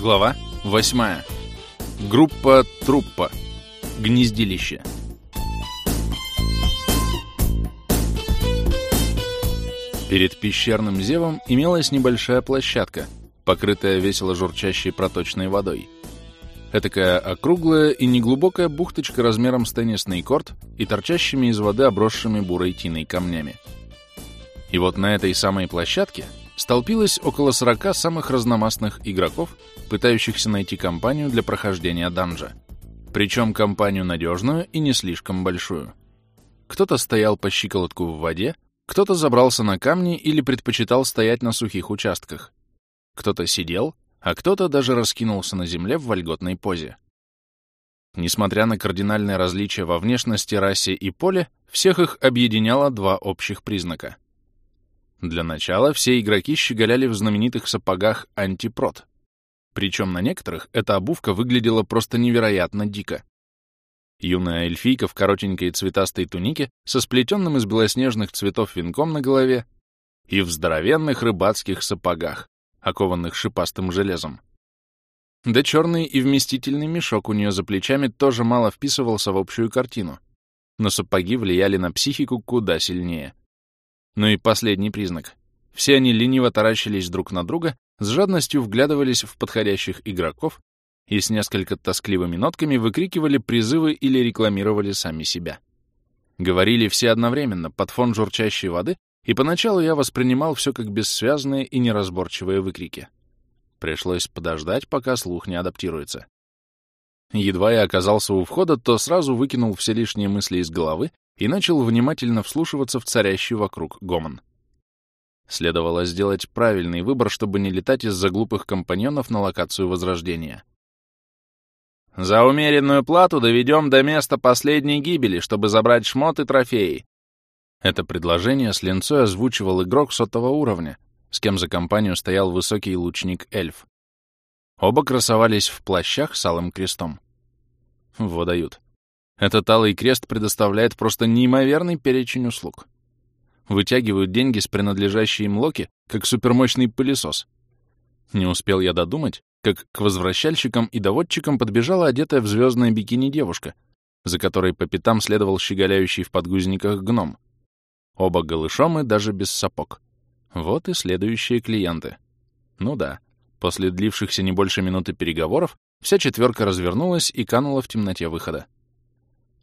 Глава 8. Группа Труппа. Гнездилище. Перед пещерным зевом имелась небольшая площадка, покрытая весело журчащей проточной водой. Этакая округлая и неглубокая бухточка размером с теннисный корт и торчащими из воды обросшими бурой тиной камнями. И вот на этой самой площадке столпилось около 40 самых разномастных игроков, пытающихся найти компанию для прохождения данжа. Причем компанию надежную и не слишком большую. Кто-то стоял по щиколотку в воде, кто-то забрался на камни или предпочитал стоять на сухих участках. Кто-то сидел, а кто-то даже раскинулся на земле в вольготной позе. Несмотря на кардинальное различие во внешности, расе и поле, всех их объединяло два общих признака. Для начала все игроки щеголяли в знаменитых сапогах антипрот. Причем на некоторых эта обувка выглядела просто невероятно дико. Юная эльфийка в коротенькой цветастой тунике со сплетенным из белоснежных цветов венком на голове и в здоровенных рыбацких сапогах, окованных шипастым железом. Да черный и вместительный мешок у нее за плечами тоже мало вписывался в общую картину, но сапоги влияли на психику куда сильнее. Ну и последний признак. Все они лениво таращились друг на друга, с жадностью вглядывались в подходящих игроков и с несколько тоскливыми нотками выкрикивали призывы или рекламировали сами себя. Говорили все одновременно, под фон журчащей воды, и поначалу я воспринимал все как бессвязные и неразборчивые выкрики. Пришлось подождать, пока слух не адаптируется. Едва я оказался у входа, то сразу выкинул все лишние мысли из головы и начал внимательно вслушиваться в царящий вокруг гомон. Следовало сделать правильный выбор, чтобы не летать из-за глупых компаньонов на локацию Возрождения. «За умеренную плату доведем до места последней гибели, чтобы забрать шмот и трофеи». Это предложение с линцой озвучивал игрок сотого уровня, с кем за компанию стоял высокий лучник-эльф. Оба красовались в плащах с алым крестом. Водают. Этот алый крест предоставляет просто неимоверный перечень услуг. Вытягивают деньги с принадлежащей им локи, как супермощный пылесос. Не успел я додумать, как к возвращальщикам и доводчикам подбежала одетая в звездное бикини девушка, за которой по пятам следовал щеголяющий в подгузниках гном. Оба голышом и даже без сапог. Вот и следующие клиенты. Ну да, после длившихся не больше минуты переговоров, вся четверка развернулась и канула в темноте выхода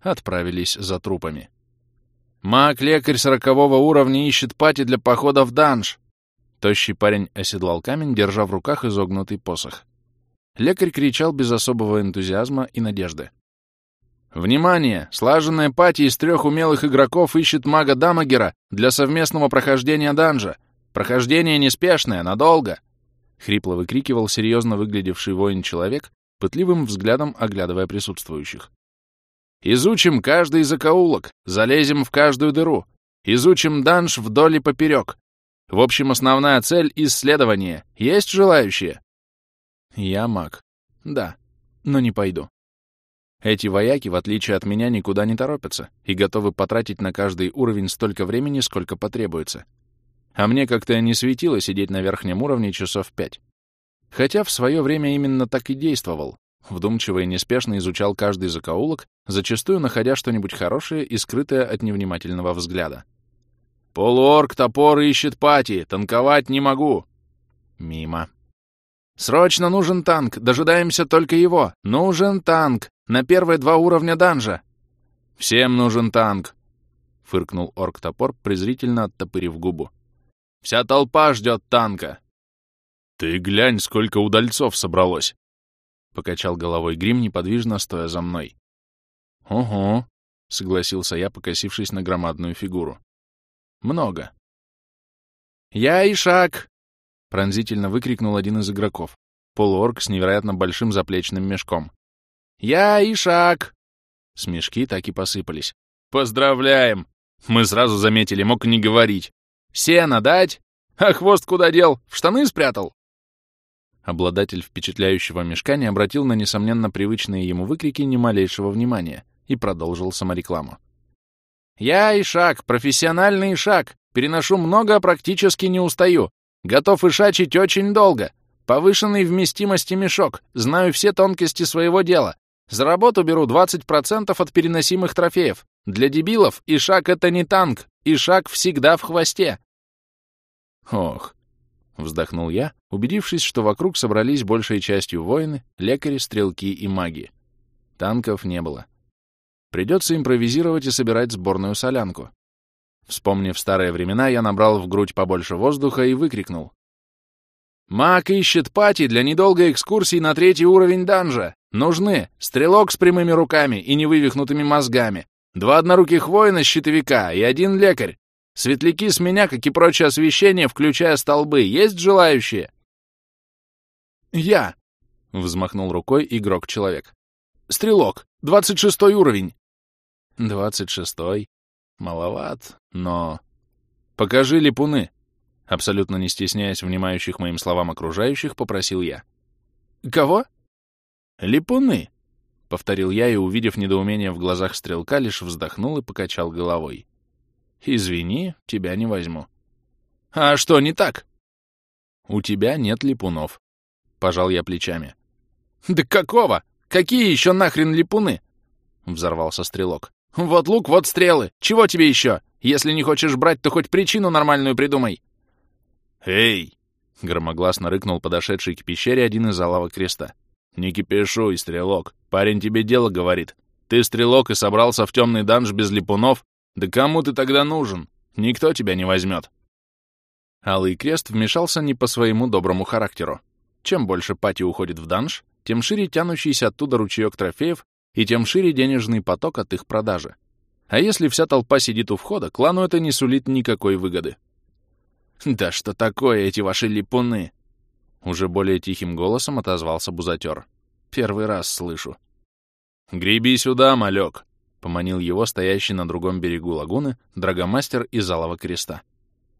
отправились за трупами. «Маг-лекарь сорокового уровня ищет пати для похода в данж!» Тощий парень оседлал камень, держа в руках изогнутый посох. Лекарь кричал без особого энтузиазма и надежды. «Внимание! Слаженная пати из трех умелых игроков ищет мага Дамагера для совместного прохождения данжа. Прохождение неспешное, надолго!» Хрипло выкрикивал серьезно выглядевший воин-человек, пытливым взглядом оглядывая присутствующих. Изучим каждый закоулок, залезем в каждую дыру, изучим данж вдоль и поперек. В общем, основная цель — исследование. Есть желающие? Я маг. Да, но не пойду. Эти вояки, в отличие от меня, никуда не торопятся и готовы потратить на каждый уровень столько времени, сколько потребуется. А мне как-то не светило сидеть на верхнем уровне часов пять. Хотя в свое время именно так и действовал. Вдумчиво и неспешно изучал каждый закоулок, зачастую находя что-нибудь хорошее и скрытое от невнимательного взгляда. «Полуорг топор ищет пати, танковать не могу!» Мимо. «Срочно нужен танк, дожидаемся только его! Нужен танк! На первые два уровня данжа!» «Всем нужен танк!» — фыркнул орк-топор, презрительно оттопырив губу. «Вся толпа ждет танка!» «Ты глянь, сколько удальцов собралось!» — покачал головой Грим, неподвижно стоя за мной. «Ого», — согласился я, покосившись на громадную фигуру. «Много». «Я Ишак!» — пронзительно выкрикнул один из игроков, полуорг с невероятно большим заплечным мешком. «Я Ишак!» Смешки так и посыпались. «Поздравляем! Мы сразу заметили, мог не говорить. Сено дать? А хвост куда дел? В штаны спрятал?» Обладатель впечатляющего мешка не обратил на, несомненно, привычные ему выкрики ни малейшего внимания и продолжил саморекламу. «Я Ишак, профессиональный Ишак. Переношу много, а практически не устаю. Готов ишачить очень долго. Повышенной вместимости мешок. Знаю все тонкости своего дела. За работу беру 20% от переносимых трофеев. Для дебилов Ишак — это не танк. Ишак всегда в хвосте. Ох, вздохнул я, убедившись, что вокруг собрались большей частью воины, лекари, стрелки и маги. Танков не было. Придется импровизировать и собирать сборную солянку. Вспомнив старые времена, я набрал в грудь побольше воздуха и выкрикнул. «Маг ищет пати для недолгой экскурсии на третий уровень данжа. Нужны стрелок с прямыми руками и невывихнутыми мозгами, два одноруких воина-щитовика и один лекарь. Светляки с меня, как и прочее освещение, включая столбы. Есть желающие?» «Я!» — взмахнул рукой игрок-человек. «Стрелок, двадцать шестой уровень». «Двадцать шестой? Маловат, но...» «Покажи липуны!» Абсолютно не стесняясь внимающих моим словам окружающих, попросил я. «Кого?» «Липуны!» — повторил я и, увидев недоумение в глазах стрелка, лишь вздохнул и покачал головой. «Извини, тебя не возьму». «А что не так?» «У тебя нет липунов», — пожал я плечами. «Да какого? Какие еще нахрен липуны?» — взорвался стрелок. «Вот лук, вот стрелы. Чего тебе еще? Если не хочешь брать, то хоть причину нормальную придумай». «Эй!» — громогласно рыкнул подошедший к пещере один из Алого Креста. «Не кипишуй, стрелок. Парень тебе дело говорит. Ты стрелок и собрался в темный данж без липунов? Да кому ты тогда нужен? Никто тебя не возьмет». Алый Крест вмешался не по своему доброму характеру. Чем больше пати уходит в данж, тем шире тянущийся оттуда ручеек трофеев и тем шире денежный поток от их продажи. А если вся толпа сидит у входа, клану это не сулит никакой выгоды. «Да что такое эти ваши липуны?» Уже более тихим голосом отозвался бузатер. «Первый раз слышу». «Греби сюда, малек!» — поманил его стоящий на другом берегу лагуны драгомастер из Алого Креста.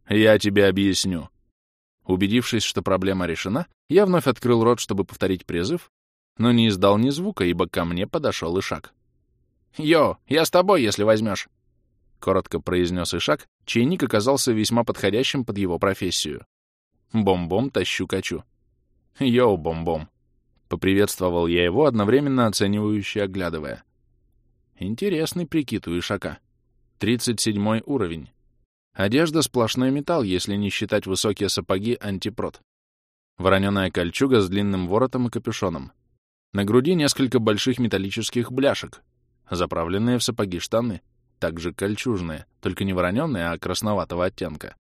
«Я тебе объясню». Убедившись, что проблема решена, я вновь открыл рот, чтобы повторить призыв, но не издал ни звука, ибо ко мне подошел Ишак. «Йо, я с тобой, если возьмешь!» — коротко произнес Ишак, чей ник оказался весьма подходящим под его профессию. «Бом-бом, тащу-качу». «Йоу, бом-бом!» — поприветствовал я его, одновременно оценивающе оглядывая. Интересный прикид у Ишака. 37 уровень. Одежда — сплошной металл, если не считать высокие сапоги антипрот. Вороненая кольчуга с длинным воротом и капюшоном. На груди несколько больших металлических бляшек, заправленные в сапоги штаны — также кольчужные, только не вороненые, а красноватого оттенка.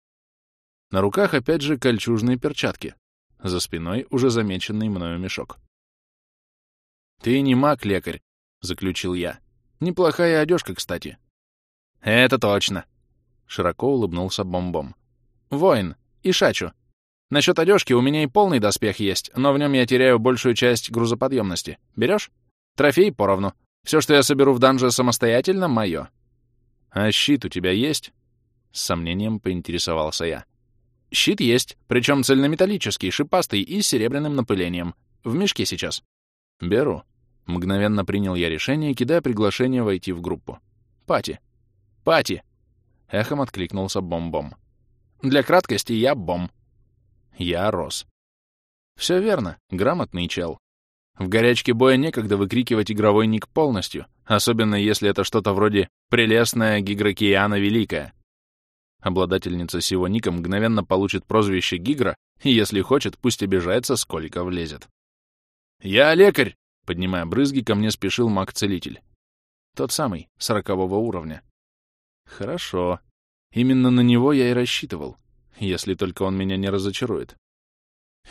На руках опять же кольчужные перчатки. За спиной уже замеченный мною мешок. «Ты не маг, лекарь», — заключил я. «Неплохая одежка, кстати». «Это точно», — широко улыбнулся Бомбом. «Воин, и шачу. Насчет одежки у меня и полный доспех есть, но в нем я теряю большую часть грузоподъемности. Берешь? Трофей поровну. Все, что я соберу в данже самостоятельно, мое. «А щит у тебя есть?» С сомнением поинтересовался я. «Щит есть, причем цельнометаллический, шипастый и с серебряным напылением. В мешке сейчас». «Беру». Мгновенно принял я решение, кидая приглашение войти в группу. «Пати». «Пати!» Эхом откликнулся Бом-Бом. «Для краткости я Бом». Я Рос. Все верно, грамотный чел. В горячке боя некогда выкрикивать игровой ник полностью, особенно если это что-то вроде «прелестная Гигрокеана Великая». Обладательница сего ника мгновенно получит прозвище Гигра, и если хочет, пусть обижается, сколько влезет. «Я лекарь!» — поднимая брызги, ко мне спешил маг-целитель. Тот самый, сорокового уровня. Хорошо. Именно на него я и рассчитывал, если только он меня не разочарует.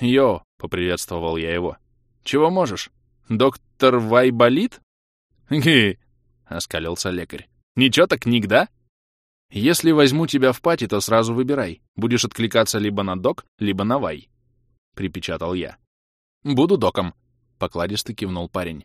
«Йо!» — поприветствовал я его. Чего можешь? Доктор Вайболит? Хе, оскалился лекарь. Ничего так ник? Если возьму тебя в пати, то сразу выбирай. Будешь откликаться либо на док, либо на вай. Припечатал я. Буду доком, покладисто кивнул парень.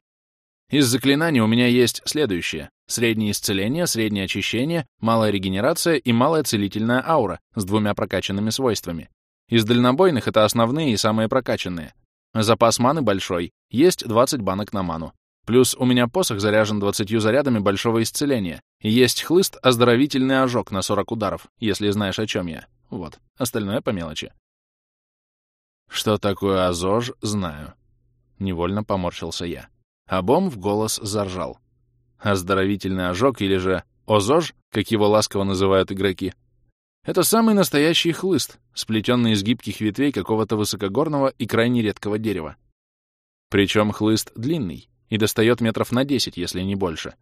Из заклинаний у меня есть следующее. Среднее исцеление, среднее очищение, малая регенерация и малая целительная аура с двумя прокачанными свойствами. Из дальнобойных это основные и самые прокачанные. Запас маны большой, есть 20 банок на ману. Плюс у меня посох заряжен 20 зарядами большого исцеления. Есть хлыст оздоровительный ожог на 40 ударов, если знаешь, о чем я. Вот, остальное по мелочи. Что такое АЗОЖ, знаю. Невольно поморщился я. А Бом в голос заржал. Оздоровительный ожог или же ОЗОЖ, как его ласково называют игроки, это самый настоящий хлыст, сплетенный из гибких ветвей какого-то высокогорного и крайне редкого дерева. Причем хлыст длинный и достает метров на 10, если не больше.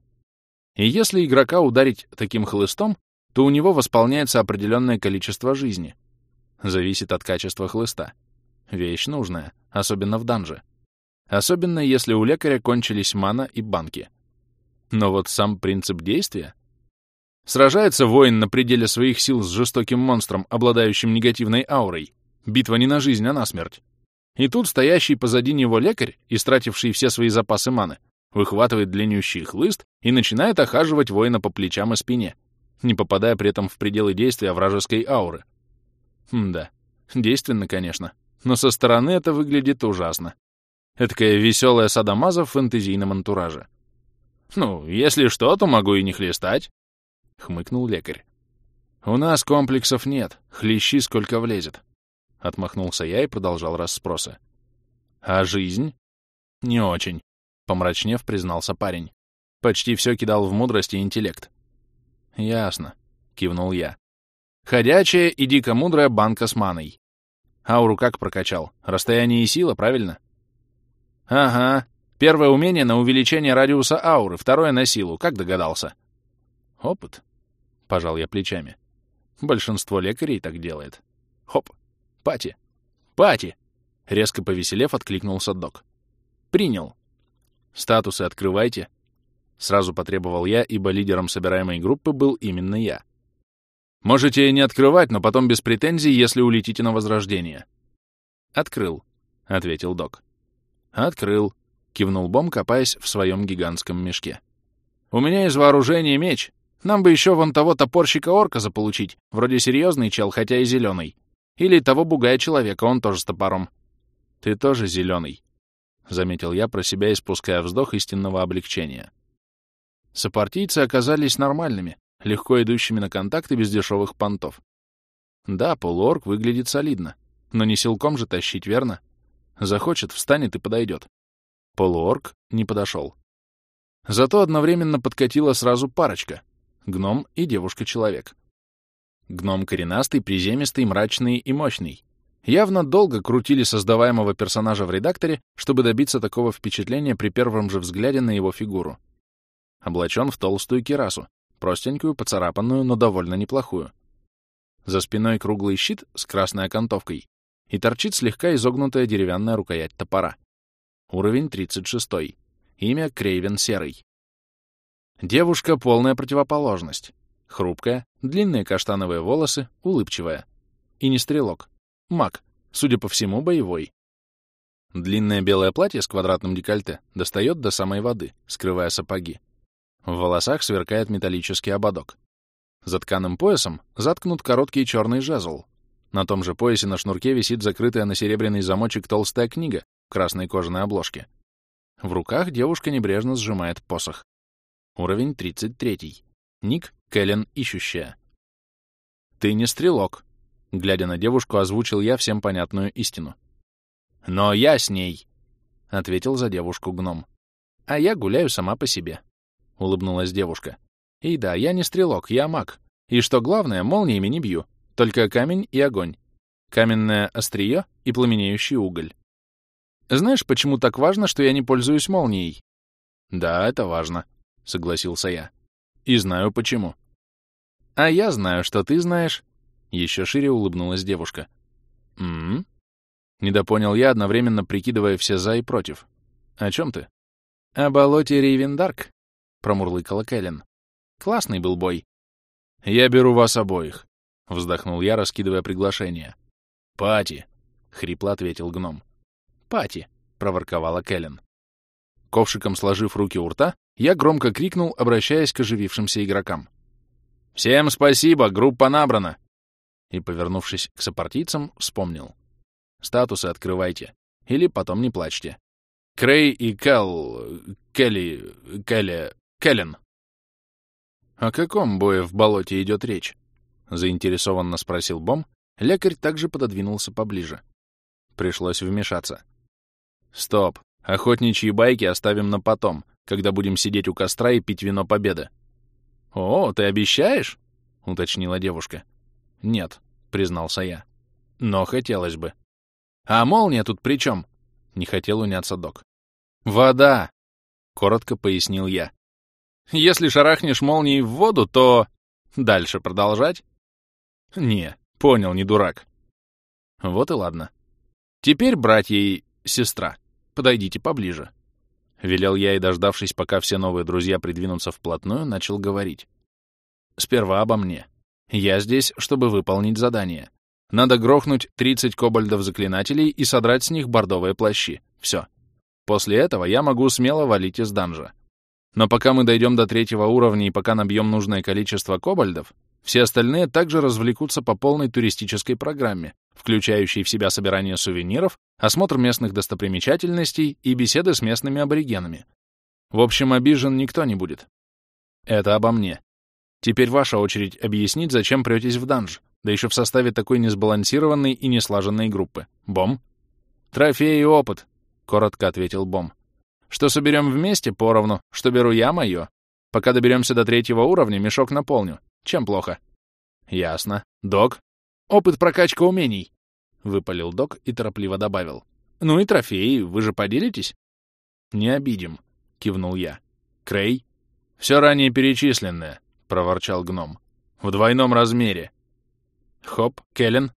И если игрока ударить таким хлыстом, то у него восполняется определенное количество жизни. Зависит от качества хлыста. Вещь нужная, особенно в данже. Особенно если у лекаря кончились мана и банки. Но вот сам принцип действия Сражается воин на пределе своих сил с жестоким монстром, обладающим негативной аурой. Битва не на жизнь, а на смерть. И тут стоящий позади него лекарь, истративший все свои запасы маны, выхватывает длиннющий хлыст и начинает охаживать воина по плечам и спине, не попадая при этом в пределы действия вражеской ауры. Хм, да, действенно, конечно, но со стороны это выглядит ужасно. Эдакая веселая садомаза в фэнтезийном антураже. Ну, если что, то могу и не хлестать. — хмыкнул лекарь. «У нас комплексов нет, хлещи сколько влезет», — отмахнулся я и продолжал расспросы. «А жизнь?» «Не очень», — помрачнев признался парень. «Почти все кидал в мудрость и интеллект». «Ясно», — кивнул я. «Ходячая и дико мудрая банка с маной. Ауру как прокачал? Расстояние и сила, правильно?» «Ага. Первое умение на увеличение радиуса ауры, второе на силу. Как догадался?» «Опыт», — пожал я плечами. Большинство лекарей так делает. Хоп! Пати! Пати! Резко повеселев, откликнулся док. Принял. Статусы открывайте. Сразу потребовал я, ибо лидером собираемой группы был именно я. Можете не открывать, но потом без претензий, если улетите на возрождение. Открыл, — ответил док. Открыл, — кивнул Бом, копаясь в своем гигантском мешке. У меня из вооружения меч, нам бы еще вон того топорщика-орка заполучить, вроде серьезный чел, хотя и зеленый. Или того бугая человека, он тоже с топором. Ты тоже зеленый, — заметил я про себя, испуская вздох истинного облегчения. Сопартийцы оказались нормальными, легко идущими на контакты без дешевых понтов. Да, полуорк выглядит солидно, но не силком же тащить, верно? Захочет, встанет и подойдет. Полуорк не подошел. Зато одновременно подкатила сразу парочка — гном и девушка-человек. Гном коренастый, приземистый, мрачный и мощный. Явно долго крутили создаваемого персонажа в редакторе, чтобы добиться такого впечатления при первом же взгляде на его фигуру. Облачен в толстую кирасу, простенькую, поцарапанную, но довольно неплохую. За спиной круглый щит с красной окантовкой и торчит слегка изогнутая деревянная рукоять топора. Уровень 36. Имя Крейвен Серый. Девушка — полная противоположность. Хрупкая, длинные каштановые волосы, улыбчивая. И не стрелок. Маг, судя по всему, боевой. Длинное белое платье с квадратным декольте достает до самой воды, скрывая сапоги. В волосах сверкает металлический ободок. За тканым поясом заткнут короткий черный жезл. На том же поясе на шнурке висит закрытая на серебряный замочек толстая книга в красной кожаной обложке. В руках девушка небрежно сжимает посох. Уровень 33. Ник Кэлен Ищущая. «Ты не стрелок», — глядя на девушку, озвучил я всем понятную истину. «Но я с ней», — ответил за девушку гном. «А я гуляю сама по себе», — улыбнулась девушка. «И да, я не стрелок, я маг. И что главное, молниями не бью, только камень и огонь. Каменное острие и пламенеющий уголь. Знаешь, почему так важно, что я не пользуюсь молнией?» «Да, это важно», — согласился я. «И знаю почему». «А я знаю, что ты знаешь», — еще шире улыбнулась девушка. «М-м-м?» Недопонял я, одновременно прикидывая все «за» и «против». «О чем ты?» «О болоте Ривендарк», — промурлыкала Кэлен. «Классный был бой». «Я беру вас обоих», — вздохнул я, раскидывая приглашение. «Пати», — хрипло ответил гном. «Пати», — проворковала Кэлен. Ковшиком сложив руки у рта, я громко крикнул, обращаясь к оживившимся игрокам. «Всем спасибо, группа набрана!» И, повернувшись к сопартийцам, вспомнил. «Статусы открывайте, или потом не плачьте. Крей и Кэл... Келли... Келли... Келлен». «О каком бое в болоте идет речь?» — заинтересованно спросил Бом. Лекарь также пододвинулся поближе. Пришлось вмешаться. Стоп. Охотничьи байки оставим на потом, когда будем сидеть у костра и пить вино победы. «О, ты обещаешь?» — уточнила девушка. «Нет», — признался я. «Но хотелось бы». «А молния тут при чем?» — не хотел уняться док. «Вода!» — коротко пояснил я. «Если шарахнешь молнией в воду, то...» «Дальше продолжать?» «Не, понял, не дурак». «Вот и ладно. Теперь, братья и сестра, подойдите поближе». Велел я и, дождавшись, пока все новые друзья придвинутся вплотную, начал говорить. «Сперва обо мне. Я здесь, чтобы выполнить задание. Надо грохнуть 30 кобальдов-заклинателей и содрать с них бордовые плащи. Все. После этого я могу смело валить из данжа. Но пока мы дойдем до третьего уровня и пока набьем нужное количество кобальдов, все остальные также развлекутся по полной туристической программе, включающей в себя собирание сувениров, осмотр местных достопримечательностей и беседы с местными аборигенами. В общем, обижен никто не будет. Это обо мне. Теперь ваша очередь объяснить, зачем претесь в данж, да еще в составе такой несбалансированной и неслаженной группы. Бом? Трофей и опыт, коротко ответил Бом. Что соберем вместе, поровну, что беру я, мое. Пока доберемся до третьего уровня, мешок наполню. Чем плохо? Ясно. Док? Опыт прокачка умений. Выпалил док и торопливо добавил. Ну и трофеи, вы же поделитесь? Не обидим, кивнул я. Крей? Все ранее перечисленное, проворчал гном. В двойном размере. Хоп, Келлен.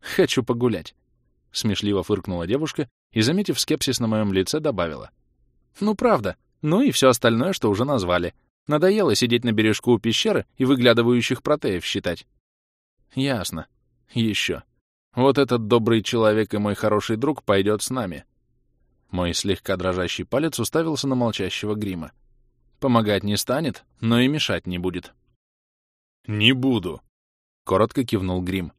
Хочу погулять. Смешливо фыркнула девушка и, заметив скепсис на моем лице, добавила. Ну, правда. Ну и все остальное, что уже назвали. Надоело сидеть на бережку у пещеры и выглядывающих протеев считать. Ясно. Еще. Вот этот добрый человек и мой хороший друг пойдет с нами. Мой слегка дрожащий палец уставился на молчащего грима. Помогать не станет, но и мешать не будет. «Не буду», — коротко кивнул Грим.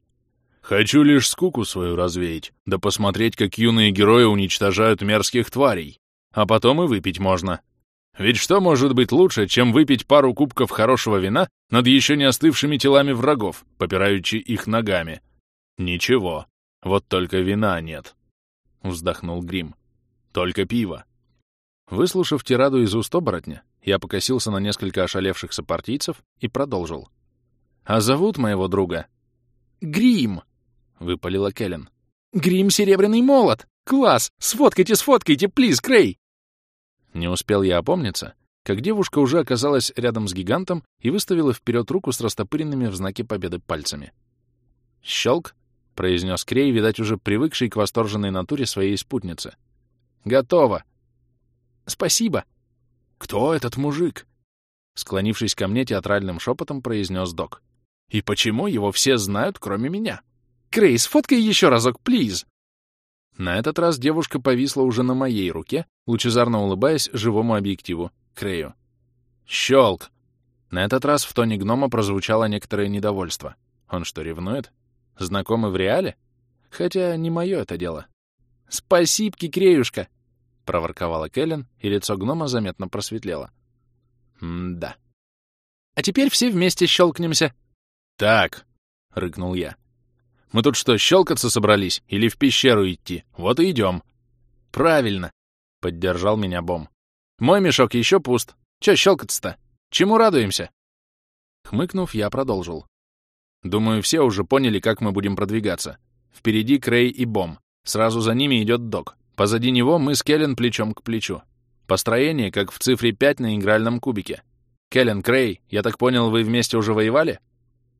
«Хочу лишь скуку свою развеять, да посмотреть, как юные герои уничтожают мерзких тварей. А потом и выпить можно. Ведь что может быть лучше, чем выпить пару кубков хорошего вина над еще не остывшими телами врагов, попирающий их ногами? Ничего. Вот только вина нет. Вздохнул Грим. Только пиво. Выслушав тираду из уст оборотня, я покосился на несколько ошалевших сопартийцев и продолжил. «А зовут моего друга?» «Грим!» — выпалила Келлен. «Грим Серебряный Молот! Класс! Сфоткайте, сфоткайте, плиз, Крей!» Не успел я опомниться, как девушка уже оказалась рядом с гигантом и выставила вперед руку с растопыренными в знаке победы пальцами. «Щелк!» — произнес Крей, видать, уже привыкший к восторженной натуре своей спутницы. «Готово!» «Спасибо!» «Кто этот мужик?» Склонившись ко мне театральным шепотом, произнес док. «И почему его все знают, кроме меня?» «Крей, сфоткай еще разок, плиз!» На этот раз девушка повисла уже на моей руке, лучезарно улыбаясь живому объективу, Крею. «Щелк!» На этот раз в тоне гнома прозвучало некоторое недовольство. Он что, ревнует? Знакомый в реале? Хотя не мое это дело. «Спасибки, Креюшка!» — проворковала Кэлен, и лицо гнома заметно просветлело. «М-да». «А теперь все вместе щелкнемся». «Так», — рыкнул я. Мы тут что, щелкаться собрались или в пещеру идти? Вот и идем. Правильно, поддержал меня Бом. Мой мешок еще пуст. Че щелкаться-то? Чему радуемся? Хмыкнув, я продолжил. Думаю, все уже поняли, как мы будем продвигаться. Впереди Крей и Бом. Сразу за ними идет Док. Позади него мы с Келлен плечом к плечу. Построение, как в цифре 5 на игральном кубике. Келлен, Крей, я так понял, вы вместе уже воевали?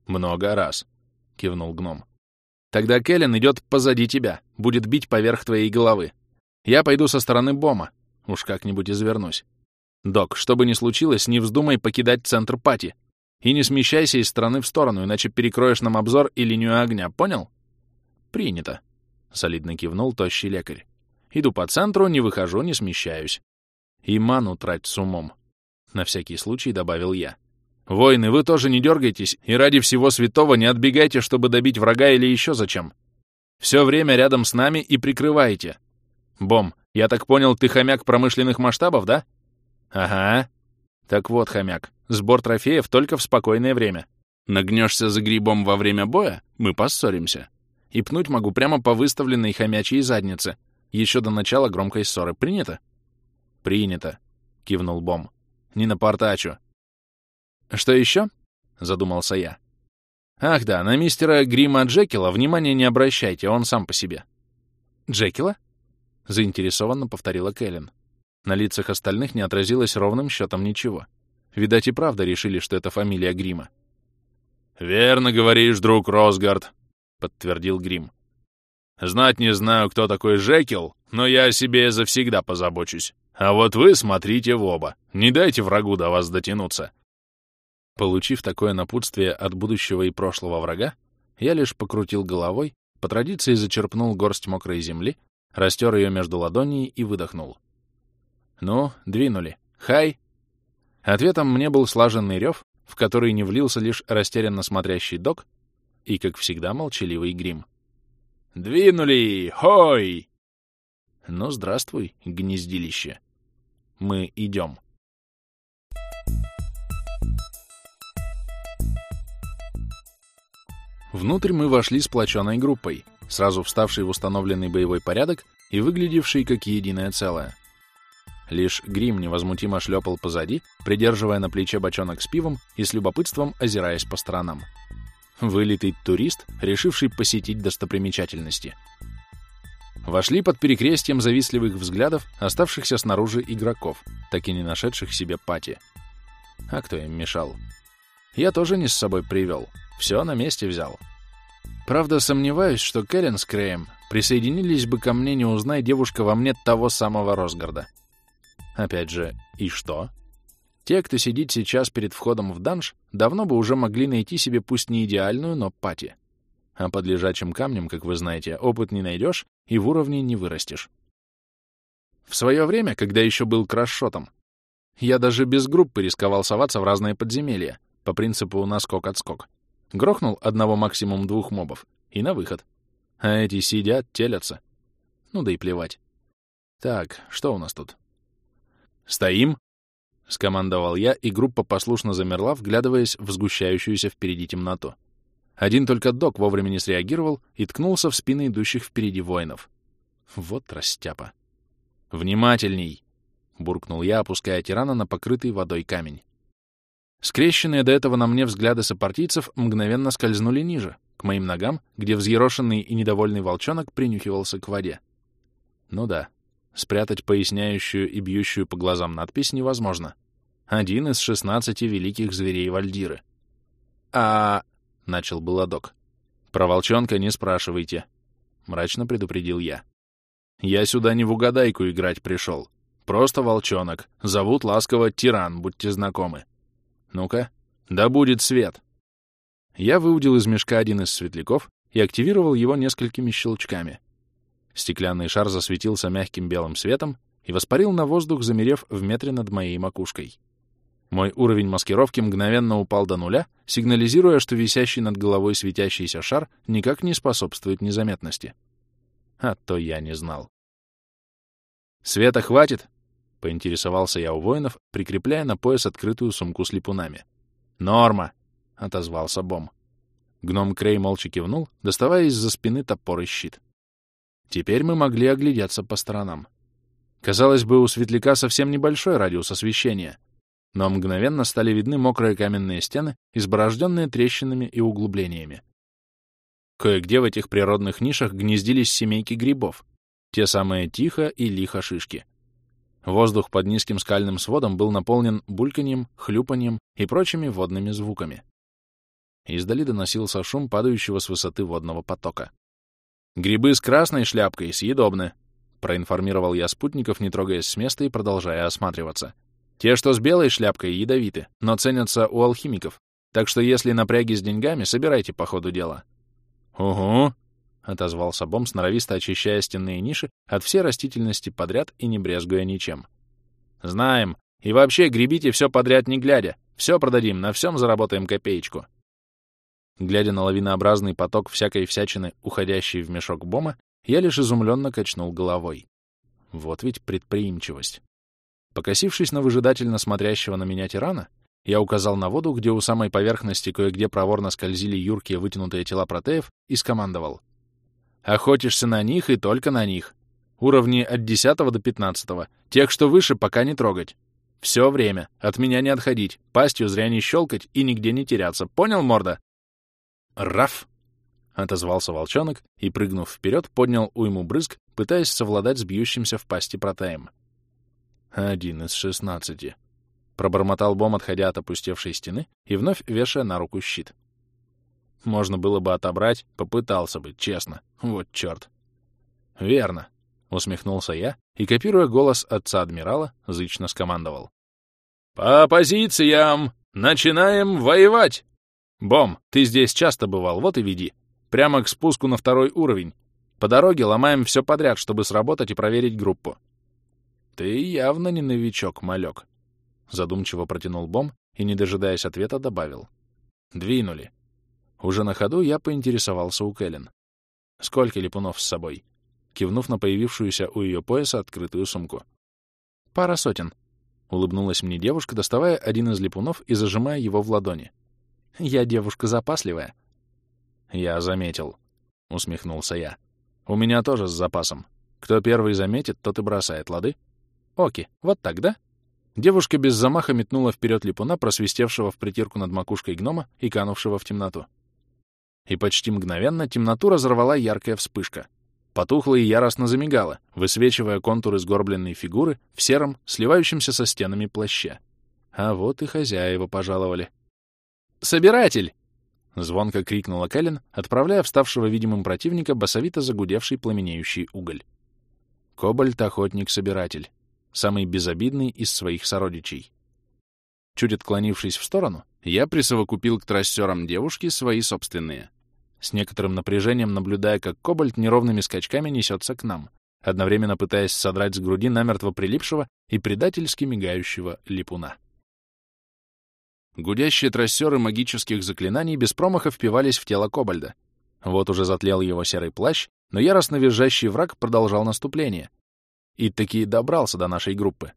Много раз, кивнул гном. Тогда Келлен идет позади тебя, будет бить поверх твоей головы. Я пойду со стороны Бома. Уж как-нибудь извернусь. Док, что бы ни случилось, не вздумай покидать центр пати. И не смещайся из стороны в сторону, иначе перекроешь нам обзор и линию огня, понял? Принято. Солидно кивнул тощий лекарь. Иду по центру, не выхожу, не смещаюсь. И ману трать с умом. На всякий случай добавил я. Воины, вы тоже не дергайтесь и ради всего святого не отбегайте, чтобы добить врага или еще зачем. Все время рядом с нами и прикрывайте. Бом, я так понял, ты хомяк промышленных масштабов, да? Ага. Так вот, хомяк, сбор трофеев только в спокойное время. Нагнешься за грибом во время боя, мы поссоримся. и пнуть могу прямо по выставленной хомячьей заднице. Еще до начала громкой ссоры. Принято? Принято, кивнул Бом. Не напортачу. Что еще? Задумался я. Ах да, на мистера Грима Джекила внимания не обращайте, он сам по себе. Джекила? Заинтересованно повторила Кэлен. На лицах остальных не отразилось ровным счетом ничего. Видать, и правда решили, что это фамилия Грима. «Верно говоришь, друг Росгард», — подтвердил Грим. «Знать не знаю, кто такой Жекил, но я о себе завсегда позабочусь. А вот вы смотрите в оба. Не дайте врагу до вас дотянуться». Получив такое напутствие от будущего и прошлого врага, я лишь покрутил головой, по традиции зачерпнул горсть мокрой земли, растер ее между ладоней и выдохнул. «Ну, двинули. Хай!» Ответом мне был слаженный рев, в который не влился лишь растерянно смотрящий док и, как всегда, молчаливый грим. «Двинули! Хой!» «Ну, здравствуй, гнездилище. Мы идем». Внутрь мы вошли сплоченной группой, сразу вставшей в установленный боевой порядок и выглядевшей как единое целое. Лишь грим невозмутимо шлепал позади, придерживая на плече бочонок с пивом и с любопытством озираясь по сторонам. Вылитый турист, решивший посетить достопримечательности. Вошли под перекрестием завистливых взглядов оставшихся снаружи игроков, так и не нашедших себе пати. А кто им мешал? Я тоже не с собой привел. Все на месте взял. Правда, сомневаюсь, что Кэлен с Крэем присоединились бы ко мне, не узнай девушка во мне того самого Росгарда. Опять же, и что? Те, кто сидит сейчас перед входом в данж, давно бы уже могли найти себе пусть не идеальную, но пати. А под лежачим камнем, как вы знаете, опыт не найдешь и в уровне не вырастешь. В свое время, когда еще был крашшотом, я даже без группы рисковал соваться в разные подземелья, по принципу наскок-отскок. Грохнул одного максимум двух мобов и на выход. А эти сидят, телятся. Ну да и плевать. Так, что у нас тут? «Стоим!» — скомандовал я, и группа послушно замерла, вглядываясь в сгущающуюся впереди темноту. Один только док вовремя не среагировал и ткнулся в спины идущих впереди воинов. Вот растяпа. «Внимательней!» — буркнул я, опуская тирана на покрытый водой камень. Скрещенные до этого на мне взгляды сопартийцев мгновенно скользнули ниже, к моим ногам, где взъерошенный и недовольный волчонок принюхивался к воде. Ну да, Спрятать поясняющую и бьющую по глазам надпись невозможно. Один из шестнадцати великих зверей Вальдиры. «А...» — начал Баладок. «Про волчонка не спрашивайте», — мрачно предупредил я. «Я сюда не в угадайку играть пришел. Просто волчонок. Зовут ласково Тиран, будьте знакомы. Ну-ка, да будет свет!» Я выудил из мешка один из светляков и активировал его несколькими щелчками. Стеклянный шар засветился мягким белым светом и воспарил на воздух, замерев в метре над моей макушкой. Мой уровень маскировки мгновенно упал до нуля, сигнализируя, что висящий над головой светящийся шар никак не способствует незаметности. А то я не знал. «Света хватит?» — поинтересовался я у воинов, прикрепляя на пояс открытую сумку с липунами. «Норма!» — отозвался Бом. Гном Крей молча кивнул, доставая из-за спины топор и щит. Теперь мы могли оглядеться по сторонам. Казалось бы, у светляка совсем небольшой радиус освещения, но мгновенно стали видны мокрые каменные стены, изборожденные трещинами и углублениями. Кое-где в этих природных нишах гнездились семейки грибов, те самые тихо и лихо шишки. Воздух под низким скальным сводом был наполнен бульканьем, хлюпаньем и прочими водными звуками. Издали доносился шум падающего с высоты водного потока. «Грибы с красной шляпкой съедобны», — проинформировал я спутников, не трогаясь с места и продолжая осматриваться. «Те, что с белой шляпкой, ядовиты, но ценятся у алхимиков, так что если напряги с деньгами, собирайте по ходу дела». «Угу», — отозвался Бом, сноровисто очищая стенные ниши от всей растительности подряд и не брезгуя ничем. «Знаем. И вообще гребите все подряд не глядя. Все продадим, на всем заработаем копеечку». Глядя на лавинообразный поток всякой всячины, уходящий в мешок бома, я лишь изумленно качнул головой. Вот ведь предприимчивость. Покосившись на выжидательно смотрящего на меня тирана, я указал на воду, где у самой поверхности кое-где проворно скользили юркие вытянутые тела протеев, и скомандовал. Охотишься на них и только на них. Уровни от 10 до 15. Тех, что выше, пока не трогать. Все время. От меня не отходить. Пастью зря не щелкать и нигде не теряться. Понял, морда? Раф! — отозвался волчонок и, прыгнув вперед, поднял уйму брызг, пытаясь совладать с бьющимся в пасти протеем. «Один из шестнадцати», — пробормотал Бом, отходя от опустевшей стены и вновь вешая на руку щит. «Можно было бы отобрать, попытался бы, честно. Вот чёрт». «Верно», — усмехнулся я и, копируя голос отца-адмирала, зычно скомандовал. «По позициям! Начинаем воевать!» «Бом, ты здесь часто бывал, вот и веди. Прямо к спуску на второй уровень. По дороге ломаем все подряд, чтобы сработать и проверить группу. Ты явно не новичок, малек. Задумчиво протянул Бом и, не дожидаясь ответа, добавил. Двинули. Уже на ходу я поинтересовался у Кэлен. Сколько липунов с собой? Кивнув на появившуюся у ее пояса открытую сумку. Пара сотен. Улыбнулась мне девушка, доставая один из липунов и зажимая его в ладони. Я девушка запасливая. «Я заметил», — усмехнулся я. «У меня тоже с запасом. Кто первый заметит, тот и бросает, лады?» «Оки, вот так, да?» Девушка без замаха метнула вперед липуна, просвистевшего в притирку над макушкой гнома и канувшего в темноту. И почти мгновенно темноту разорвала яркая вспышка. Потухла и яростно замигала, высвечивая контуры сгорбленной фигуры в сером, сливающемся со стенами плаща. А вот и хозяева пожаловали. «Собиратель!» — звонко крикнула Кэлен, отправляя вставшего видимым противника басовито загудевший пламенеющий уголь. Кобальт-охотник-собиратель. Самый безобидный из своих сородичей. Чуть отклонившись в сторону, я присовокупил к трассерам девушки свои собственные. С некоторым напряжением наблюдая, как кобальт неровными скачками несется к нам, одновременно пытаясь содрать с груди намертво прилипшего и предательски мигающего липуна. Гудящие трассеры магических заклинаний без промаха впивались в тело Кобальда. Вот уже затлел его серый плащ, но яростно визжащий враг продолжал наступление. И таки добрался до нашей группы.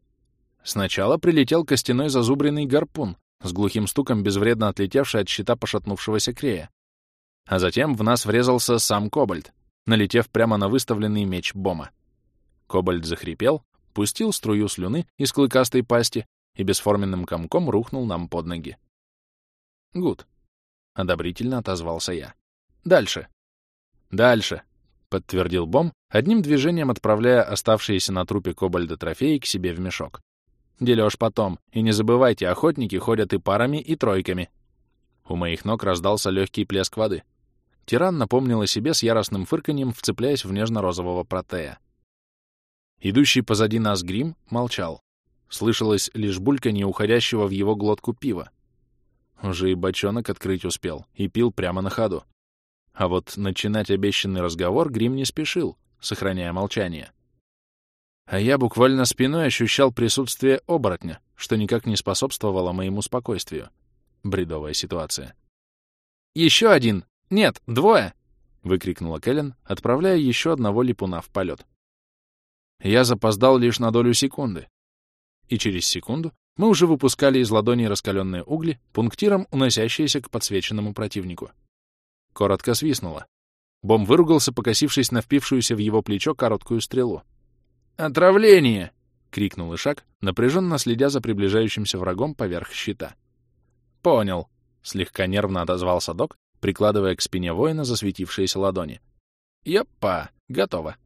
Сначала прилетел костяной зазубренный гарпун, с глухим стуком безвредно отлетевший от щита пошатнувшегося Крея. А затем в нас врезался сам Кобальд, налетев прямо на выставленный меч Бома. Кобальд захрипел, пустил струю слюны из клыкастой пасти и бесформенным комком рухнул нам под ноги. «Гуд», — одобрительно отозвался я. «Дальше». «Дальше», — подтвердил Бом, одним движением отправляя оставшиеся на трупе кобальда трофеи к себе в мешок. «Делёшь потом, и не забывайте, охотники ходят и парами, и тройками». У моих ног раздался легкий плеск воды. Тиран напомнил о себе с яростным фырканьем, вцепляясь в нежно-розового протея. Идущий позади нас грим молчал. Слышалось лишь бульканье уходящего в его глотку пива. Уже и бочонок открыть успел, и пил прямо на ходу. А вот начинать обещанный разговор Грим не спешил, сохраняя молчание. А я буквально спиной ощущал присутствие оборотня, что никак не способствовало моему спокойствию. Бредовая ситуация. «Еще один! Нет, двое!» — выкрикнула Кэлен, отправляя еще одного липуна в полет. Я запоздал лишь на долю секунды, и через секунду мы уже выпускали из ладоней раскаленные угли, пунктиром уносящиеся к подсвеченному противнику. Коротко свистнуло. Бом выругался, покосившись на впившуюся в его плечо короткую стрелу. «Отравление!» — крикнул Ишак, напряженно следя за приближающимся врагом поверх щита. «Понял», — слегка нервно отозвался док, прикладывая к спине воина засветившиеся ладони. «Япа, готово».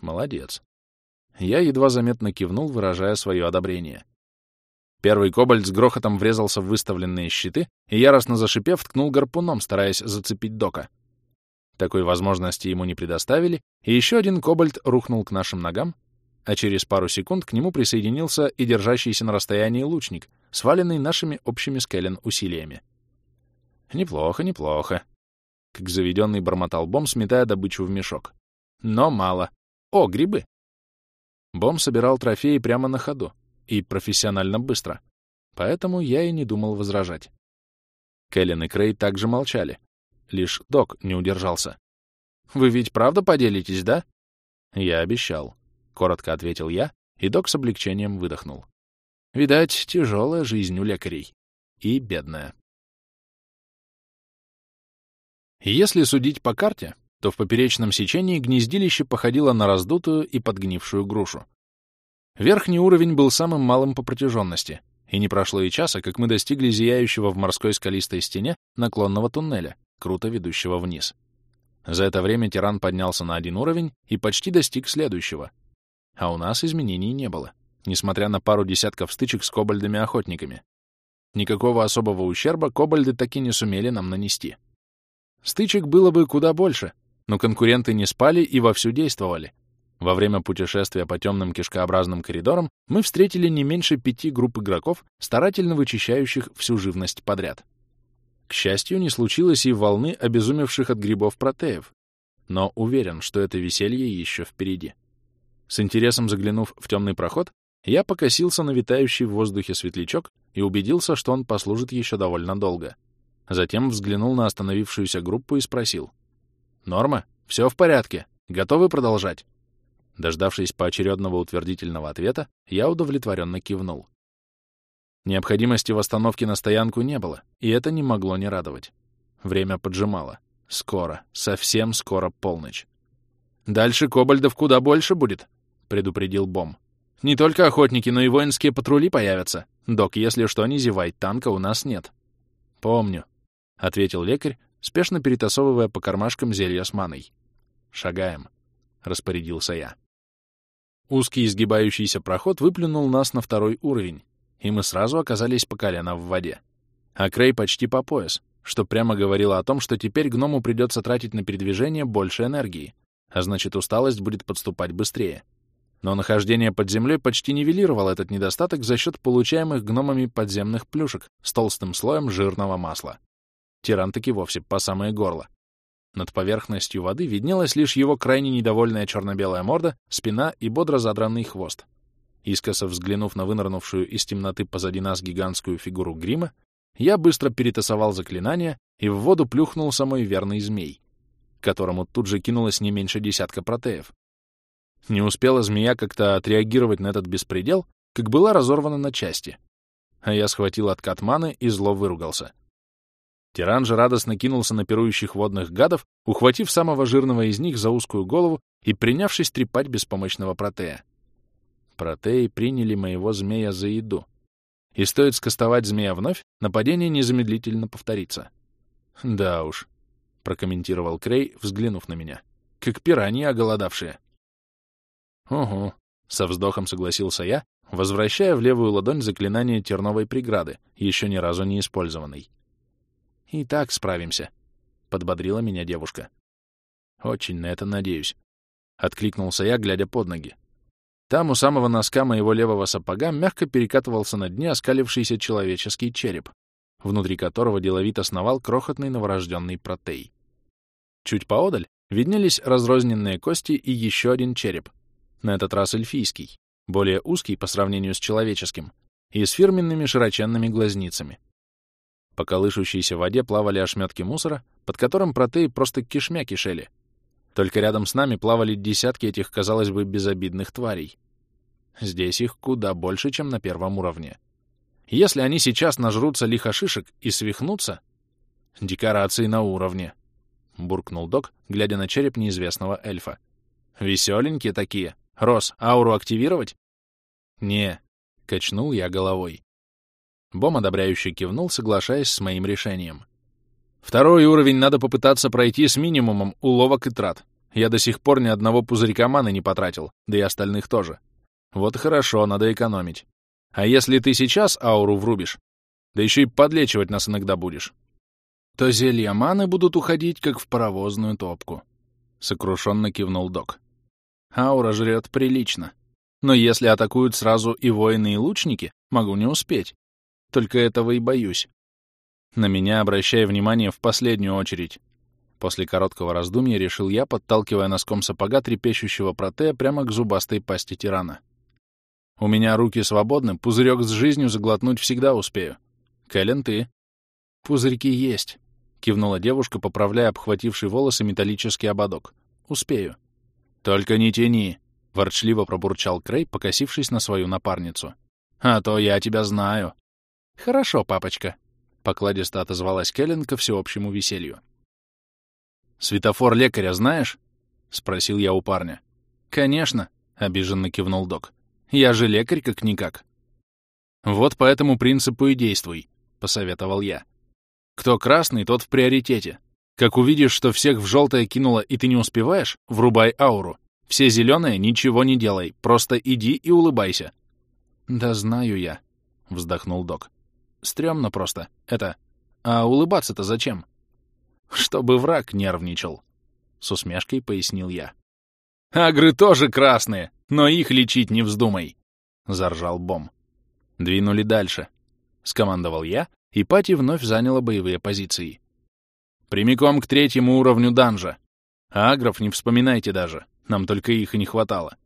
«Молодец». Я едва заметно кивнул, выражая свое одобрение. Первый кобальт с грохотом врезался в выставленные щиты и, яростно зашипев, ткнул гарпуном, стараясь зацепить дока. Такой возможности ему не предоставили, и еще один кобальт рухнул к нашим ногам, а через пару секунд к нему присоединился и держащийся на расстоянии лучник, сваленный нашими общими скелен усилиями. «Неплохо, неплохо», — как заведенный бормотал Бом, сметая добычу в мешок. «Но мало. О, грибы!» Бом собирал трофеи прямо на ходу и профессионально быстро, поэтому я и не думал возражать. Кэлен и Крей также молчали. Лишь док не удержался. «Вы ведь правда поделитесь, да?» «Я обещал», — коротко ответил я, и док с облегчением выдохнул. «Видать, тяжелая жизнь у лекарей. И бедная». Если судить по карте, то в поперечном сечении гнездилище походило на раздутую и подгнившую грушу. Верхний уровень был самым малым по протяженности, и не прошло и часа, как мы достигли зияющего в морской скалистой стене наклонного туннеля, круто ведущего вниз. За это время тиран поднялся на один уровень и почти достиг следующего. А у нас изменений не было, несмотря на пару десятков стычек с кобальдами-охотниками. Никакого особого ущерба кобальды таки не сумели нам нанести. Стычек было бы куда больше, но конкуренты не спали и вовсю действовали. Во время путешествия по темным кишкообразным коридорам мы встретили не меньше пяти групп игроков, старательно вычищающих всю живность подряд. К счастью, не случилось и волны обезумевших от грибов протеев, но уверен, что это веселье еще впереди. С интересом заглянув в темный проход, я покосился на витающий в воздухе светлячок и убедился, что он послужит еще довольно долго. Затем взглянул на остановившуюся группу и спросил. «Норма? Все в порядке? Готовы продолжать?» Дождавшись поочередного утвердительного ответа, я удовлетворенно кивнул. Необходимости в остановке на стоянку не было, и это не могло не радовать. Время поджимало. Скоро, совсем скоро полночь. «Дальше кобальдов куда больше будет», — предупредил Бом. «Не только охотники, но и воинские патрули появятся. Док, если что, не зевай, танка у нас нет». «Помню», — ответил лекарь, спешно перетасовывая по кармашкам зелья с маной. «Шагаем», — распорядился я. Узкий изгибающийся проход выплюнул нас на второй уровень, и мы сразу оказались по колено в воде. А Крей почти по пояс, что прямо говорило о том, что теперь гному придется тратить на передвижение больше энергии, а значит, усталость будет подступать быстрее. Но нахождение под землей почти нивелировало этот недостаток за счет получаемых гномами подземных плюшек с толстым слоем жирного масла. Тиран таки вовсе по самое горло. Над поверхностью воды виднелась лишь его крайне недовольная черно-белая морда, спина и бодро задранный хвост. Искоса взглянув на вынырнувшую из темноты позади нас гигантскую фигуру грима, я быстро перетасовал заклинание и в воду плюхнул самый верный змей, которому тут же кинулось не меньше десятка протеев. Не успела змея как-то отреагировать на этот беспредел, как была разорвана на части. А я схватил откат маны и зло выругался. Тиран же радостно кинулся на пирующих водных гадов, ухватив самого жирного из них за узкую голову и принявшись трепать беспомощного протея. Протеи приняли моего змея за еду. И стоит скостовать змея вновь, нападение незамедлительно повторится. «Да уж», — прокомментировал Крей, взглянув на меня. «Как пираньи оголодавшие». «Угу», — со вздохом согласился я, возвращая в левую ладонь заклинание терновой преграды, еще ни разу не использованной. «И так справимся», — подбодрила меня девушка. «Очень на это надеюсь», — откликнулся я, глядя под ноги. Там у самого носка моего левого сапога мягко перекатывался на дне оскалившийся человеческий череп, внутри которого деловито сновал крохотный новорожденный протей. Чуть поодаль виднелись разрозненные кости и еще один череп, на этот раз эльфийский, более узкий по сравнению с человеческим, и с фирменными широченными глазницами. По колышущейся воде плавали ошметки мусора, под которым протеи просто кишмя кишели. Только рядом с нами плавали десятки этих, казалось бы, безобидных тварей. Здесь их куда больше, чем на первом уровне. Если они сейчас нажрутся лихошишек и свихнутся... Декорации на уровне, — буркнул док, глядя на череп неизвестного эльфа. Веселенькие такие. Рос, ауру активировать? Не, — качнул я головой. Бом одобряюще кивнул, соглашаясь с моим решением. Второй уровень надо попытаться пройти с минимумом уловок и трат. Я до сих пор ни одного пузырька маны не потратил, да и остальных тоже. Вот хорошо, надо экономить. А если ты сейчас ауру врубишь, да еще и подлечивать нас иногда будешь, то зелья маны будут уходить, как в паровозную топку. Сокрушенно кивнул док. Аура жрет прилично. Но если атакуют сразу и воины, и лучники, могу не успеть. Только этого и боюсь. На меня обращая внимание в последнюю очередь. После короткого раздумья решил я, подталкивая носком сапога трепещущего протея прямо к зубастой пасти тирана. У меня руки свободны, пузырек с жизнью заглотнуть всегда успею. Кэлен, ты? Пузырьки есть, — кивнула девушка, поправляя обхвативший волосы металлический ободок. Успею. Только не тяни, — ворчливо пробурчал Крей, покосившись на свою напарницу. А то я тебя знаю. «Хорошо, папочка», — покладисто отозвалась Кэлен ко всеобщему веселью. Светофор лекаря знаешь?» — спросил я у парня. «Конечно», — обиженно кивнул док. «Я же лекарь как-никак». «Вот по этому принципу и действуй», — посоветовал я. «Кто красный, тот в приоритете. Как увидишь, что всех в желтое кинуло и ты не успеваешь, врубай ауру. Все зеленые ничего не делай, просто иди и улыбайся». «Да знаю я», — вздохнул док. «Стремно просто. Это... А улыбаться-то зачем?» «Чтобы враг нервничал», — с усмешкой пояснил я. «Агры тоже красные, но их лечить не вздумай», — заржал Бом. «Двинули дальше», — скомандовал я, и Пати вновь заняла боевые позиции. «Прямиком к третьему уровню данжа. А агров не вспоминайте даже, нам только их и не хватало».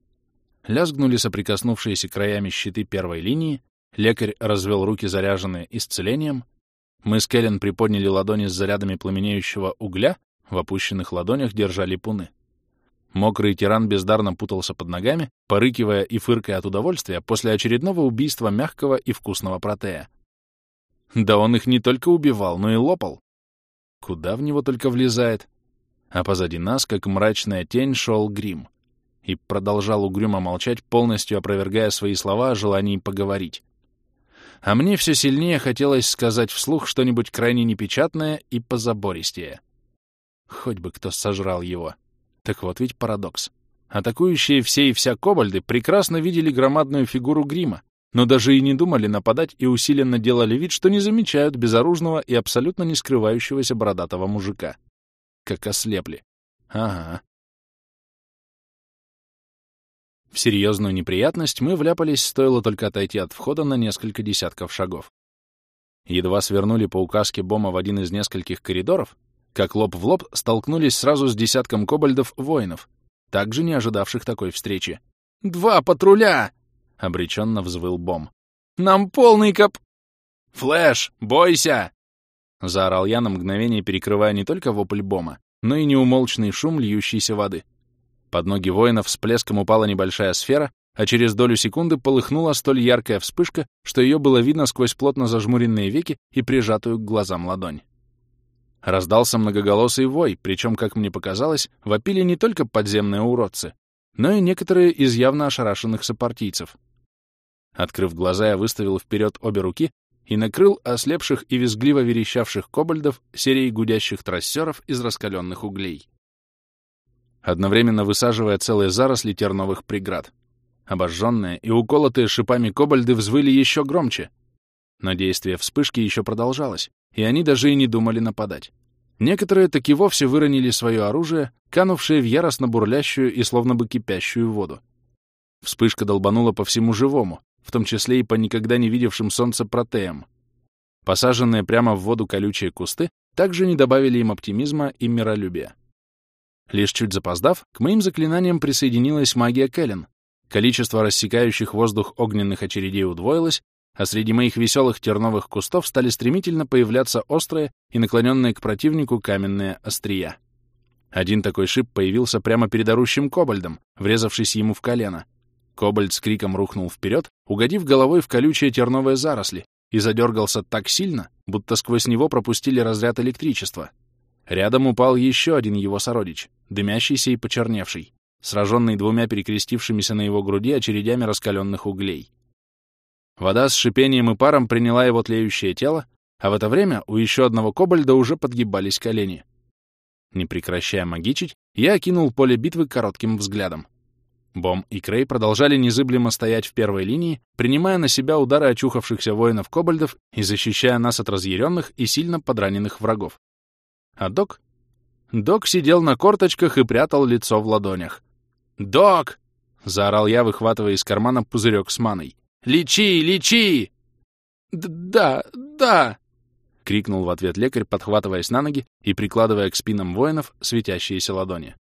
Лязгнули соприкоснувшиеся краями щиты первой линии, лекарь развел руки, заряженные исцелением, мы с Кэлен приподняли ладони с зарядами пламенеющего угля, в опущенных ладонях держали пуны. Мокрый тиран бездарно путался под ногами, порыкивая и фыркая от удовольствия после очередного убийства мягкого и вкусного протея. Да он их не только убивал, но и лопал. Куда в него только влезает. А позади нас, как мрачная тень, шел грим. И продолжал угрюмо молчать, полностью опровергая свои слова о желании поговорить. А мне все сильнее хотелось сказать вслух что-нибудь крайне непечатное и позабористее. Хоть бы кто сожрал его. Так вот ведь парадокс. Атакующие все и вся кобальды прекрасно видели громадную фигуру грима, но даже и не думали нападать и усиленно делали вид, что не замечают безоружного и абсолютно не скрывающегося бородатого мужика. Как ослепли. Ага. В серьезную неприятность мы вляпались, стоило только отойти от входа на несколько десятков шагов. Едва свернули по указке Бома в один из нескольких коридоров, как лоб в лоб столкнулись сразу с десятком кобальдов-воинов, также не ожидавших такой встречи. «Два патруля!» — обреченно взвыл Бом. «Нам полный коп...» «Флэш, бойся!» — заорал я на мгновение, перекрывая не только вопль Бома, но и неумолчный шум льющейся воды. Под ноги воинов с плеском упала небольшая сфера, а через долю секунды полыхнула столь яркая вспышка, что ее было видно сквозь плотно зажмуренные веки и прижатую к глазам ладонь. Раздался многоголосый вой, причем, как мне показалось, вопили не только подземные уродцы, но и некоторые из явно ошарашенных сопартийцев. Открыв глаза, я выставил вперед обе руки и накрыл ослепших и визгливо верещавших кобальдов серией гудящих трассеров из раскаленных углей одновременно высаживая целые заросли терновых преград. Обожженные и уколотые шипами кобальды взвыли еще громче. Но действие вспышки еще продолжалось, и они даже и не думали нападать. Некоторые таки вовсе выронили свое оружие, канувшее в яростно бурлящую и словно бы кипящую воду. Вспышка долбанула по всему живому, в том числе и по никогда не видевшим солнце протеям. Посаженные прямо в воду колючие кусты также не добавили им оптимизма и миролюбия. Лишь чуть запоздав, к моим заклинаниям присоединилась магия Кэлен. Количество рассекающих воздух огненных очередей удвоилось, а среди моих веселых терновых кустов стали стремительно появляться острые и наклоненные к противнику каменные острия. Один такой шип появился прямо перед орущим кобальдом, врезавшись ему в колено. Кобальд с криком рухнул вперед, угодив головой в колючие терновые заросли, и задергался так сильно, будто сквозь него пропустили разряд электричества. Рядом упал еще один его сородич, дымящийся и почерневший, сраженный двумя перекрестившимися на его груди очередями раскаленных углей. Вода с шипением и паром приняла его тлеющее тело, а в это время у еще одного кобальда уже подгибались колени. Не прекращая магичить, я окинул поле битвы коротким взглядом. Бом и Крей продолжали незыблемо стоять в первой линии, принимая на себя удары очухавшихся воинов-кобальдов и защищая нас от разъяренных и сильно подраненных врагов. А док? Док сидел на корточках и прятал лицо в ладонях. «Док!» — заорал я, выхватывая из кармана пузырек с маной. «Лечи! Лечи!» «Да, да!» — крикнул в ответ лекарь, подхватываясь на ноги и прикладывая к спинам воинов светящиеся ладони.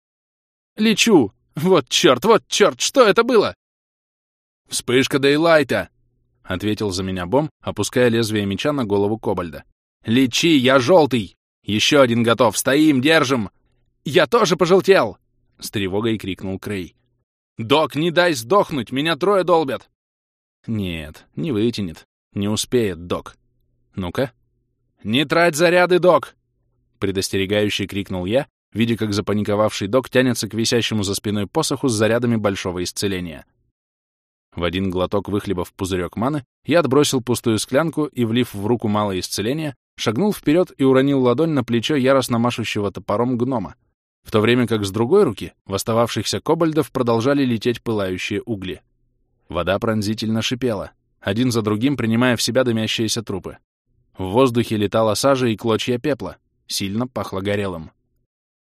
«Лечу! Вот черт, вот черт, что это было?» «Вспышка Дейлайта!» — ответил за меня Бом, опуская лезвие меча на голову Кобальда. «Лечи, я желтый!» «Еще один готов! Стоим, держим!» «Я тоже пожелтел!» — с тревогой крикнул Крей. «Док, не дай сдохнуть! Меня трое долбят!» «Нет, не вытянет. Не успеет, док. Ну-ка». «Не трать заряды, док!» — предостерегающе крикнул я, видя, как запаниковавший док тянется к висящему за спиной посоху с зарядами большого исцеления. В один глоток выхлебав пузырек маны, я отбросил пустую склянку и, влив в руку малое исцеление, шагнул вперед и уронил ладонь на плечо яростно машущего топором гнома, в то время как с другой руки в остававшихся кобальдов продолжали лететь пылающие угли. Вода пронзительно шипела, один за другим принимая в себя дымящиеся трупы. В воздухе летала сажа и клочья пепла, сильно пахло горелым.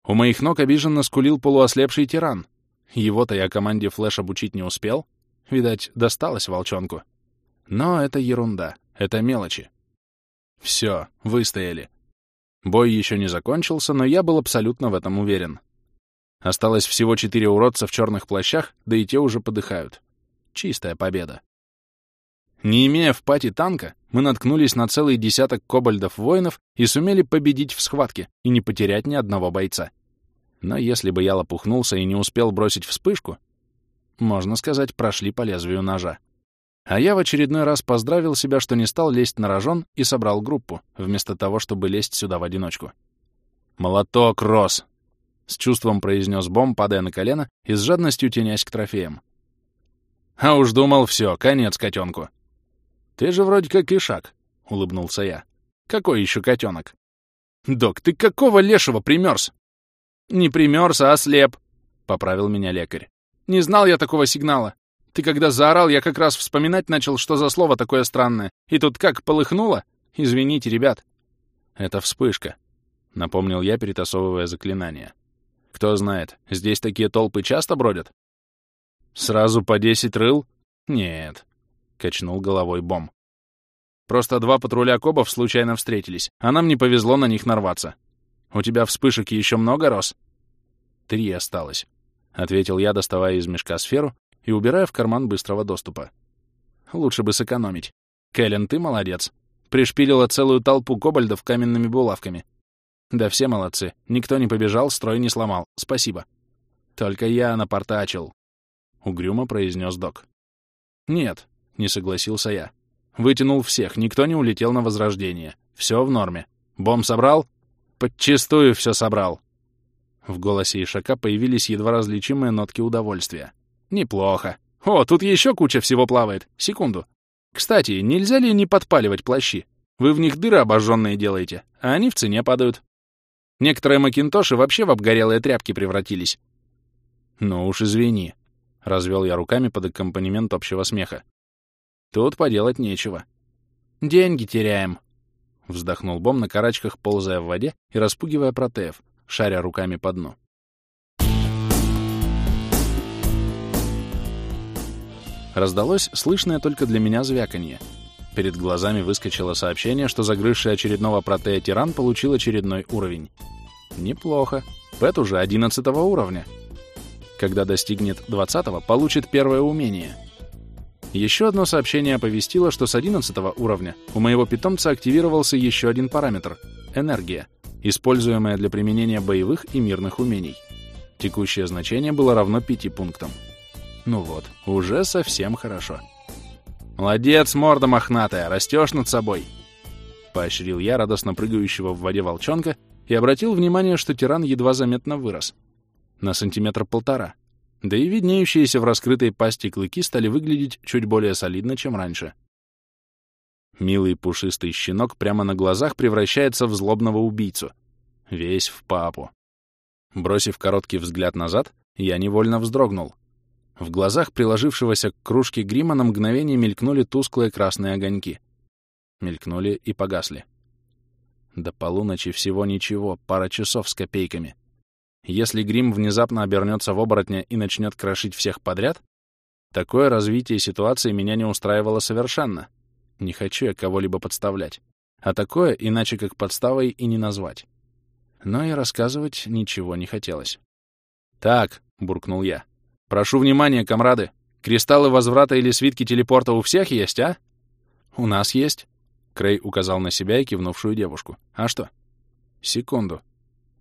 У моих ног обиженно скулил полуослепший тиран. Его-то я команде флеш обучить не успел. Видать, досталось волчонку. Но это ерунда, это мелочи. Все, выстояли. Бой еще не закончился, но я был абсолютно в этом уверен. Осталось всего четыре уродца в черных плащах, да и те уже подыхают. Чистая победа. Не имея в пати танка, мы наткнулись на целый десяток кобальдов-воинов и сумели победить в схватке и не потерять ни одного бойца. Но если бы я лопухнулся и не успел бросить вспышку, можно сказать, прошли по лезвию ножа. А я в очередной раз поздравил себя, что не стал лезть на рожон и собрал группу, вместо того, чтобы лезть сюда в одиночку. «Молоток, Рос!» — с чувством произнес Бом, падая на колено и с жадностью тенясь к трофеям. «А уж думал, все, конец котенку!» «Ты же вроде как ишак», — улыбнулся я. «Какой еще котенок?» «Док, ты какого лешего примерз?» «Не примерз, а ослеп», — поправил меня лекарь. «Не знал я такого сигнала. Ты когда заорал, я как раз вспоминать начал, что за слово такое странное. И тут как полыхнуло? Извините, ребят». «Это вспышка», — напомнил я, перетасовывая заклинание. «Кто знает, здесь такие толпы часто бродят?» «Сразу по десять рыл? Нет, — качнул головой Бом. «Просто два патруля кобов случайно встретились, а нам не повезло на них нарваться. У тебя вспышек еще много, Рос?» «Три осталось», — ответил я, доставая из мешка сферу и убирая в карман быстрого доступа. «Лучше бы сэкономить. Кэлен, ты молодец. Пришпилила целую толпу кобальдов каменными булавками. Да все молодцы. Никто не побежал, строй не сломал. Спасибо. Только я напортачил», — угрюмо произнес док. «Нет, — не согласился я. «Вытянул всех, никто не улетел на возрождение. Все в норме. Бомб собрал?» «Подчистую все собрал». В голосе Ишака появились едва различимые нотки удовольствия. «Неплохо. О, тут еще куча всего плавает. Секунду. Кстати, нельзя ли не подпаливать плащи? Вы в них дыры обожженные делаете, а они в цене падают. Некоторые макинтоши вообще в обгорелые тряпки превратились». «Ну уж извини», — развел я руками под аккомпанемент общего смеха. Тут поделать нечего. Деньги теряем. Вздохнул Бом на карачках, ползая в воде и распугивая протеев, шаря руками по дну. Раздалось слышное только для меня звяканье. Перед глазами выскочило сообщение, что загрызший очередного протея тиран получил очередной уровень. Неплохо. Пэт уже 11 уровня. Когда достигнет 20 получит первое умение — еще одно сообщение оповестило, что с 11 уровня у моего питомца активировался еще один параметр — энергия, используемая для применения боевых и мирных умений. Текущее значение было равно 5 пунктам. Ну вот, уже совсем хорошо. «Молодец, морда мохнатая, растешь над собой!» Поощрил я радостно прыгающего в воде волчонка и обратил внимание, что тиран едва заметно вырос. На сантиметр полтора. Да и виднеющиеся в раскрытой пасти клыки стали выглядеть чуть более солидно, чем раньше. Милый пушистый щенок прямо на глазах превращается в злобного убийцу. Весь в папу. Бросив короткий взгляд назад, я невольно вздрогнул. В глазах приложившегося к кружке грима на мгновение мелькнули тусклые красные огоньки. Мелькнули и погасли. До полуночи всего ничего, пара часов с копейками. Если грим внезапно обернется в оборотня и начнет крошить всех подряд, такое развитие ситуации меня не устраивало совершенно. Не хочу я кого-либо подставлять. А такое иначе как подставой и не назвать. Но и рассказывать ничего не хотелось. «Так», — буркнул я, — «прошу внимания, комрады. Кристаллы возврата или свитки телепорта у всех есть, а?» «У нас есть», — Крей указал на себя и кивнувшую девушку. «А что?» «Секунду», —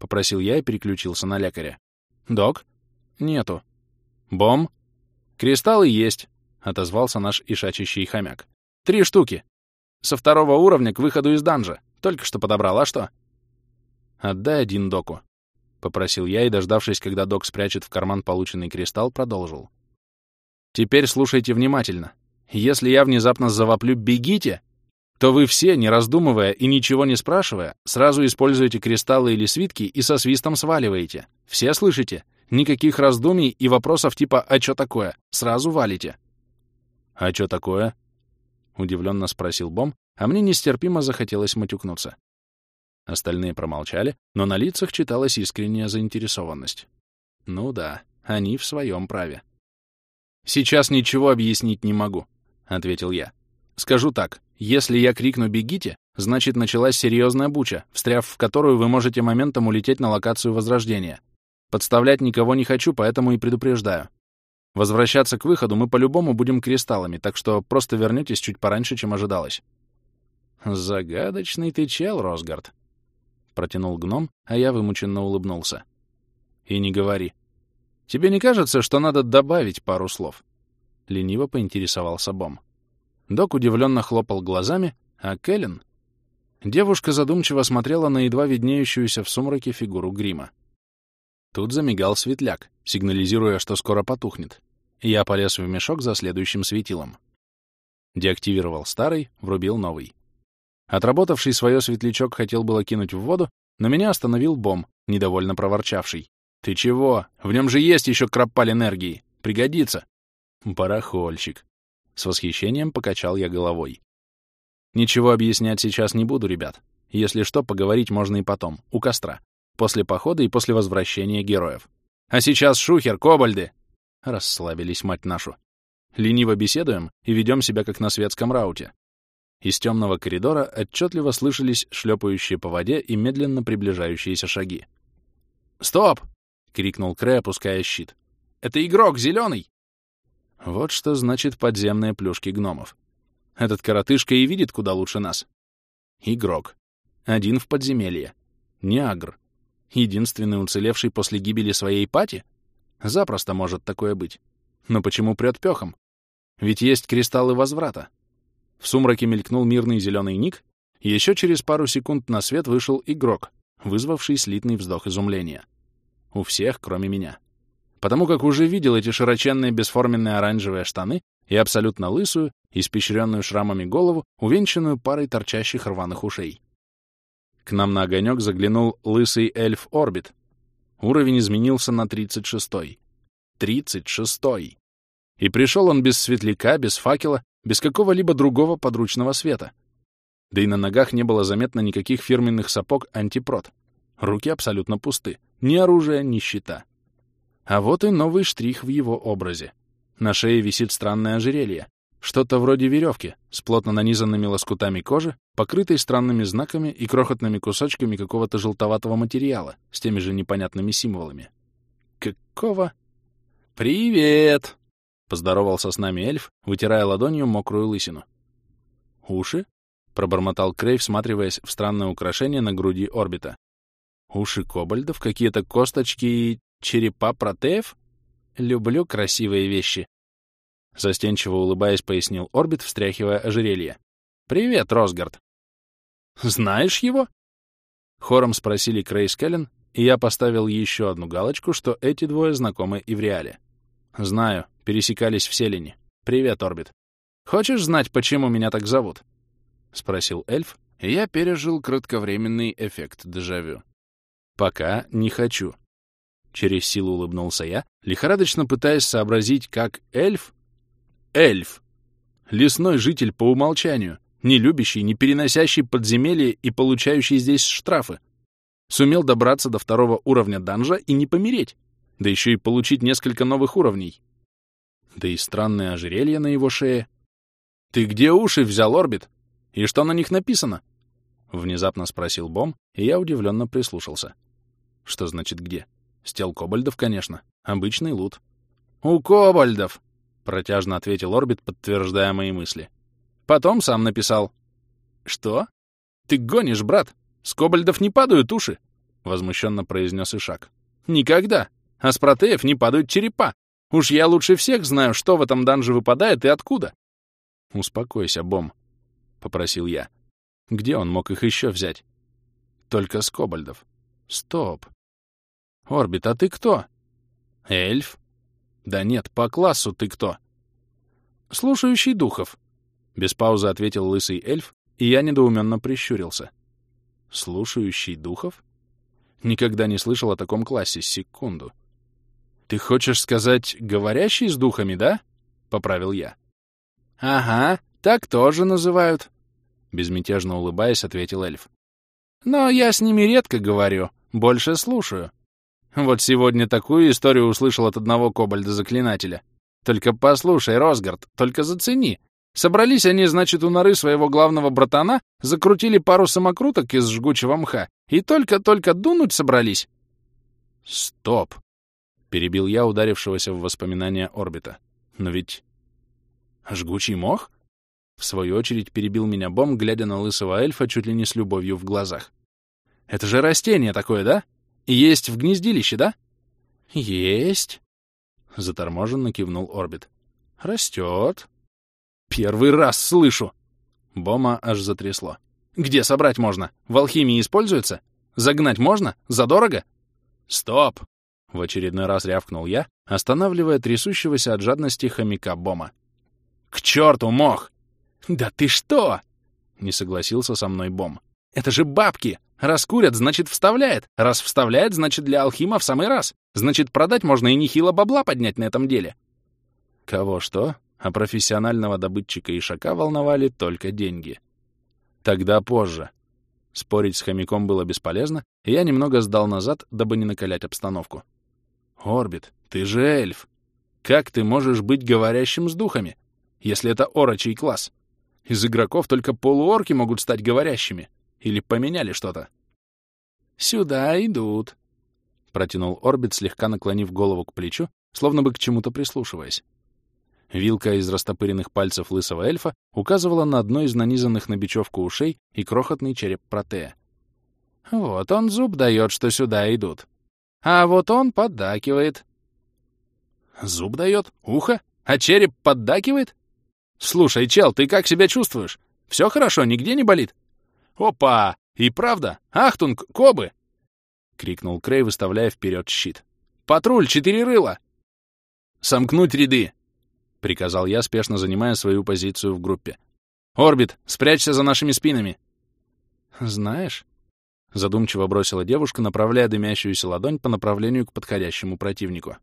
попросил я и переключился на лекаря. «Док?» «Нету». «Бом?» «Кристаллы есть», — отозвался наш ишачащий хомяк. «Три штуки. Со второго уровня к выходу из данжа. Только что подобрал, а что?» «Отдай один доку». попросил я и, дождавшись, когда док спрячет в карман полученный кристалл, продолжил. Теперь слушайте внимательно. Если я внезапно завоплю «бегите», то вы все, не раздумывая и ничего не спрашивая, сразу используете кристаллы или свитки и со свистом сваливаете. Все слышите? Никаких раздумий и вопросов типа «а чё такое?» Сразу валите. «А чё такое?» — удивленно спросил Бом, а мне нестерпимо захотелось матюкнуться. Остальные промолчали, но на лицах читалась искренняя заинтересованность. Ну да, они в своем праве. «Сейчас ничего объяснить не могу», — ответил я. «Скажу так, если я крикну «бегите», значит, началась серьезная буча, встряв в которую вы можете моментом улететь на локацию Возрождения. Подставлять никого не хочу, поэтому и предупреждаю. Возвращаться к выходу мы по-любому будем кристаллами, так что просто вернетесь чуть пораньше, чем ожидалось». «Загадочный ты чел, Росгард», — протянул гном, а я вымученно улыбнулся. «И не говори. Тебе не кажется, что надо добавить пару слов?» Лениво поинтересовался Бом. Док удивленно хлопал глазами, а Кэлен... Девушка задумчиво смотрела на едва виднеющуюся в сумраке фигуру грима. Тут замигал светляк, сигнализируя, что скоро потухнет. Я полез в мешок за следующим светилом. Деактивировал старый, врубил новый. Отработавший свое светлячок хотел было кинуть в воду, но меня остановил бом, недовольно проворчавший. «Ты чего? В нем же есть еще крапаль энергии. Пригодится!» «Барахольщик!» С восхищением покачал я головой. Ничего объяснять сейчас не буду, ребят. Если что, поговорить можно и потом, у костра. После похода и после возвращения героев. А сейчас шухер, кобальды! Расслабились, мать нашу. Лениво беседуем и ведем себя как на светском рауте. Из темного коридора отчетливо слышались шлепающие по воде и медленно приближающиеся шаги. «Стоп!» — крикнул Крэ, опуская щит. «Это игрок, зеленый!» Вот что значит подземные плюшки гномов. Этот коротышка и видит куда лучше нас. Игрок. Один в подземелье. Неагр. Единственный уцелевший после гибели своей пати? Запросто может такое быть. Но почему прет пехом? Ведь есть кристаллы возврата. В сумраке мелькнул мирный зеленый ник, и еще через пару секунд на свет вышел игрок, вызвавший слитный вздох изумления. У всех, кроме меня потому как уже видел эти широченные бесформенные оранжевые штаны и абсолютно лысую, испещренную шрамами голову, увенчанную парой торчащих рваных ушей. К нам на огонек заглянул лысый эльф Орбит. Уровень изменился на 36-й. 36-й. И пришел он без светляка, без факела, без какого-либо другого подручного света. Да и на ногах не было заметно никаких фирменных сапог антипрот. Руки абсолютно пусты. Ни оружия, ни щита. А вот и новый штрих в его образе. На шее висит странное ожерелье. Что-то вроде веревки, с плотно нанизанными лоскутами кожи, покрытой странными знаками и крохотными кусочками какого-то желтоватого материала с теми же непонятными символами. Какого? «Привет!» — поздоровался с нами эльф, вытирая ладонью мокрую лысину. «Уши?» — пробормотал Крей, всматриваясь в странное украшение на груди орбита. «Уши кобальдов, какие-то косточки и Черепа протеев? Люблю красивые вещи. Застенчиво улыбаясь, пояснил Орбит, встряхивая ожерелье. «Привет, Росгард!» «Знаешь его?» Хором спросили Крейс Келлен, и я поставил еще одну галочку, что эти двое знакомы и в реале. «Знаю, пересекались в Селине. Привет, Орбит. Хочешь знать, почему меня так зовут?» — спросил эльф, и я пережил кратковременный эффект дежавю. «Пока не хочу», Через силу улыбнулся я, лихорадочно пытаясь сообразить, как эльф... Эльф! Лесной житель по умолчанию, не любящий, не переносящий подземелье и получающий здесь штрафы. Сумел добраться до второго уровня данжа и не помереть, да еще и получить несколько новых уровней. Да и странное ожерелье на его шее. «Ты где уши взял, Орбит? И что на них написано?» Внезапно спросил Бом, и я удивленно прислушался. «Что значит где?» С тел кобальдов, конечно. Обычный лут. «У кобальдов!» — протяжно ответил Орбит, подтверждая мои мысли. «Потом сам написал». «Что? Ты гонишь, брат? С кобальдов не падают уши!» — возмущенно произнес Ишак. «Никогда! А с протеев не падают черепа! Уж я лучше всех знаю, что в этом данже выпадает и откуда!» «Успокойся, Бом», — попросил я. «Где он мог их еще взять?» «Только с кобальдов». «Стоп. Орбит, а ты кто? Эльф. Да нет, по классу ты кто? Слушающий духов. Без паузы ответил лысый эльф, и я недоуменно прищурился. Слушающий духов? Никогда не слышал о таком классе, секунду. Ты хочешь сказать «говорящий с духами», да? Поправил я. Ага, так тоже называют. Безмятежно улыбаясь, ответил эльф. Но я с ними редко говорю, больше слушаю. Вот сегодня такую историю услышал от одного кобальда-заклинателя. Только послушай, Росгард, только зацени. Собрались они, значит, у норы своего главного братана, закрутили пару самокруток из жгучего мха и только-только дунуть собрались. Стоп! Перебил я ударившегося в воспоминания орбита. Но ведь... Жгучий мох? В свою очередь перебил меня Бом, глядя на лысого эльфа чуть ли не с любовью в глазах. Это же растение такое, да? Есть в гнездилище, да? Есть. Заторможенно кивнул Орбит. Растет. Первый раз слышу. Бома аж затрясло. Где собрать можно? В алхимии используется? Загнать можно? Задорого? Стоп! В очередной раз рявкнул я, останавливая трясущегося от жадности хомяка Бома. «К черту, мох!» «Да ты что?» — не согласился со мной Бом. «Это же бабки! Раз курят, значит, вставляет. Раз вставляет, значит, для алхима в самый раз. Значит, продать можно и нехило бабла поднять на этом деле. Кого что? А профессионального добытчика Ишака волновали только деньги. Тогда позже. Спорить с хомяком было бесполезно, и я немного сдал назад, дабы не накалять обстановку. «Орбит, ты же эльф. Как ты можешь быть говорящим с духами, если это орочий класс? Из игроков только полуорки могут стать говорящими. Или поменяли что-то? «Сюда идут», — протянул Орбит, слегка наклонив голову к плечу, словно бы к чему-то прислушиваясь. Вилка из растопыренных пальцев лысого эльфа указывала на одно из нанизанных на бечевку ушей и крохотный череп протея. «Вот он зуб дает, что сюда идут. А вот он поддакивает». «Зуб дает? Ухо? А череп поддакивает? Слушай, чел, ты как себя чувствуешь? Все хорошо, нигде не болит?» «Опа! И правда? Ахтунг, кобы!» — крикнул Крей, выставляя вперед щит. «Патруль, четыре рыла!» «Сомкнуть ряды!» — приказал я, спешно занимая свою позицию в группе. «Орбит, спрячься за нашими спинами!» «Знаешь...» — задумчиво бросила девушка, направляя дымящуюся ладонь по направлению к подходящему противнику.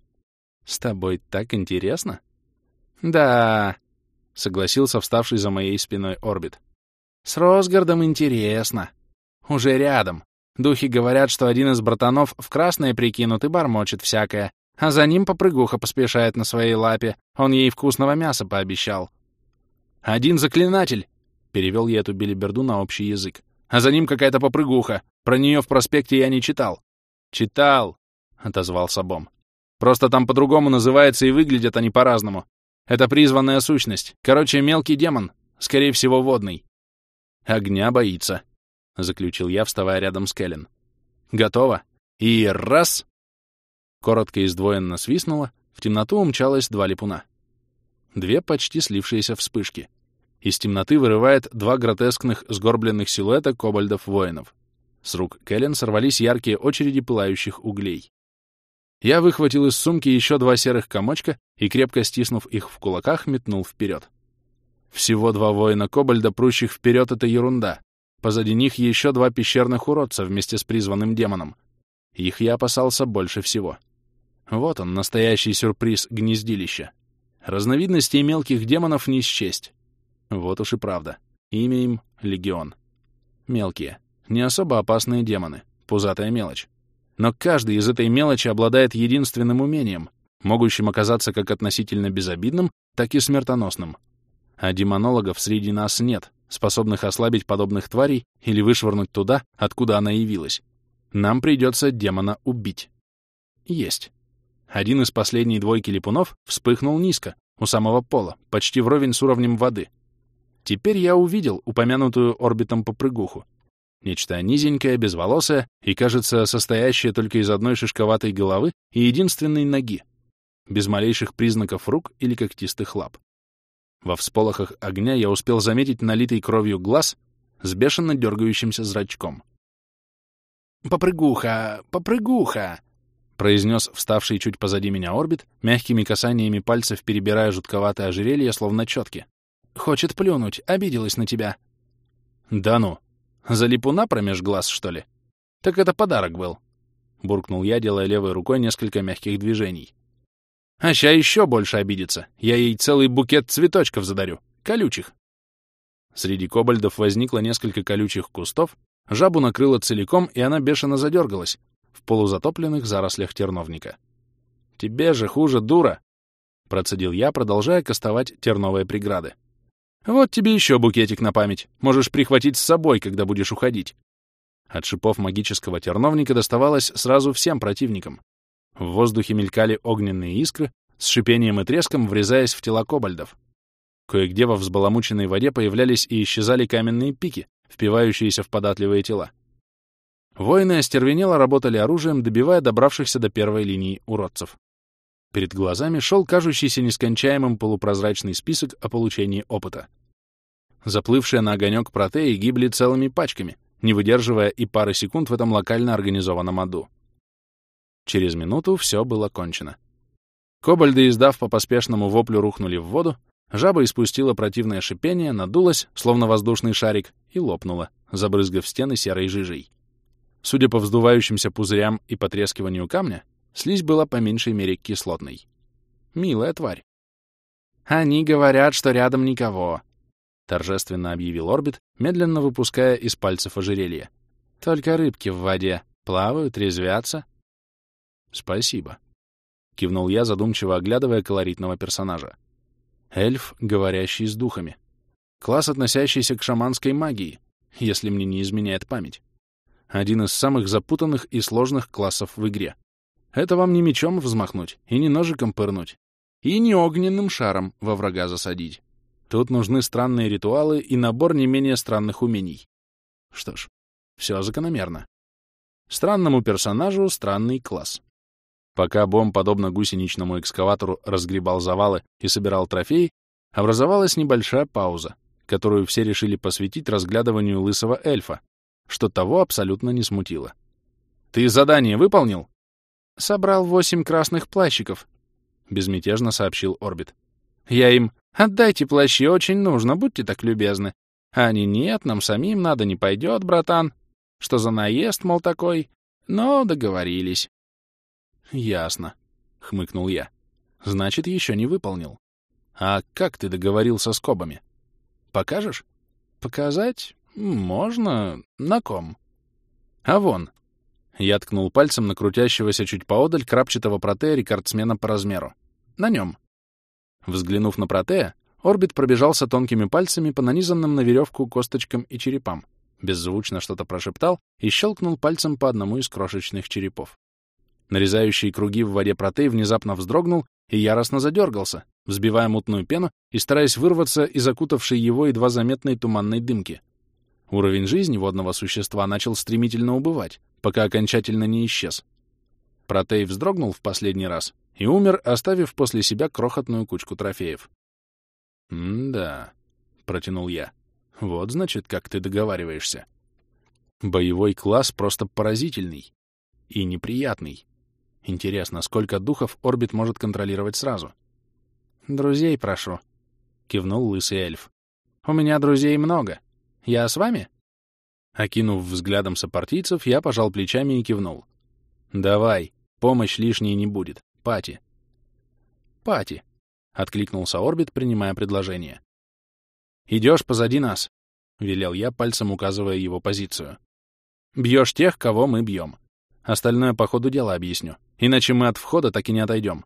«С тобой так интересно?» «Да...» — согласился вставший за моей спиной Орбит. С Росгардом интересно. Уже рядом. Духи говорят, что один из братанов в красное прикинут и бормочет всякое, а за ним попрыгуха поспешает на своей лапе. Он ей вкусного мяса пообещал. «Один заклинатель!» — перевел я эту билиберду на общий язык. «А за ним какая-то попрыгуха. Про нее в проспекте я не читал». «Читал!» — отозвался Бом. «Просто там по-другому называется и выглядят они по-разному. Это призванная сущность. Короче, мелкий демон. Скорее всего, водный. «Огня боится», — заключил я, вставая рядом с Кэлен. «Готово. И раз!» Коротко и сдвоенно свистнуло, в темноту умчалось два липуна. Две почти слившиеся вспышки. Из темноты вырывает два гротескных сгорбленных силуэта кобальдов-воинов. С рук Кэлен сорвались яркие очереди пылающих углей. Я выхватил из сумки еще два серых комочка и, крепко стиснув их в кулаках, метнул вперед. Всего два воина-кобальда, прущих вперед, — это ерунда. Позади них еще два пещерных уродца вместе с призванным демоном. Их я опасался больше всего. Вот он, настоящий сюрприз гнездилища. Разновидностей мелких демонов не счесть. Вот уж и правда. Имя им — Легион. Мелкие. Не особо опасные демоны. Пузатая мелочь. Но каждый из этой мелочи обладает единственным умением, могущим оказаться как относительно безобидным, так и смертоносным — а демонологов среди нас нет, способных ослабить подобных тварей или вышвырнуть туда, откуда она явилась. Нам придется демона убить. Есть. Один из последней двойки липунов вспыхнул низко, у самого пола, почти вровень с уровнем воды. Теперь я увидел упомянутую орбитом попрыгуху. Нечто низенькое, безволосое и, кажется, состоящее только из одной шишковатой головы и единственной ноги, без малейших признаков рук или когтистых лап. Во всполохах огня я успел заметить налитый кровью глаз с бешено дергающимся зрачком. «Попрыгуха! Попрыгуха!» произнес вставший чуть позади меня орбит, мягкими касаниями пальцев перебирая жутковатое ожерелье, словно четки. «Хочет плюнуть, обиделась на тебя». «Да ну! За липуна промеж глаз, что ли? Так это подарок был», — буркнул я, делая левой рукой несколько мягких движений. «А ща еще больше обидится. Я ей целый букет цветочков задарю, колючих». Среди кобальдов возникло несколько колючих кустов, жабу накрыло целиком, и она бешено задергалась, в полузатопленных зарослях терновника. «Тебе же хуже, дура!» — процедил я, продолжая кастовать терновые преграды. «Вот тебе еще букетик на память. Можешь прихватить с собой, когда будешь уходить». От шипов магического терновника доставалось сразу всем противникам. В воздухе мелькали огненные искры, с шипением и треском врезаясь в тела кобальдов. Кое-где во взбаламученной воде появлялись и исчезали каменные пики, впивающиеся в податливые тела. Воины остервенело работали оружием, добивая добравшихся до первой линии уродцев. Перед глазами шел кажущийся нескончаемым полупрозрачный список о получении опыта. Заплывшие на огонек протеи гибли целыми пачками, не выдерживая и пары секунд в этом локально организованном аду. Через минуту все было кончено. Кобальды, издав по поспешному воплю, рухнули в воду, жаба испустила противное шипение, надулась, словно воздушный шарик, и лопнула, забрызгав стены серой жижей. Судя по вздувающимся пузырям и потрескиванию камня, слизь была по меньшей мере кислотной. Милая тварь. «Они говорят, что рядом никого», — торжественно объявил Орбит, медленно выпуская из пальцев ожерелье. «Только рыбки в воде. Плавают, резвятся». «Спасибо», — кивнул я, задумчиво оглядывая колоритного персонажа. «Эльф, говорящий с духами. Класс, относящийся к шаманской магии, если мне не изменяет память один из самых запутанных и сложных классов в игре. Это вам не мечом взмахнуть и не ножиком пырнуть, и не огненным шаром во врага засадить. Тут нужны странные ритуалы и набор не менее странных умений. Что ж, все закономерно. Странному персонажу странный класс. Пока Бом, подобно гусеничному экскаватору, разгребал завалы и собирал трофеи, образовалась небольшая пауза, которую все решили посвятить разглядыванию лысого эльфа, что того абсолютно не смутило. «Ты задание выполнил?» «Собрал восемь красных плащиков», — безмятежно сообщил Орбит. «Я им «Отдайте плащи, очень нужно, будьте так любезны». А они «Нет, нам самим надо, не пойдет, братан». Что за наезд, мол, такой? Но договорились. «Ясно», — хмыкнул я. «Значит, еще не выполнил. А как ты договорился с кобами? Покажешь?» «Показать? «Можно. На ком?» «А вон». Я ткнул пальцем на крутящегося чуть поодаль крапчатого протея рекордсмена по размеру. «На нем». Взглянув на протея, Орбит пробежался тонкими пальцами по нанизанным на веревку косточкам и черепам, беззвучно что-то прошептал и щелкнул пальцем по одному из крошечных черепов. Нарезающий круги в воде протей внезапно вздрогнул и яростно задергался, взбивая мутную пену и стараясь вырваться из окутавшей его едва заметной туманной дымки. Уровень жизни водного существа начал стремительно убывать, пока окончательно не исчез. Протей вздрогнул в последний раз и умер, оставив после себя крохотную кучку трофеев. «М-да», — протянул я. «Вот, значит, как ты договариваешься. Боевой класс просто поразительный и неприятный. Интересно, сколько духов орбит может контролировать сразу?» «Друзей прошу», — кивнул лысый эльф. «У меня друзей много. Я с вами?» Окинув взглядом сопартийцев, я пожал плечами и кивнул. «Давай, помощь лишней не будет. Пати». «Пати», — откликнулся Орбит, принимая предложение. «Идешь позади нас», — велел я, пальцем указывая его позицию. «Бьешь тех, кого мы бьем. Остальное по ходу дела объясню. Иначе мы от входа так и не отойдем.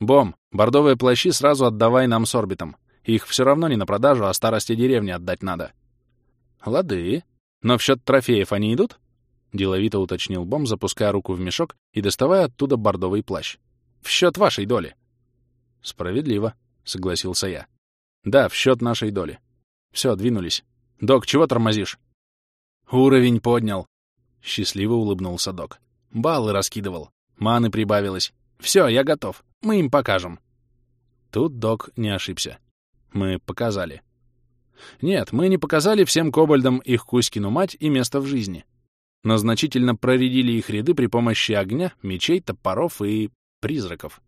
Бом, бордовые плащи сразу отдавай нам с Орбитом. Их все равно не на продажу, а старости деревни отдать надо. «Лады. Но в счет трофеев они идут?» — деловито уточнил Бом, запуская руку в мешок и доставая оттуда бордовый плащ. «В счет вашей доли». «Справедливо», — согласился я. «Да, в счет нашей доли. Все, двинулись. Док, чего тормозишь?» «Уровень поднял», — счастливо улыбнулся док. «Баллы раскидывал. Маны прибавилось. Все, я готов. Мы им покажем». Тут док не ошибся. Мы показали. Нет, мы не показали всем кобальдам их Кузькину мать и место в жизни. но значительно проредили их ряды при помощи огня, мечей, топоров и призраков.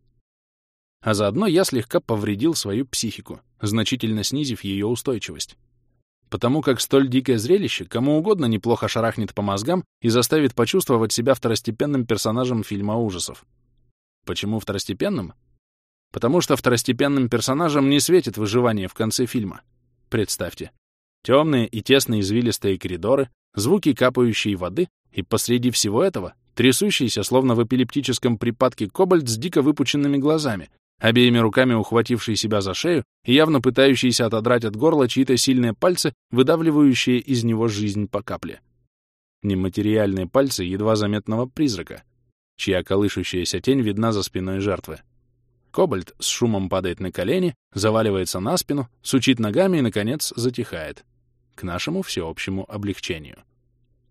А заодно я слегка повредил свою психику, значительно снизив ее устойчивость. Потому как столь дикое зрелище кому угодно неплохо шарахнет по мозгам и заставит почувствовать себя второстепенным персонажем фильма ужасов. Почему второстепенным? Потому что второстепенным персонажам не светит выживание в конце фильма. Представьте. Темные и тесные извилистые коридоры, звуки капающей воды и посреди всего этого трясущийся, словно в эпилептическом припадке кобальт с дико выпученными глазами, обеими руками ухвативший себя за шею и явно пытающийся отодрать от горла чьи-то сильные пальцы, выдавливающие из него жизнь по капле. Нематериальные пальцы едва заметного призрака, чья колышущаяся тень видна за спиной жертвы. Кобальт с шумом падает на колени, заваливается на спину, сучит ногами и, наконец, затихает. К нашему всеобщему облегчению.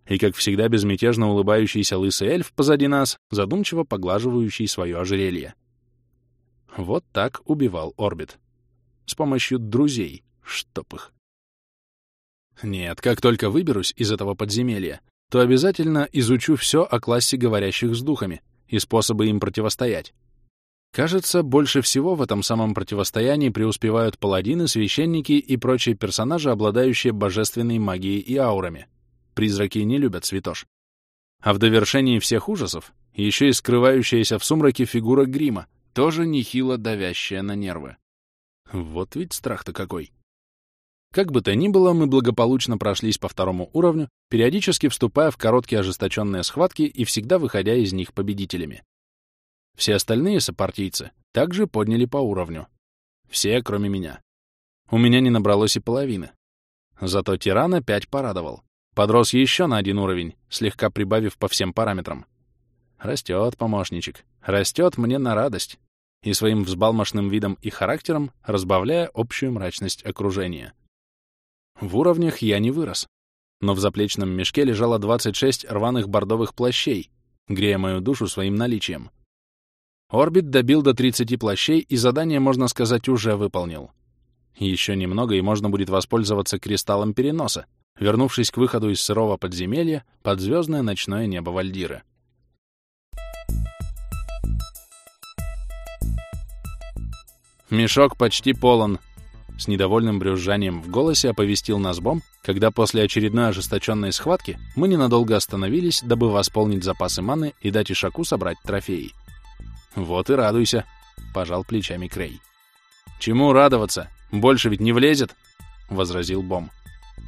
И, как всегда, безмятежно улыбающийся лысый эльф позади нас, задумчиво поглаживающий свое ожерелье. Вот так убивал Орбит. С помощью друзей, чтоб их. Нет, как только выберусь из этого подземелья, то обязательно изучу все о классе говорящих с духами и способы им противостоять. Кажется, больше всего в этом самом противостоянии преуспевают паладины, священники и прочие персонажи, обладающие божественной магией и аурами. Призраки не любят святош. А в довершении всех ужасов еще и скрывающаяся в сумраке фигура грима, тоже нехило давящая на нервы. Вот ведь страх-то какой. Как бы то ни было, мы благополучно прошлись по второму уровню, периодически вступая в короткие ожесточенные схватки и всегда выходя из них победителями. Все остальные сопартийцы также подняли по уровню. Все, кроме меня. У меня не набралось и половины. Зато тиран опять порадовал. Подрос еще на один уровень, слегка прибавив по всем параметрам. Растет помощничек, растет мне на радость. И своим взбалмошным видом и характером разбавляя общую мрачность окружения. В уровнях я не вырос. Но в заплечном мешке лежало 26 рваных бордовых плащей, грея мою душу своим наличием. Орбит добил до 30 плащей, и задание, можно сказать, уже выполнил. Еще немного, и можно будет воспользоваться кристаллом переноса, вернувшись к выходу из сырого подземелья под звездное ночное небо Вальдиры. «Мешок почти полон», — с недовольным брюзжанием в голосе оповестил нас Бом, когда после очередной ожесточенной схватки мы ненадолго остановились, дабы восполнить запасы маны и дать Ишаку собрать трофеи. «Вот и радуйся», — пожал плечами Крей. «Чему радоваться? Больше ведь не влезет», — возразил Бом.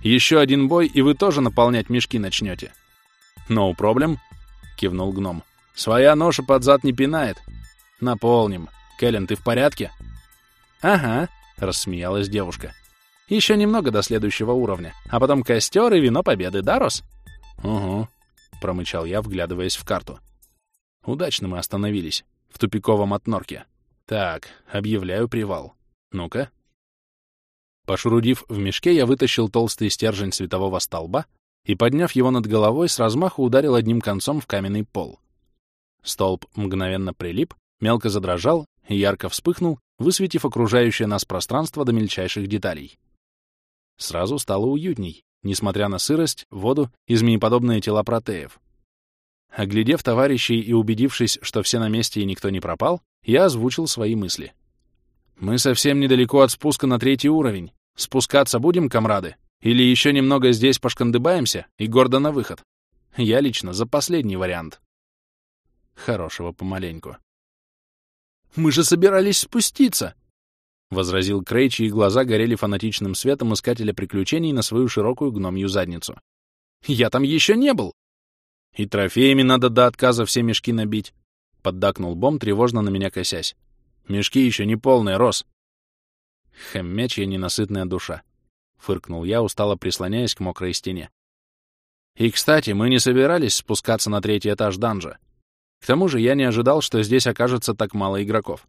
«Еще один бой, и вы тоже наполнять мешки начнете». «No проблем», — кивнул гном. «Своя ноша под зад не пинает. Наполним. Кэлен, ты в порядке?» «Ага», — рассмеялась девушка. «Еще немного до следующего уровня, а потом костер и вино победы, да, Рос?» «Угу», — промычал я, вглядываясь в карту. «Удачно мы остановились, в тупиковом отнорке. Так, объявляю привал. Ну-ка». Пошурудив в мешке, я вытащил толстый стержень светового столба и, подняв его над головой, с размаху ударил одним концом в каменный пол. Столб мгновенно прилип, мелко задрожал ярко вспыхнул, высветив окружающее нас пространство до мельчайших деталей. Сразу стало уютней, несмотря на сырость, воду и змееподобные тела протеев. Оглядев товарищей и убедившись, что все на месте и никто не пропал, я озвучил свои мысли. «Мы совсем недалеко от спуска на третий уровень. Спускаться будем, комрады? Или еще немного здесь пошкандыбаемся и гордо на выход? Я лично за последний вариант». Хорошего помаленьку. Мы же собирались спуститься!» — возразил Крей, чьи глаза горели фанатичным светом искателя приключений на свою широкую гномью задницу. «Я там еще не был!» «И трофеями надо до отказа все мешки набить», — поддакнул Бом, тревожно на меня косясь. «Мешки еще не полные, Рос». «Хэммячья ненасытная душа», — фыркнул я, устало прислоняясь к мокрой стене. «И, кстати, мы не собирались спускаться на третий этаж данжа. К тому же я не ожидал, что здесь окажется так мало игроков.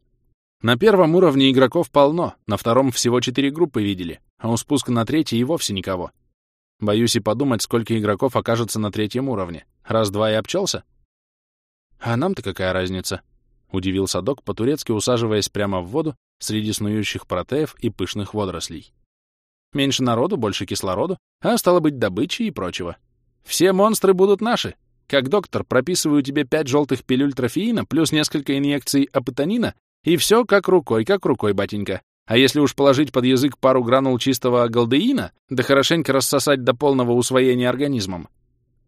На первом уровне игроков полно, на втором всего четыре группы видели, а у спуска на третий и вовсе никого. Боюсь и подумать, сколько игроков окажется на третьем уровне. Раз-два и обчелся? А нам-то какая разница? Удивился док, по-турецки усаживаясь прямо в воду среди снующих протеев и пышных водорослей. Меньше народу, больше кислороду, а стало быть добычи и прочего. Все монстры будут наши. Как доктор, прописываю тебе пять желтых пилюль трофеина плюс несколько инъекций апатонина, и все как рукой, как рукой, батенька. А если уж положить под язык пару гранул чистого галдеина, да хорошенько рассосать до полного усвоения организмом?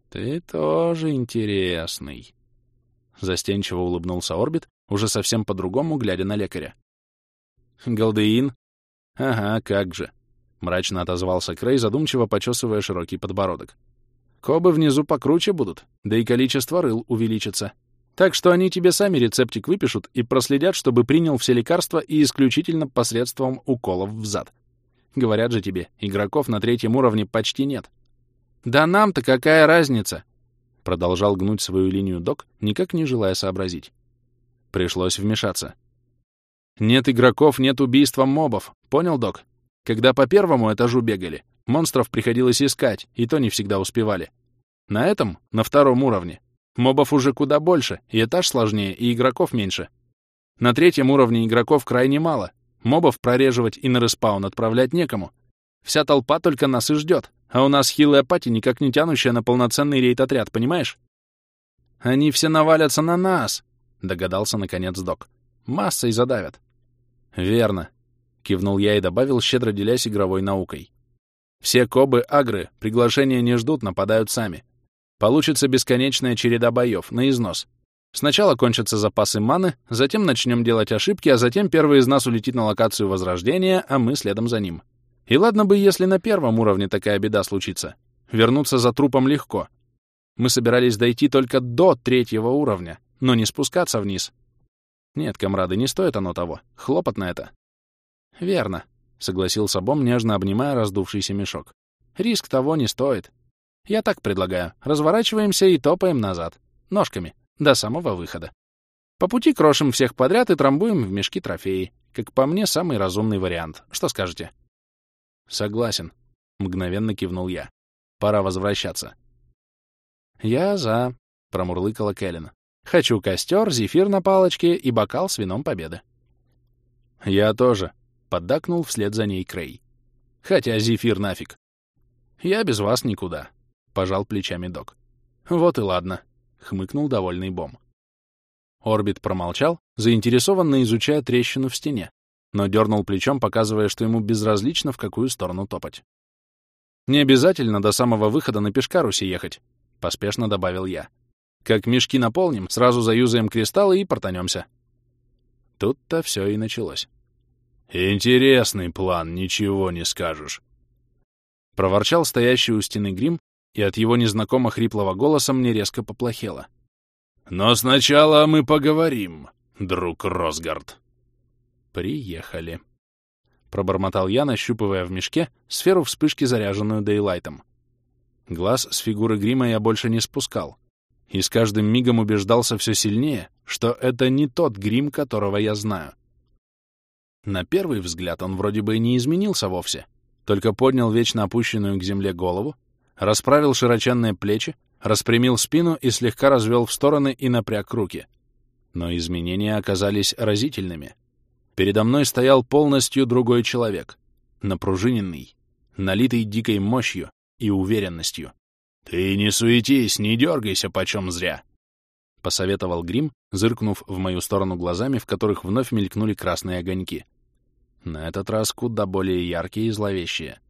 Ты тоже интересный. Застенчиво улыбнулся Орбит, уже совсем по-другому, глядя на лекаря. Галдеин? Ага, как же. Мрачно отозвался Крей, задумчиво почесывая широкий подбородок. Кобы внизу покруче будут, да и количество рыл увеличится. Так что они тебе сами рецептик выпишут и проследят, чтобы принял все лекарства и исключительно посредством уколов в зад. Говорят же тебе, игроков на третьем уровне почти нет. Да нам-то какая разница? Продолжал гнуть свою линию док, никак не желая сообразить. Пришлось вмешаться. Нет игроков, нет убийства мобов. Понял, док? Когда по первому этажу бегали, Монстров приходилось искать, и то не всегда успевали. На этом, на втором уровне, мобов уже куда больше, и этаж сложнее, и игроков меньше. На третьем уровне игроков крайне мало. Мобов прореживать и на респаун отправлять некому. Вся толпа только нас и ждет, а у нас хилая пати, никак не тянущая на полноценный рейд-отряд, понимаешь? Они все навалятся на нас, догадался наконец док. Массой задавят. Верно, кивнул я и добавил, щедро делясь игровой наукой. Все кобы-агры приглашения не ждут, нападают сами. Получится бесконечная череда боев, на износ. Сначала кончатся запасы маны, затем начнем делать ошибки, а затем первый из нас улетит на локацию Возрождения, а мы следом за ним. И ладно бы, если на первом уровне такая беда случится. Вернуться за трупом легко. Мы собирались дойти только до третьего уровня, но не спускаться вниз. Нет, комрады, не стоит оно того. Хлопотно это. Верно. — согласился Бом, нежно обнимая раздувшийся мешок. «Риск того не стоит. Я так предлагаю. Разворачиваемся и топаем назад. Ножками. До самого выхода. По пути крошим всех подряд и трамбуем в мешки трофеи. Как по мне, самый разумный вариант. Что скажете?» «Согласен», — мгновенно кивнул я. «Пора возвращаться». «Я за», — промурлыкала Кэлен. «Хочу костер, зефир на палочке и бокал с вином победы». «Я тоже», Поддакнул вслед за ней Крей. Хотя зефир нафиг. Я без вас никуда. Пожал плечами док. Вот и ладно. Хмыкнул довольный Бом. Орбит промолчал, заинтересованно изучая трещину в стене, но дернул плечом, показывая, что ему безразлично, в какую сторону топать. «Не обязательно до самого выхода на Пешкарусе ехать», — поспешно добавил я. «Как мешки наполним, сразу заюзаем кристаллы и портанемся». Тут-то все и началось. «Интересный план, ничего не скажешь». Проворчал стоящий у стены грим, и от его незнакомо хриплого голоса мне резко поплохело. «Но сначала мы поговорим, друг Росгард». «Приехали», — пробормотал я, нащупывая в мешке сферу вспышки, заряженную дейлайтом. Глаз с фигуры грима я больше не спускал, и с каждым мигом убеждался все сильнее, что это не тот грим, которого я знаю. На первый взгляд он вроде бы и не изменился вовсе, только поднял вечно опущенную к земле голову, расправил широченные плечи, распрямил спину и слегка развел в стороны и напряг руки. Но изменения оказались разительными. Передо мной стоял полностью другой человек, напружиненный, налитый дикой мощью и уверенностью. «Ты не суетись, не дергайся почем зря!» — посоветовал Грим, зыркнув в мою сторону глазами, в которых вновь мелькнули красные огоньки. На этот раз куда более яркие и зловещие.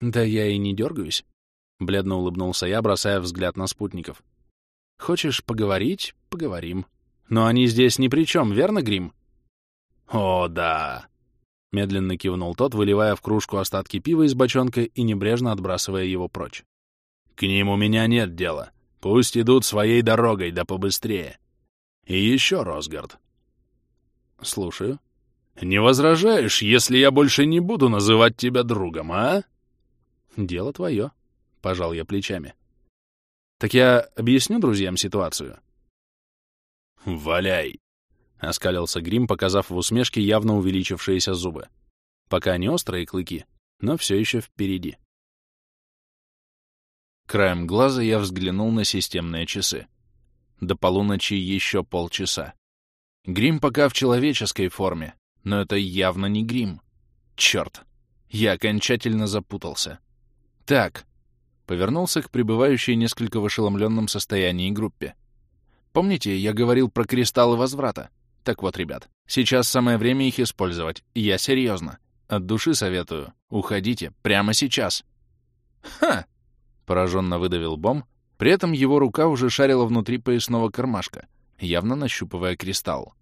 «Да я и не дергаюсь», — бледно улыбнулся я, бросая взгляд на спутников. «Хочешь поговорить? Поговорим. Но они здесь ни при чем, верно, Грим?» «О, да!» — медленно кивнул тот, выливая в кружку остатки пива из бочонка и небрежно отбрасывая его прочь. «К ним у меня нет дела. Пусть идут своей дорогой, да побыстрее. И еще, Росгард». «Слушаю», «Не возражаешь, если я больше не буду называть тебя другом, а?» «Дело твое», — пожал я плечами. «Так я объясню друзьям ситуацию?» «Валяй!» — оскалился Грим, показав в усмешке явно увеличившиеся зубы. Пока не острые клыки, но все еще впереди. Краем глаза я взглянул на системные часы. До полуночи еще полчаса. Грим пока в человеческой форме, но это явно не грим. Черт! Я окончательно запутался. Так, Повернулся к пребывающей несколько в ошеломленном состоянии группе. Помните, я говорил про кристаллы возврата? Так вот, ребят, сейчас самое время их использовать. Я серьезно. От души советую. Уходите. Прямо сейчас. Ха! Пораженно выдавил Бом. При этом его рука уже шарила внутри поясного кармашка, явно нащупывая кристалл.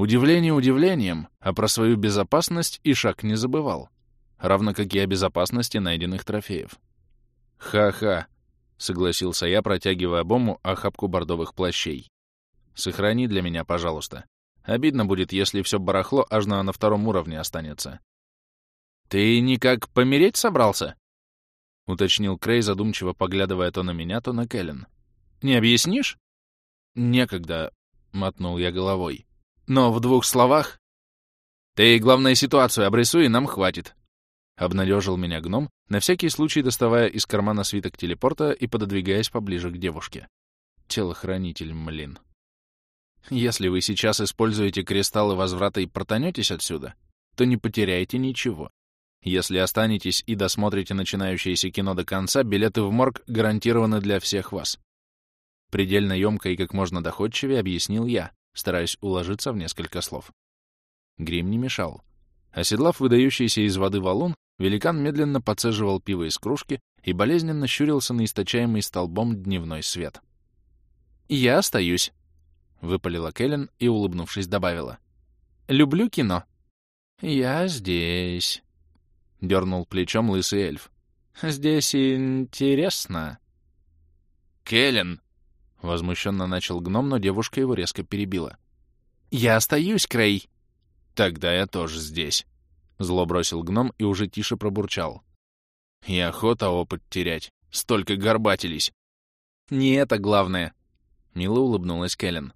Удивление удивлением, а про свою безопасность и шаг не забывал, равно как и о безопасности найденных трофеев. «Ха-ха», — согласился я, протягивая Бому охапку бордовых плащей. «Сохрани для меня, пожалуйста. Обидно будет, если все барахло аж на, на втором уровне останется». «Ты никак помереть собрался?» — уточнил Крей, задумчиво поглядывая то на меня, то на Кэлен. «Не объяснишь?» «Некогда», — мотнул я головой. «Но в двух словах...» «Ты, главное, ситуацию обрисуй, и нам хватит», — обнадежил меня гном, на всякий случай доставая из кармана свиток телепорта и пододвигаясь поближе к девушке. Телохранитель, млин. «Если вы сейчас используете кристаллы возврата и протанетесь отсюда, то не потеряете ничего. Если останетесь и досмотрите начинающееся кино до конца, билеты в морг гарантированы для всех вас. Предельно емко и как можно доходчивее объяснил я, стараясь уложиться в несколько слов. Грим не мешал. Оседлав выдающийся из воды валун, великан медленно подцеживал пиво из кружки и болезненно щурился на источаемый столбом дневной свет. «Я остаюсь», — выпалила Кэлен и, улыбнувшись, добавила. «Люблю кино». «Я здесь», — дернул плечом лысый эльф. «Здесь интересно». «Келлен!» — возмущенно начал гном, но девушка его резко перебила. «Я остаюсь, Крей!» «Тогда я тоже здесь», — зло бросил гном и уже тише пробурчал. «И охота опыт терять. Столько горбатились». «Не это главное», — мило улыбнулась Кэлен.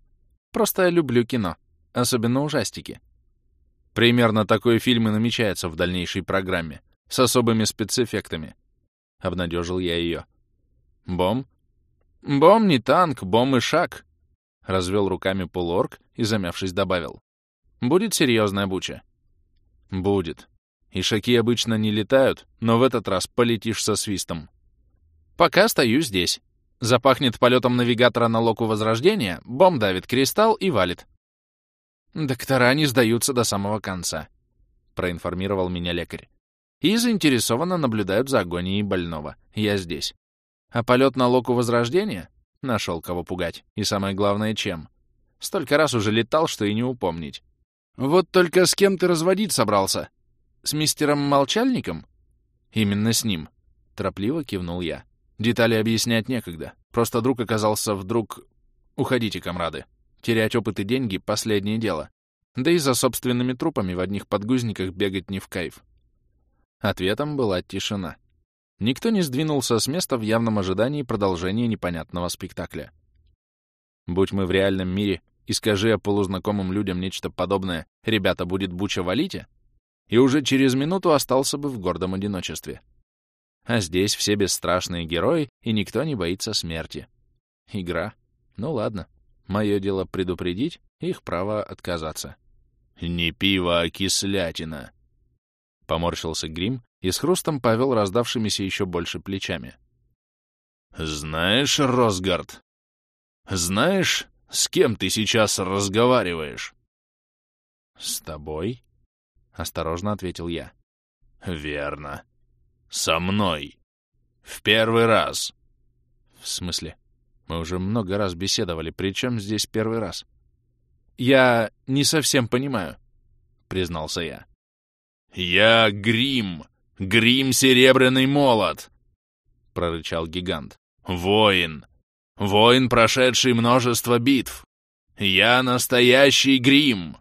«Просто я люблю кино, особенно ужастики. Примерно такой фильм и намечается в дальнейшей программе, с особыми спецэффектами. Обнадежил я ее. Бом? Бом не танк, бом и шаг. Развел руками полуорг и, замявшись, добавил. Будет серьезная буча? Будет. И шаки обычно не летают, но в этот раз полетишь со свистом. Пока стою здесь. Запахнет полетом навигатора на локу Возрождения, бом давит кристалл и валит. «Доктора не сдаются до самого конца», — проинформировал меня лекарь. «И заинтересованно наблюдают за агонией больного. Я здесь. А полет на Локу Возрождения? Нашел кого пугать. И самое главное, чем. Столько раз уже летал, что и не упомнить. Вот только с кем ты разводить собрался? С мистером Молчальником? Именно с ним. Торопливо кивнул я. Детали объяснять некогда. Просто друг оказался вдруг... Уходите, комрады. Терять опыт и деньги — последнее дело. Да и за собственными трупами в одних подгузниках бегать не в кайф. Ответом была тишина. Никто не сдвинулся с места в явном ожидании продолжения непонятного спектакля. Будь мы в реальном мире, и скажи о полузнакомым людям нечто подобное «Ребята, будет буча, валите!» и уже через минуту остался бы в гордом одиночестве. А здесь все бесстрашные герои, и никто не боится смерти. Игра. Ну ладно. Мое дело предупредить, их право отказаться. «Не пиво, а кислятина!» Поморщился Грим и с хрустом повел раздавшимися еще больше плечами. «Знаешь, Росгард, знаешь, с кем ты сейчас разговариваешь?» «С тобой?» — осторожно ответил я. «Верно. Со мной. В первый раз». «В смысле?» Мы уже много раз беседовали, причем здесь первый раз. «Я не совсем понимаю», — признался я. «Я Грим! Грим Серебряный Молот!» — прорычал гигант. «Воин! Воин, прошедший множество битв! Я настоящий Грим!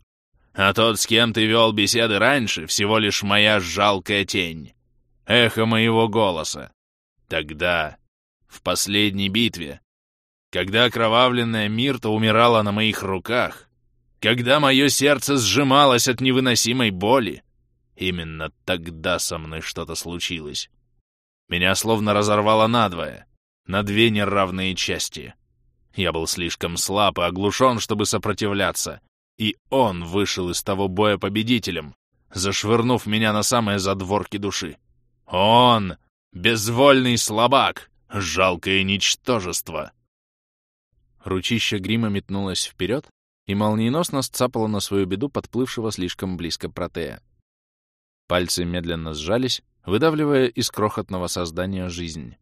А тот, с кем ты вел беседы раньше, всего лишь моя жалкая тень, эхо моего голоса. Тогда, в последней битве, когда окровавленная Мирта умирала на моих руках, когда мое сердце сжималось от невыносимой боли, именно тогда со мной что-то случилось. Меня словно разорвало надвое, на две неравные части. Я был слишком слаб и оглушен, чтобы сопротивляться, и он вышел из того боя победителем, зашвырнув меня на самые задворки души. Он, Безвольный слабак! Жалкое ничтожество!» Ручище грима метнулось вперед и молниеносно сцапало на свою беду подплывшего слишком близко протея. Пальцы медленно сжались, выдавливая из крохотного создания жизнь.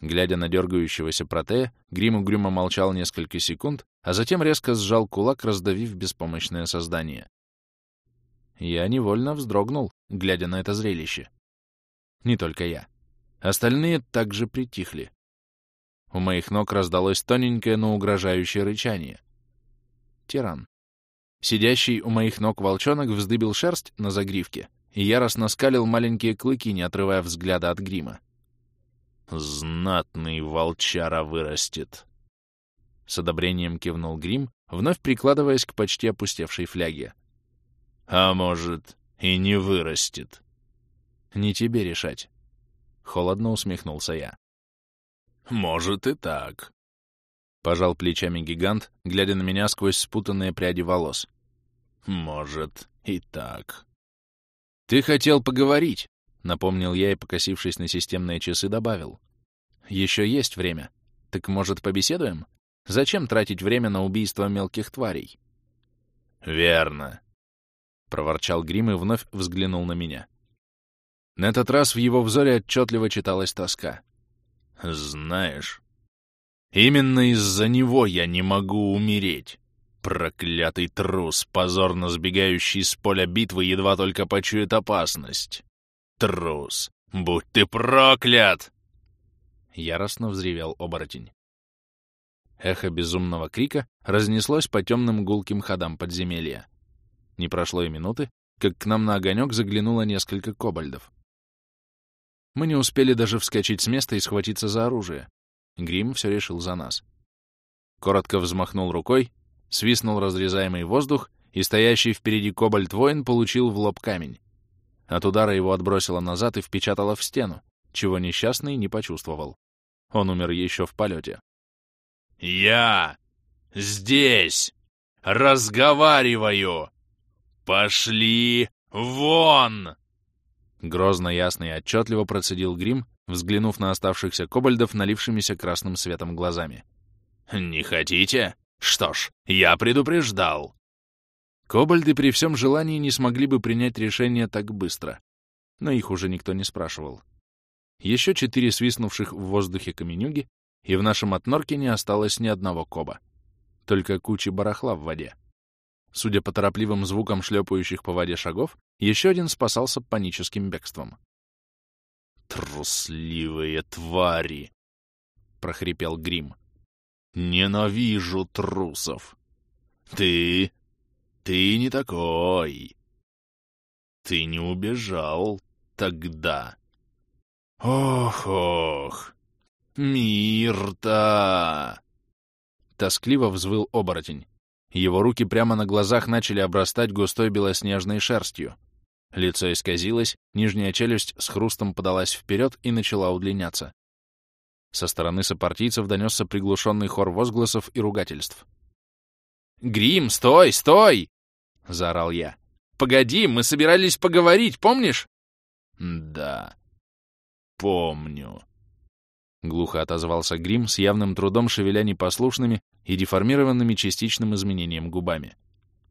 Глядя на дергающегося протея, Грим угрюмо молчал несколько секунд, а затем резко сжал кулак, раздавив беспомощное создание. Я невольно вздрогнул, глядя на это зрелище. Не только я. Остальные также притихли. У моих ног раздалось тоненькое, но угрожающее рычание. Тиран. Сидящий у моих ног волчонок вздыбил шерсть на загривке и яростно скалил маленькие клыки, не отрывая взгляда от грима. «Знатный волчара вырастет!» С одобрением кивнул грим, вновь прикладываясь к почти опустевшей фляге. «А может, и не вырастет?» «Не тебе решать», — холодно усмехнулся я. «Может и так», — пожал плечами гигант, глядя на меня сквозь спутанные пряди волос. «Может и так». «Ты хотел поговорить», — напомнил я и, покосившись на системные часы, добавил. «Еще есть время. Так, может, побеседуем? Зачем тратить время на убийство мелких тварей?» «Верно», — проворчал Грим и вновь взглянул на меня. На этот раз в его взоре отчетливо читалась тоска. Знаешь, именно из-за него я не могу умереть. Проклятый трус, позорно сбегающий с поля битвы, едва только почует опасность. Трус, будь ты проклят! Яростно взревел оборотень. Эхо безумного крика разнеслось по темным гулким ходам подземелья. Не прошло и минуты, как к нам на огонек заглянуло несколько кобальдов. Мы не успели даже вскочить с места и схватиться за оружие. Грим все решил за нас. Коротко взмахнул рукой, свистнул разрезаемый воздух, и стоящий впереди кобальт-воин получил в лоб камень. От удара его отбросило назад и впечатало в стену, чего несчастный не почувствовал. Он умер еще в полете. «Я здесь разговариваю! Пошли вон!» Грозно, ясно и отчетливо процедил Грим, взглянув на оставшихся кобальдов налившимися красным светом глазами. «Не хотите? Что ж, я предупреждал!» Кобальды при всем желании не смогли бы принять решение так быстро, но их уже никто не спрашивал. Еще четыре свистнувших в воздухе каменюги, и в нашем отнорке не осталось ни одного коба. Только кучи барахла в воде. Судя по торопливым звукам шлепающих по воде шагов, еще один спасался паническим бегством. «Трусливые твари!» — прохрипел Грим. «Ненавижу трусов! Ты... ты не такой! Ты не убежал тогда! Ох-ох! Мир-то!» Тоскливо взвыл оборотень. Его руки прямо на глазах начали обрастать густой белоснежной шерстью. Лицо исказилось, нижняя челюсть с хрустом подалась вперед и начала удлиняться. Со стороны сопартийцев донесся приглушенный хор возгласов и ругательств. «Грим, стой, стой!» — заорал я. «Погоди, мы собирались поговорить, помнишь?» «Да, помню», — глухо отозвался Грим с явным трудом шевеля непослушными и деформированными частичным изменением губами.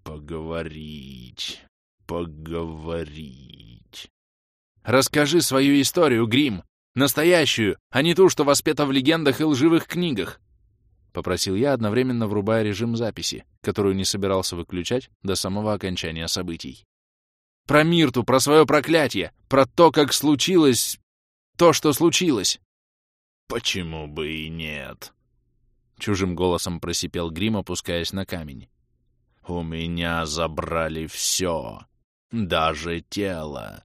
«Поговорить, поговорить...» «Расскажи свою историю, Грим! Настоящую, а не ту, что воспета в легендах и лживых книгах!» — попросил я, одновременно врубая режим записи, которую не собирался выключать до самого окончания событий. «Про Мирту, про свое проклятие, про то, как случилось... то, что случилось!» «Почему бы и нет?» Чужим голосом просипел Грим, опускаясь на камень. «У меня забрали все, даже тело.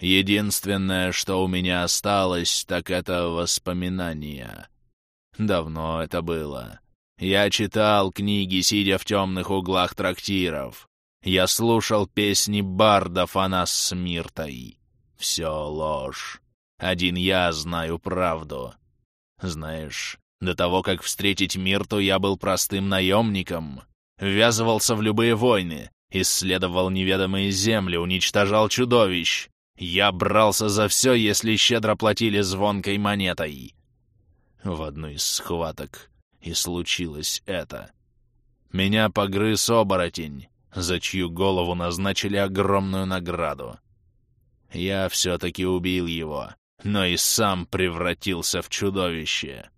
Единственное, что у меня осталось, так это воспоминания. Давно это было. Я читал книги, сидя в темных углах трактиров. Я слушал песни бардов о нас с Миртой. Все ложь. Один я знаю правду. Знаешь, до того, как встретить Мирту, я был простым наемником. Ввязывался в любые войны, исследовал неведомые земли, уничтожал чудовищ. Я брался за все, если щедро платили звонкой монетой. В одну из схваток и случилось это. Меня погрыз оборотень, за чью голову назначили огромную награду. Я все-таки убил его, но и сам превратился в чудовище.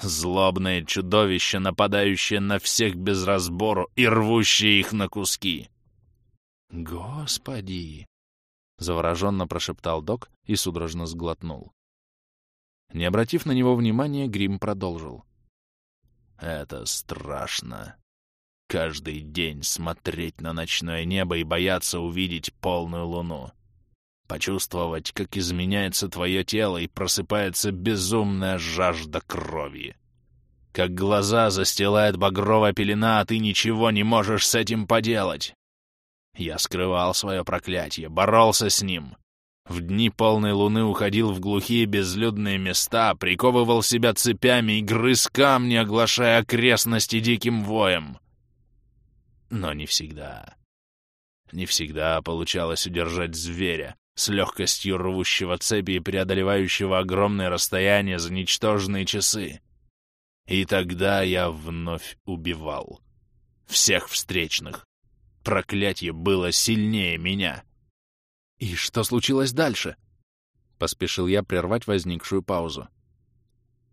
Злобное чудовище, нападающее на всех без разбору и рвущее их на куски. «Господи!» — завороженно прошептал док и судорожно сглотнул. Не обратив на него внимания, Грим продолжил. «Это страшно. Каждый день смотреть на ночное небо и бояться увидеть полную луну. Почувствовать, как изменяется твое тело и просыпается безумная жажда крови. Как глаза застилает багровая пелена, а ты ничего не можешь с этим поделать. Я скрывал свое проклятие, боролся с ним. В дни полной луны уходил в глухие безлюдные места, приковывал себя цепями и грыз камни, оглашая окрестности диким воем. Но не всегда. Не всегда получалось удержать зверя, с легкостью рвущего цепи и преодолевающего огромное расстояние за ничтожные часы. И тогда я вновь убивал. Всех встречных. Проклятие было сильнее меня. «И что случилось дальше?» Поспешил я прервать возникшую паузу.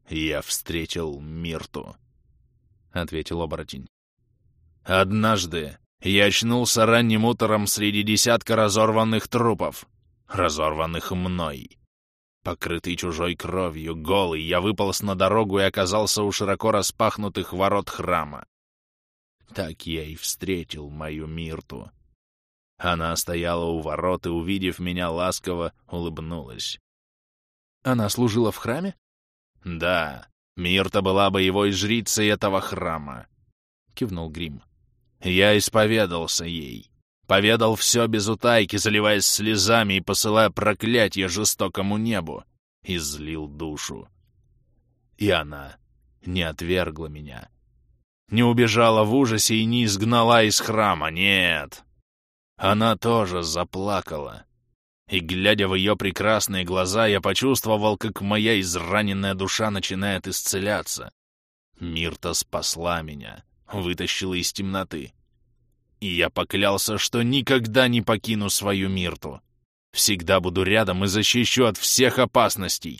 «Я встретил Мирту», — ответил оборотень. «Однажды я очнулся ранним утром среди десятка разорванных трупов разорванных мной. Покрытый чужой кровью, голый, я выполз на дорогу и оказался у широко распахнутых ворот храма. Так я и встретил мою Мирту. Она стояла у ворот и, увидев меня ласково, улыбнулась. «Она служила в храме?» «Да, Мирта была боевой жрицей этого храма», — кивнул Грим. «Я исповедался ей. Поведал все без утайки, заливаясь слезами и посылая проклятие жестокому небу. И злил душу. И она не отвергла меня. Не убежала в ужасе и не изгнала из храма, нет. Она тоже заплакала. И, глядя в ее прекрасные глаза, я почувствовал, как моя израненная душа начинает исцеляться. Мирта спасла меня, вытащила из темноты. И я поклялся, что никогда не покину свою Мирту. Всегда буду рядом и защищу от всех опасностей.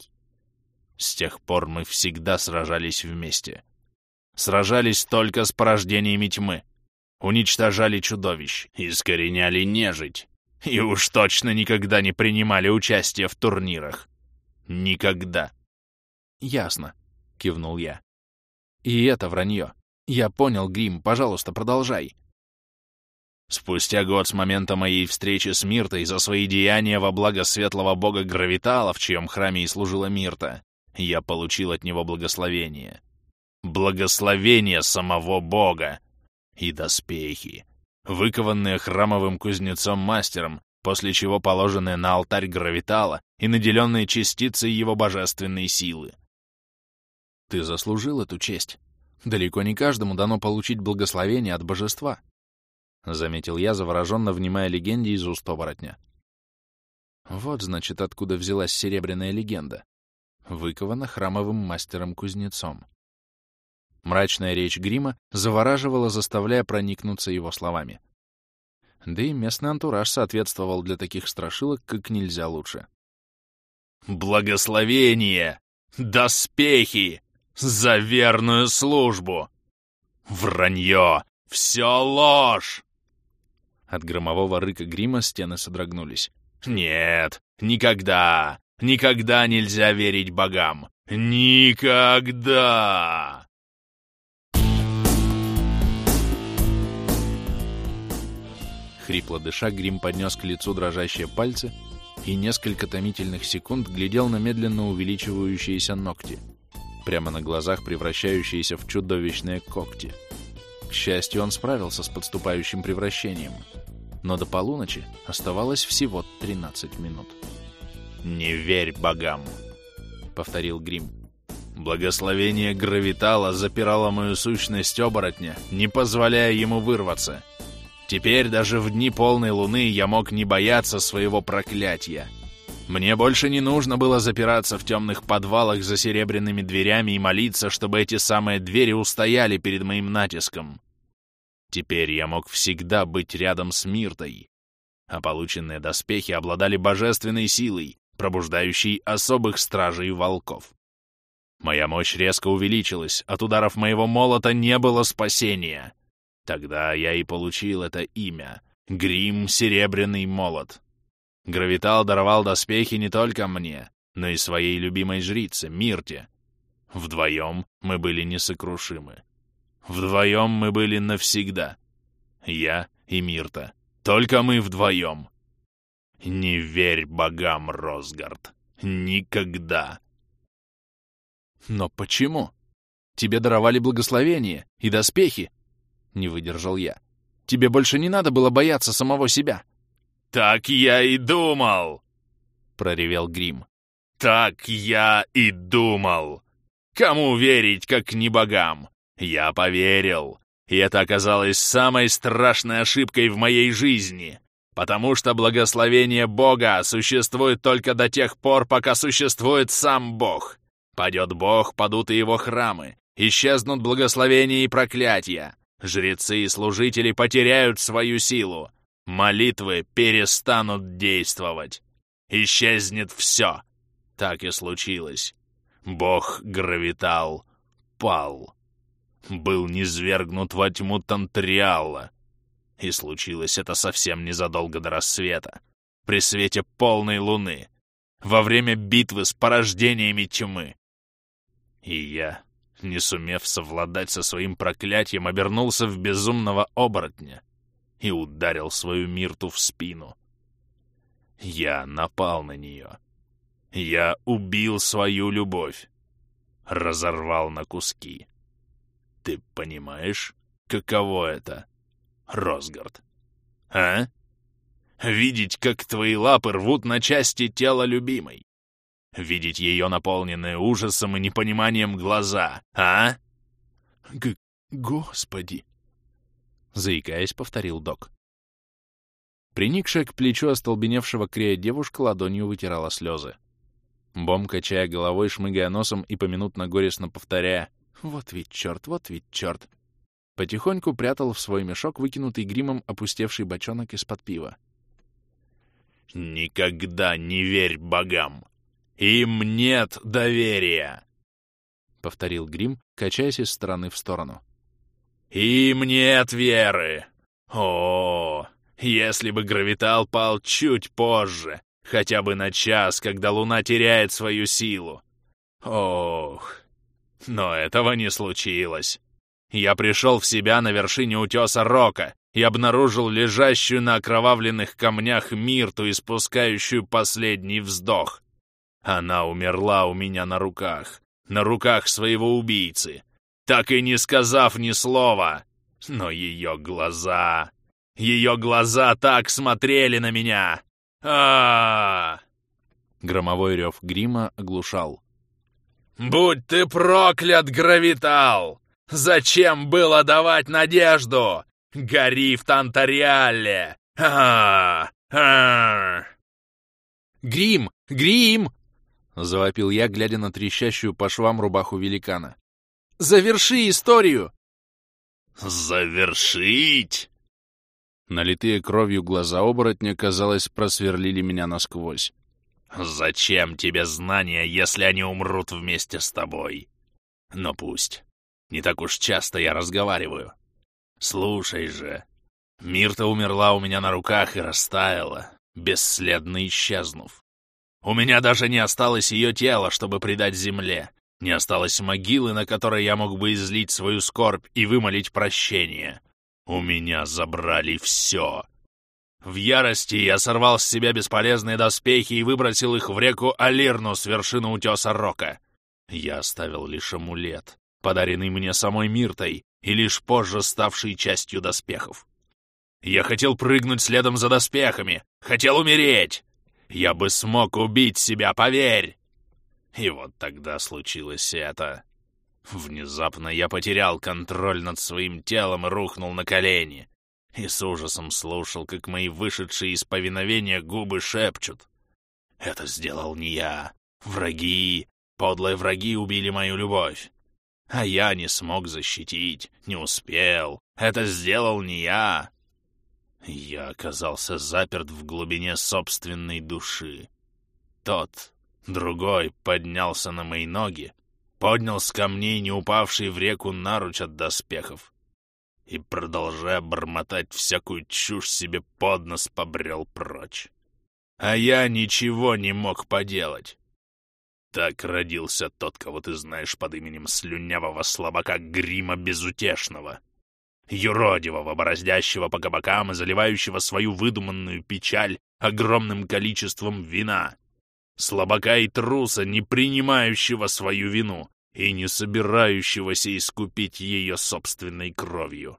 С тех пор мы всегда сражались вместе. Сражались только с порождениями тьмы. Уничтожали чудовищ, искореняли нежить. И уж точно никогда не принимали участие в турнирах. Никогда. «Ясно», — кивнул я. «И это вранье. Я понял, Грим, пожалуйста, продолжай». Спустя год с момента моей встречи с Миртой за свои деяния во благо светлого бога Гравитала, в чьем храме и служила Мирта, я получил от него благословение. Благословение самого бога! И доспехи, выкованные храмовым кузнецом-мастером, после чего положенные на алтарь Гравитала и наделенные частицей его божественной силы. Ты заслужил эту честь. Далеко не каждому дано получить благословение от божества. — заметил я, завороженно внимая легенде из уст оборотня. Вот, значит, откуда взялась серебряная легенда. Выкована храмовым мастером-кузнецом. Мрачная речь грима завораживала, заставляя проникнуться его словами. Да и местный антураж соответствовал для таких страшилок как нельзя лучше. «Благословение! Доспехи! За верную службу! Вранье! Все ложь!» От громового рыка грима стены содрогнулись. «Нет, никогда, никогда нельзя верить богам! Никогда!» Хрипло дыша, грим поднес к лицу дрожащие пальцы и несколько томительных секунд глядел на медленно увеличивающиеся ногти, прямо на глазах превращающиеся в чудовищные когти. К счастью, он справился с подступающим превращением — но до полуночи оставалось всего 13 минут. «Не верь богам!» — повторил Грим. «Благословение Гравитала запирало мою сущность оборотня, не позволяя ему вырваться. Теперь даже в дни полной луны я мог не бояться своего проклятия. Мне больше не нужно было запираться в темных подвалах за серебряными дверями и молиться, чтобы эти самые двери устояли перед моим натиском. Теперь я мог всегда быть рядом с Миртой, а полученные доспехи обладали божественной силой, пробуждающей особых стражей волков. Моя мощь резко увеличилась, от ударов моего молота не было спасения. Тогда я и получил это имя — Грим Серебряный Молот. Гравитал даровал доспехи не только мне, но и своей любимой жрице, Мирте. Вдвоем мы были несокрушимы. Вдвоем мы были навсегда. Я и Мирта. Только мы вдвоем. Не верь богам, Росгард. Никогда. Но почему? Тебе даровали благословение и доспехи. Не выдержал я. Тебе больше не надо было бояться самого себя. Так я и думал, проревел Грим. Так я и думал. Кому верить, как не богам? Я поверил. И это оказалось самой страшной ошибкой в моей жизни. Потому что благословение Бога существует только до тех пор, пока существует сам Бог. Падет Бог, падут и его храмы. Исчезнут благословения и проклятия. Жрецы и служители потеряют свою силу. Молитвы перестанут действовать. Исчезнет все. Так и случилось. Бог Гравитал пал. Был низвергнут во тьму Тантриала. И случилось это совсем незадолго до рассвета, при свете полной луны, во время битвы с порождениями тьмы. И я, не сумев совладать со своим проклятием, обернулся в безумного оборотня и ударил свою Мирту в спину. Я напал на нее. Я убил свою любовь. Разорвал на куски. Ты понимаешь, каково это, Росгард? А? Видеть, как твои лапы рвут на части тело любимой. Видеть ее наполненные ужасом и непониманием глаза, а? Г Господи! Заикаясь, повторил док. Приникшая к плечу остолбеневшего Крея девушка ладонью вытирала слезы. Бом, качая головой, шмыгая носом и поминутно горестно повторяя вот ведь черт, вот ведь черт. Потихоньку прятал в свой мешок выкинутый гримом опустевший бочонок из-под пива. «Никогда не верь богам! Им нет доверия!» — повторил Грим, качаясь из стороны в сторону. «Им нет веры! О, если бы гравитал пал чуть позже, хотя бы на час, когда луна теряет свою силу! Ох, но этого не случилось. Я пришел в себя на вершине утеса Рока и обнаружил лежащую на окровавленных камнях Мирту, испускающую последний вздох. Она умерла у меня на руках, на руках своего убийцы, так и не сказав ни слова. Но ее глаза... Ее глаза так смотрели на меня! а, -а, Громовой рев грима оглушал. «Будь ты проклят, Гравитал! Зачем было давать надежду? Гори в Тантариале! а а «Грим! Грим!» — завопил я, глядя на трещащую по швам рубаху великана. «Заверши историю!» «Завершить?» Налитые кровью глаза оборотня, казалось, просверлили меня насквозь. «Зачем тебе знания, если они умрут вместе с тобой? Но пусть. Не так уж часто я разговариваю. Слушай же. Мирта умерла у меня на руках и растаяла, бесследно исчезнув. У меня даже не осталось ее тела, чтобы предать земле. Не осталось могилы, на которой я мог бы излить свою скорбь и вымолить прощение. У меня забрали все. В ярости я сорвал с себя бесполезные доспехи и выбросил их в реку Алирну с вершины утеса Рока. Я оставил лишь амулет, подаренный мне самой Миртой и лишь позже ставший частью доспехов. Я хотел прыгнуть следом за доспехами, хотел умереть. Я бы смог убить себя, поверь. И вот тогда случилось это. Внезапно я потерял контроль над своим телом и рухнул на колени. И с ужасом слушал, как мои вышедшие из повиновения губы шепчут. «Это сделал не я. Враги, подлые враги убили мою любовь. А я не смог защитить, не успел. Это сделал не я. Я оказался заперт в глубине собственной души. Тот, другой, поднялся на мои ноги, поднял с камней не упавший в реку наруч от доспехов и, продолжая бормотать всякую чушь себе под нос, побрел прочь. А я ничего не мог поделать. Так родился тот, кого ты знаешь под именем слюнявого слабака Грима Безутешного юродивого, бороздящего по кабакам и заливающего свою выдуманную печаль огромным количеством вина, слабака и труса, не принимающего свою вину и не собирающегося искупить ее собственной кровью.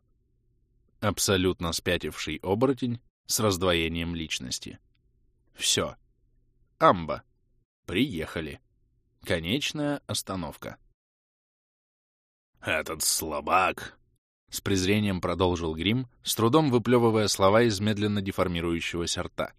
Абсолютно спятивший оборотень с раздвоением личности. Все. Амба. Приехали. Конечная остановка. «Этот слабак с презрением продолжил Грим, с трудом выплевывая слова из медленно деформирующегося рта.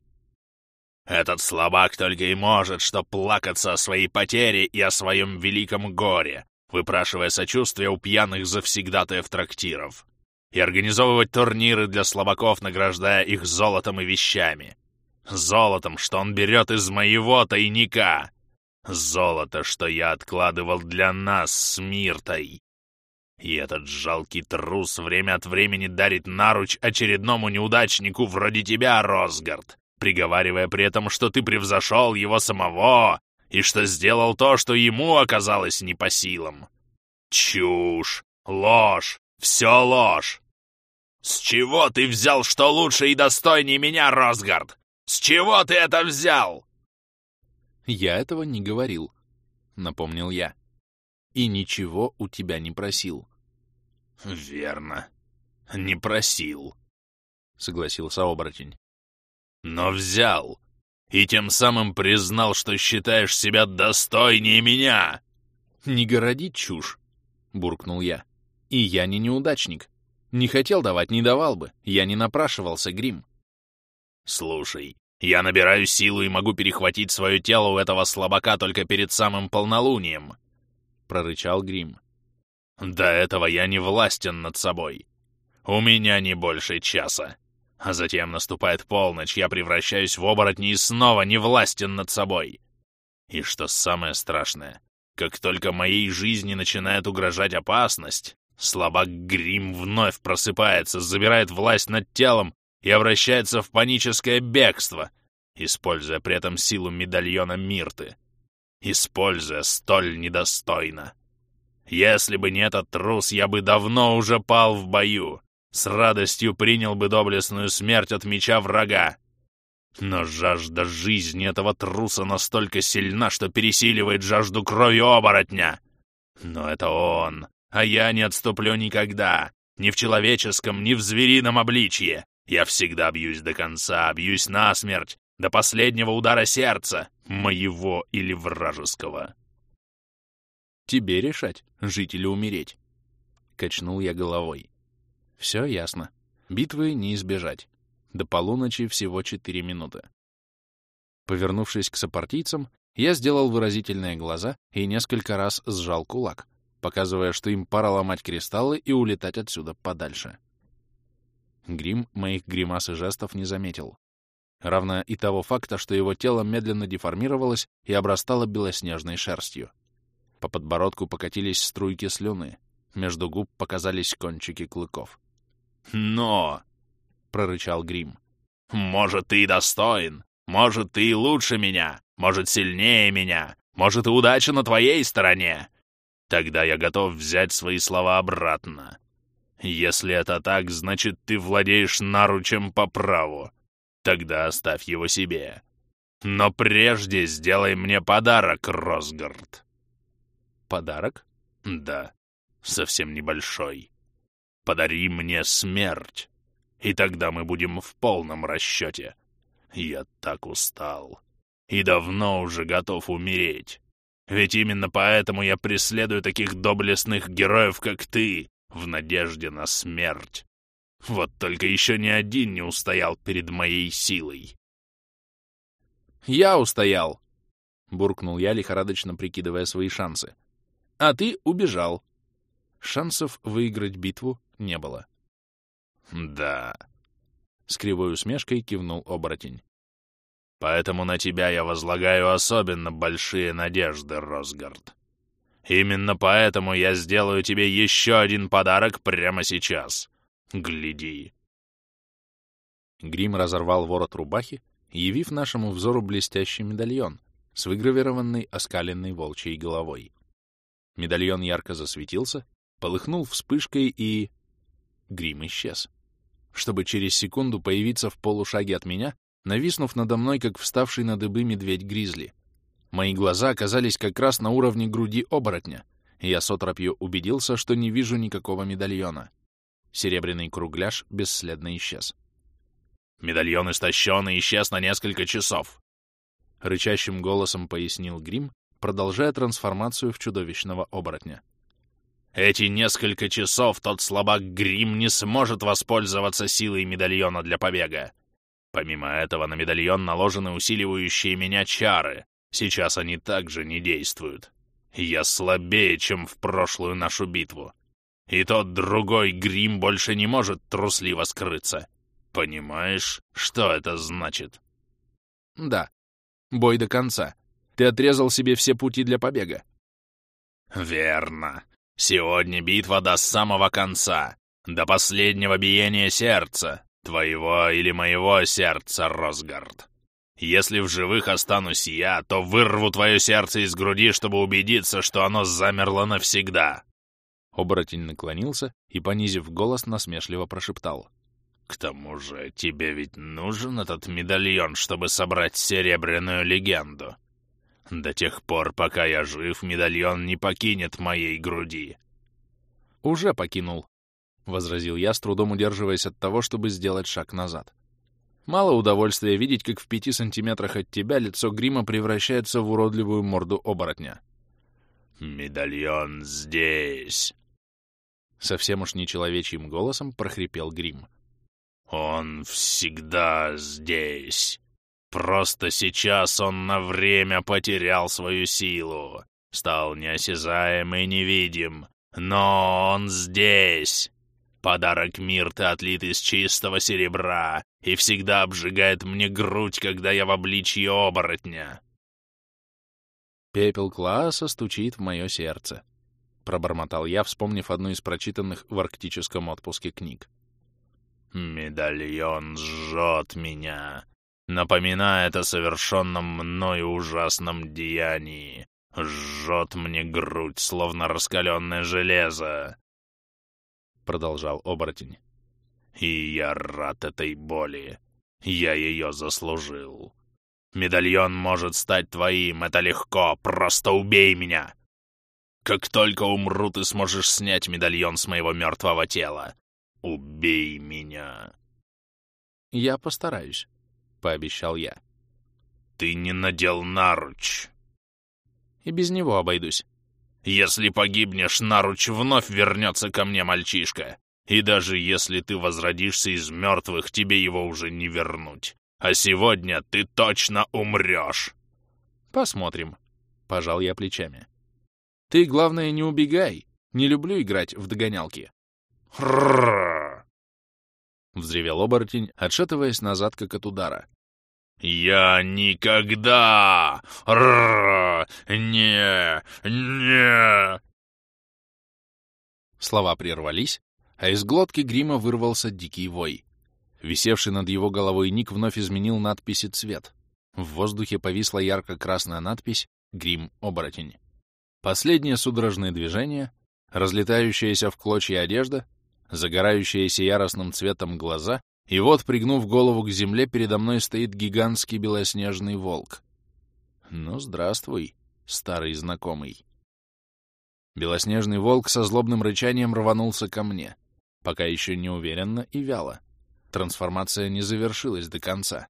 «Этот слабак только и может, что плакаться о своей потере и о своем великом горе, выпрашивая сочувствие у пьяных завсегдатаев трактиров, и организовывать турниры для слабаков, награждая их золотом и вещами. Золотом, что он берет из моего тайника. Золото, что я откладывал для нас с Миртой. И этот жалкий трус время от времени дарит наруч очередному неудачнику вроде тебя, Росгард, приговаривая при этом, что ты превзошел его самого и что сделал то, что ему оказалось не по силам. Чушь, ложь, все ложь. С чего ты взял, что лучше и достойнее меня, Росгард? С чего ты это взял? Я этого не говорил, напомнил я. И ничего у тебя не просил. «Верно. Не просил», — согласился оборотень. «Но взял, и тем самым признал, что считаешь себя достойнее меня!» «Не городи чушь!» — буркнул я. «И я не неудачник. Не хотел давать, не давал бы. Я не напрашивался, Грим». «Слушай, я набираю силу и могу перехватить свое тело у этого слабака только перед самым полнолунием», — прорычал Грим. До этого я не властен над собой. У меня не больше часа. А затем наступает полночь, я превращаюсь в оборотни и снова не властен над собой. И что самое страшное, как только моей жизни начинает угрожать опасность, слабак Грим вновь просыпается, забирает власть над телом и обращается в паническое бегство, используя при этом силу медальона Мирты. Используя столь недостойно. Если бы не этот трус, я бы давно уже пал в бою. С радостью принял бы доблестную смерть от меча врага. Но жажда жизни этого труса настолько сильна, что пересиливает жажду крови оборотня. Но это он, а я не отступлю никогда. Ни в человеческом, ни в зверином обличье. Я всегда бьюсь до конца, бьюсь насмерть, до последнего удара сердца, моего или вражеского. Тебе решать, жить или умереть. Качнул я головой. Все ясно. Битвы не избежать. До полуночи всего четыре минуты. Повернувшись к сопартийцам, я сделал выразительные глаза и несколько раз сжал кулак, показывая, что им пора ломать кристаллы и улетать отсюда подальше. Грим моих гримас и жестов не заметил. Равно и того факта, что его тело медленно деформировалось и обрастало белоснежной шерстью. По подбородку покатились струйки слюны. Между губ показались кончики клыков. «Но!» — прорычал Грим. «Может, ты и достоин. Может, ты и лучше меня. Может, сильнее меня. Может, и удача на твоей стороне. Тогда я готов взять свои слова обратно. Если это так, значит, ты владеешь наручем по праву. Тогда оставь его себе. Но прежде сделай мне подарок, Росгард. Подарок? Да, совсем небольшой. Подари мне смерть, и тогда мы будем в полном расчете. Я так устал и давно уже готов умереть. Ведь именно поэтому я преследую таких доблестных героев, как ты, в надежде на смерть. Вот только еще ни один не устоял перед моей силой. «Я устоял!» — буркнул я, лихорадочно прикидывая свои шансы. «А ты убежал!» Шансов выиграть битву не было. «Да», — с кривой усмешкой кивнул оборотень. «Поэтому на тебя я возлагаю особенно большие надежды, Росгард. Именно поэтому я сделаю тебе еще один подарок прямо сейчас. Гляди!» Грим разорвал ворот рубахи, явив нашему взору блестящий медальон с выгравированной оскаленной волчьей головой. Медальон ярко засветился, полыхнул вспышкой и... Грим исчез. Чтобы через секунду появиться в полушаге от меня, нависнув надо мной, как вставший на дыбы медведь-гризли. Мои глаза оказались как раз на уровне груди оборотня, и я с отропью убедился, что не вижу никакого медальона. Серебряный кругляш бесследно исчез. «Медальон истощен и исчез на несколько часов», — рычащим голосом пояснил Грим, продолжая трансформацию в чудовищного оборотня. «Эти несколько часов тот слабак Грим не сможет воспользоваться силой медальона для побега. Помимо этого на медальон наложены усиливающие меня чары. Сейчас они также не действуют. Я слабее, чем в прошлую нашу битву. И тот другой грим больше не может трусливо скрыться. Понимаешь, что это значит? Да. Бой до конца. Ты отрезал себе все пути для побега. Верно. Сегодня битва до самого конца. До последнего биения сердца. Твоего или моего сердца, Росгард. Если в живых останусь я, то вырву твое сердце из груди, чтобы убедиться, что оно замерло навсегда. Оборотень наклонился и, понизив голос, насмешливо прошептал. «К тому же тебе ведь нужен этот медальон, чтобы собрать серебряную легенду. До тех пор, пока я жив, медальон не покинет моей груди». «Уже покинул», — возразил я, с трудом удерживаясь от того, чтобы сделать шаг назад. «Мало удовольствия видеть, как в пяти сантиметрах от тебя лицо грима превращается в уродливую морду оборотня». «Медальон здесь!» Совсем уж нечеловечьим голосом прохрипел Грим. «Он всегда здесь. Просто сейчас он на время потерял свою силу, стал неосязаем и невидим, но он здесь. Подарок Мирта отлит из чистого серебра и всегда обжигает мне грудь, когда я в обличье оборотня». Пепел класса стучит в мое сердце. — пробормотал я, вспомнив одну из прочитанных в арктическом отпуске книг. «Медальон жжет меня, напоминает о совершенном мною ужасном деянии, жжет мне грудь, словно раскаленное железо», — продолжал оборотень. «И я рад этой боли. Я ее заслужил. Медальон может стать твоим, это легко, просто убей меня!» Как только умру, ты сможешь снять медальон с моего мертвого тела. Убей меня. Я постараюсь, — пообещал я. Ты не надел наруч. И без него обойдусь. Если погибнешь, наруч вновь вернется ко мне, мальчишка. И даже если ты возродишься из мертвых, тебе его уже не вернуть. А сегодня ты точно умрешь. Посмотрим, — пожал я плечами. Ты, главное, не убегай. Не люблю играть в догонялки. Взревел оборотень, отшатываясь назад, как от удара. «Я никогда! Не! Не!» Слова прервались, а из глотки грима вырвался дикий вой. Висевший над его головой ник вновь изменил надписи цвет. В воздухе повисла ярко-красная надпись «Грим-оборотень». Последнее судорожное движение, разлетающаяся в клочья одежда, загорающиеся яростным цветом глаза, и вот, пригнув голову к земле, передо мной стоит гигантский белоснежный волк. Ну, здравствуй, старый знакомый. Белоснежный волк со злобным рычанием рванулся ко мне, пока еще не уверенно и вяло. Трансформация не завершилась до конца.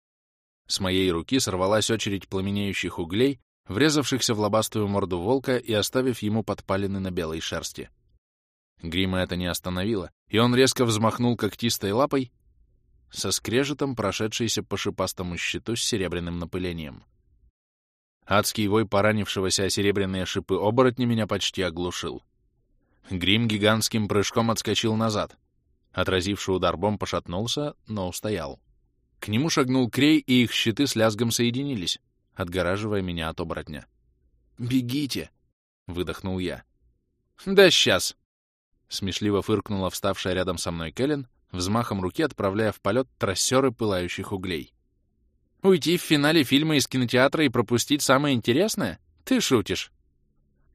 С моей руки сорвалась очередь пламенеющих углей, врезавшихся в лобастую морду волка и оставив ему подпалины на белой шерсти. Грима это не остановило, и он резко взмахнул когтистой лапой, со скрежетом прошедшейся по шипастому щиту с серебряным напылением. Адский вой поранившегося о серебряные шипы оборотня меня почти оглушил. Грим гигантским прыжком отскочил назад. Отразивший удар бомб пошатнулся, но устоял. К нему шагнул Крей, и их щиты с лязгом соединились, отгораживая меня от оборотня. «Бегите!» — выдохнул я. «Да сейчас!» — смешливо фыркнула вставшая рядом со мной Кэлен, взмахом руки отправляя в полет трассеры пылающих углей. «Уйти в финале фильма из кинотеатра и пропустить самое интересное? Ты шутишь!»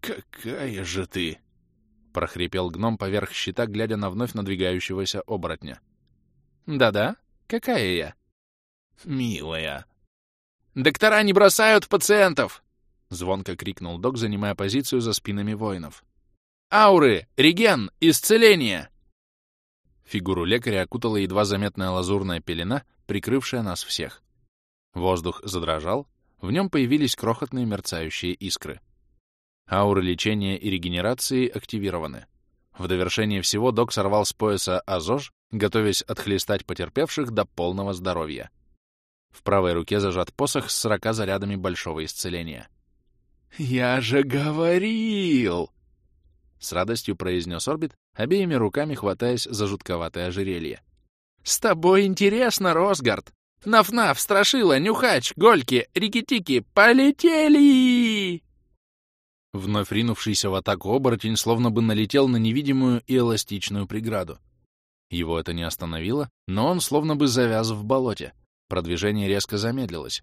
«Какая же ты!» — прохрипел гном поверх щита, глядя на вновь надвигающегося оборотня. «Да-да? Какая я?» «Милая!» «Доктора не бросают пациентов!» — звонко крикнул док, занимая позицию за спинами воинов. «Ауры! Реген! Исцеление!» Фигуру лекаря окутала едва заметная лазурная пелена, прикрывшая нас всех. Воздух задрожал, в нем появились крохотные мерцающие искры. Ауры лечения и регенерации активированы. В довершение всего док сорвал с пояса Азож, готовясь отхлестать потерпевших до полного здоровья. В правой руке зажат посох с сорока зарядами большого исцеления. «Я же говорил!» С радостью произнес Орбит, обеими руками хватаясь за жутковатое ожерелье. «С тобой интересно, Росгард! Наф-наф, Страшила, Нюхач, Гольки, Рикитики, полетели!» Вновь ринувшийся в атаку оборотень словно бы налетел на невидимую и эластичную преграду. Его это не остановило, но он словно бы завяз в болоте. Продвижение резко замедлилось.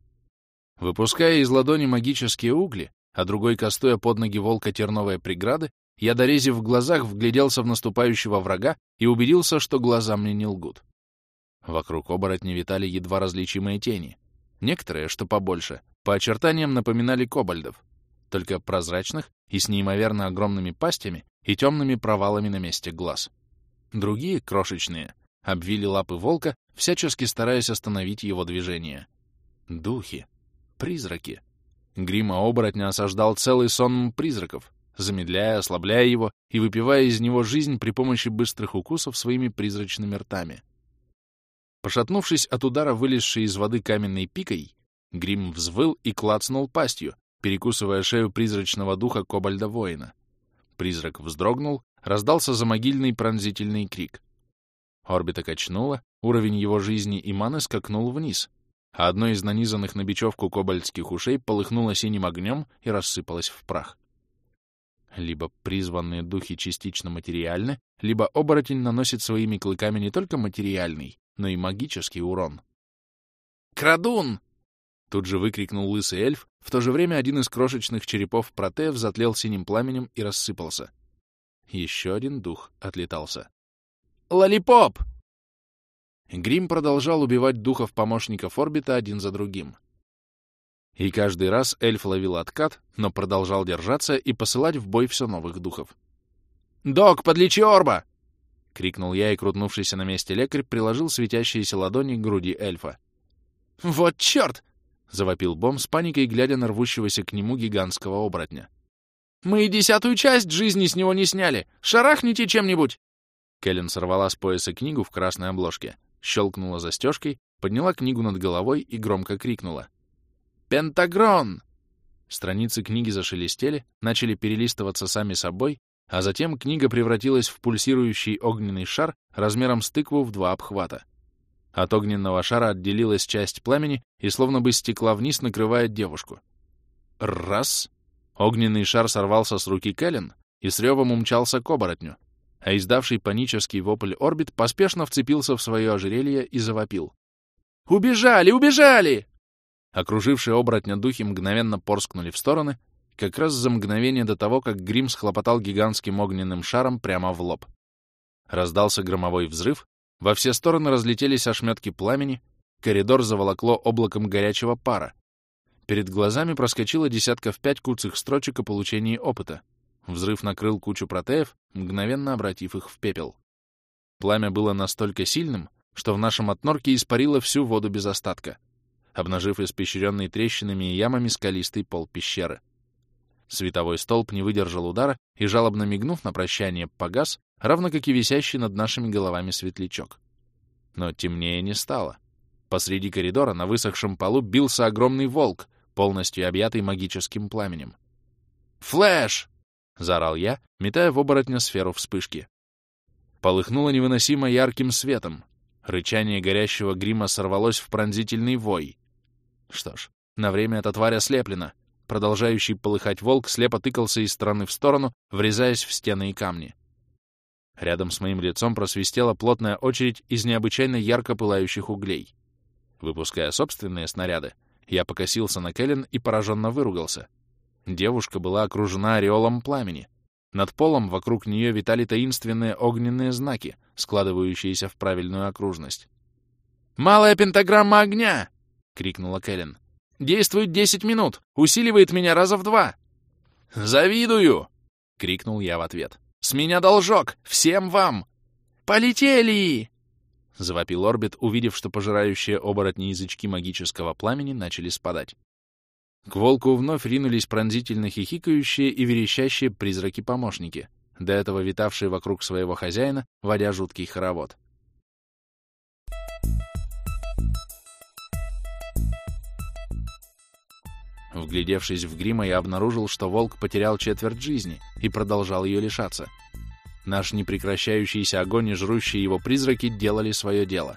Выпуская из ладони магические угли, а другой кастуя под ноги волка терновые преграды, я, дорезив в глазах, вгляделся в наступающего врага и убедился, что глаза мне не лгут. Вокруг оборотня витали едва различимые тени. Некоторые, что побольше, по очертаниям напоминали кобальдов, только прозрачных и с неимоверно огромными пастями и темными провалами на месте глаз. Другие, крошечные, обвили лапы волка, всячески стараясь остановить его движение. Духи. Призраки. Грима оборотня осаждал целый сон призраков, замедляя, ослабляя его и выпивая из него жизнь при помощи быстрых укусов своими призрачными ртами. Пошатнувшись от удара, вылезшей из воды каменной пикой, Грим взвыл и клацнул пастью, перекусывая шею призрачного духа Кобальда-воина. Призрак вздрогнул, раздался замогильный пронзительный крик. Орбита качнула, уровень его жизни и маны скакнул вниз, а одно из нанизанных на бечевку кобальтских ушей полыхнуло синим огнем и рассыпалось в прах. Либо призванные духи частично материальны, либо оборотень наносит своими клыками не только материальный, но и магический урон. «Крадун!» Тут же выкрикнул лысый эльф, в то же время один из крошечных черепов протеев затлел синим пламенем и рассыпался. Еще один дух отлетался. «Лолипоп!» Грим продолжал убивать духов-помощников орбита один за другим. И каждый раз эльф ловил откат, но продолжал держаться и посылать в бой все новых духов. «Док, подлечи орба!» — крикнул я, и крутнувшийся на месте лекарь приложил светящиеся ладони к груди эльфа. «Вот черт!» — завопил Бом с паникой, глядя на рвущегося к нему гигантского оборотня. «Мы и десятую часть жизни с него не сняли! Шарахните чем-нибудь!» Кэлен сорвала с пояса книгу в красной обложке, щелкнула застежкой, подняла книгу над головой и громко крикнула. «Пентагрон!» Страницы книги зашелестели, начали перелистываться сами собой, а затем книга превратилась в пульсирующий огненный шар размером с тыкву в два обхвата. От огненного шара отделилась часть пламени и словно бы стекла вниз, накрывая девушку. Раз! Огненный шар сорвался с руки Кэлен и с ревом умчался к оборотню, а издавший панический вопль орбит поспешно вцепился в свое ожерелье и завопил. «Убежали! Убежали!» Окружившие оборотня духи мгновенно порскнули в стороны, как раз за мгновение до того, как Грим схлопотал гигантским огненным шаром прямо в лоб. Раздался громовой взрыв, во все стороны разлетелись ошметки пламени, коридор заволокло облаком горячего пара. Перед глазами проскочило десятков пять куцых строчек о получении опыта. Взрыв накрыл кучу протеев, мгновенно обратив их в пепел. Пламя было настолько сильным, что в нашем отнорке испарило всю воду без остатка, обнажив испещренный трещинами и ямами скалистый пол пещеры. Световой столб не выдержал удара и, жалобно мигнув на прощание, погас, равно как и висящий над нашими головами светлячок. Но темнее не стало. Посреди коридора на высохшем полу бился огромный волк, полностью объятый магическим пламенем. «Флэш!» — заорал я, метая в оборотня сферу вспышки. Полыхнуло невыносимо ярким светом. Рычание горящего грима сорвалось в пронзительный вой. Что ж, на время эта тварь ослеплена. Продолжающий полыхать волк слепо тыкался из стороны в сторону, врезаясь в стены и камни. Рядом с моим лицом просвистела плотная очередь из необычайно ярко пылающих углей. Выпуская собственные снаряды, я покосился на Кэлен и пораженно выругался. Девушка была окружена ореолом пламени. Над полом вокруг нее витали таинственные огненные знаки, складывающиеся в правильную окружность. «Малая пентаграмма огня!» — крикнула Кэлен. «Действует десять минут! Усиливает меня раза в два!» «Завидую!» — крикнул я в ответ. «С меня должок! Всем вам!» «Полетели!» — завопил Орбит, увидев, что пожирающие оборотни язычки магического пламени начали спадать. К волку вновь ринулись пронзительно хихикающие и верещащие призраки-помощники, до этого витавшие вокруг своего хозяина, водя жуткий хоровод. Вглядевшись в грима, я обнаружил, что волк потерял четверть жизни и продолжал ее лишаться. Наш непрекращающийся огонь и жрущие его призраки делали свое дело.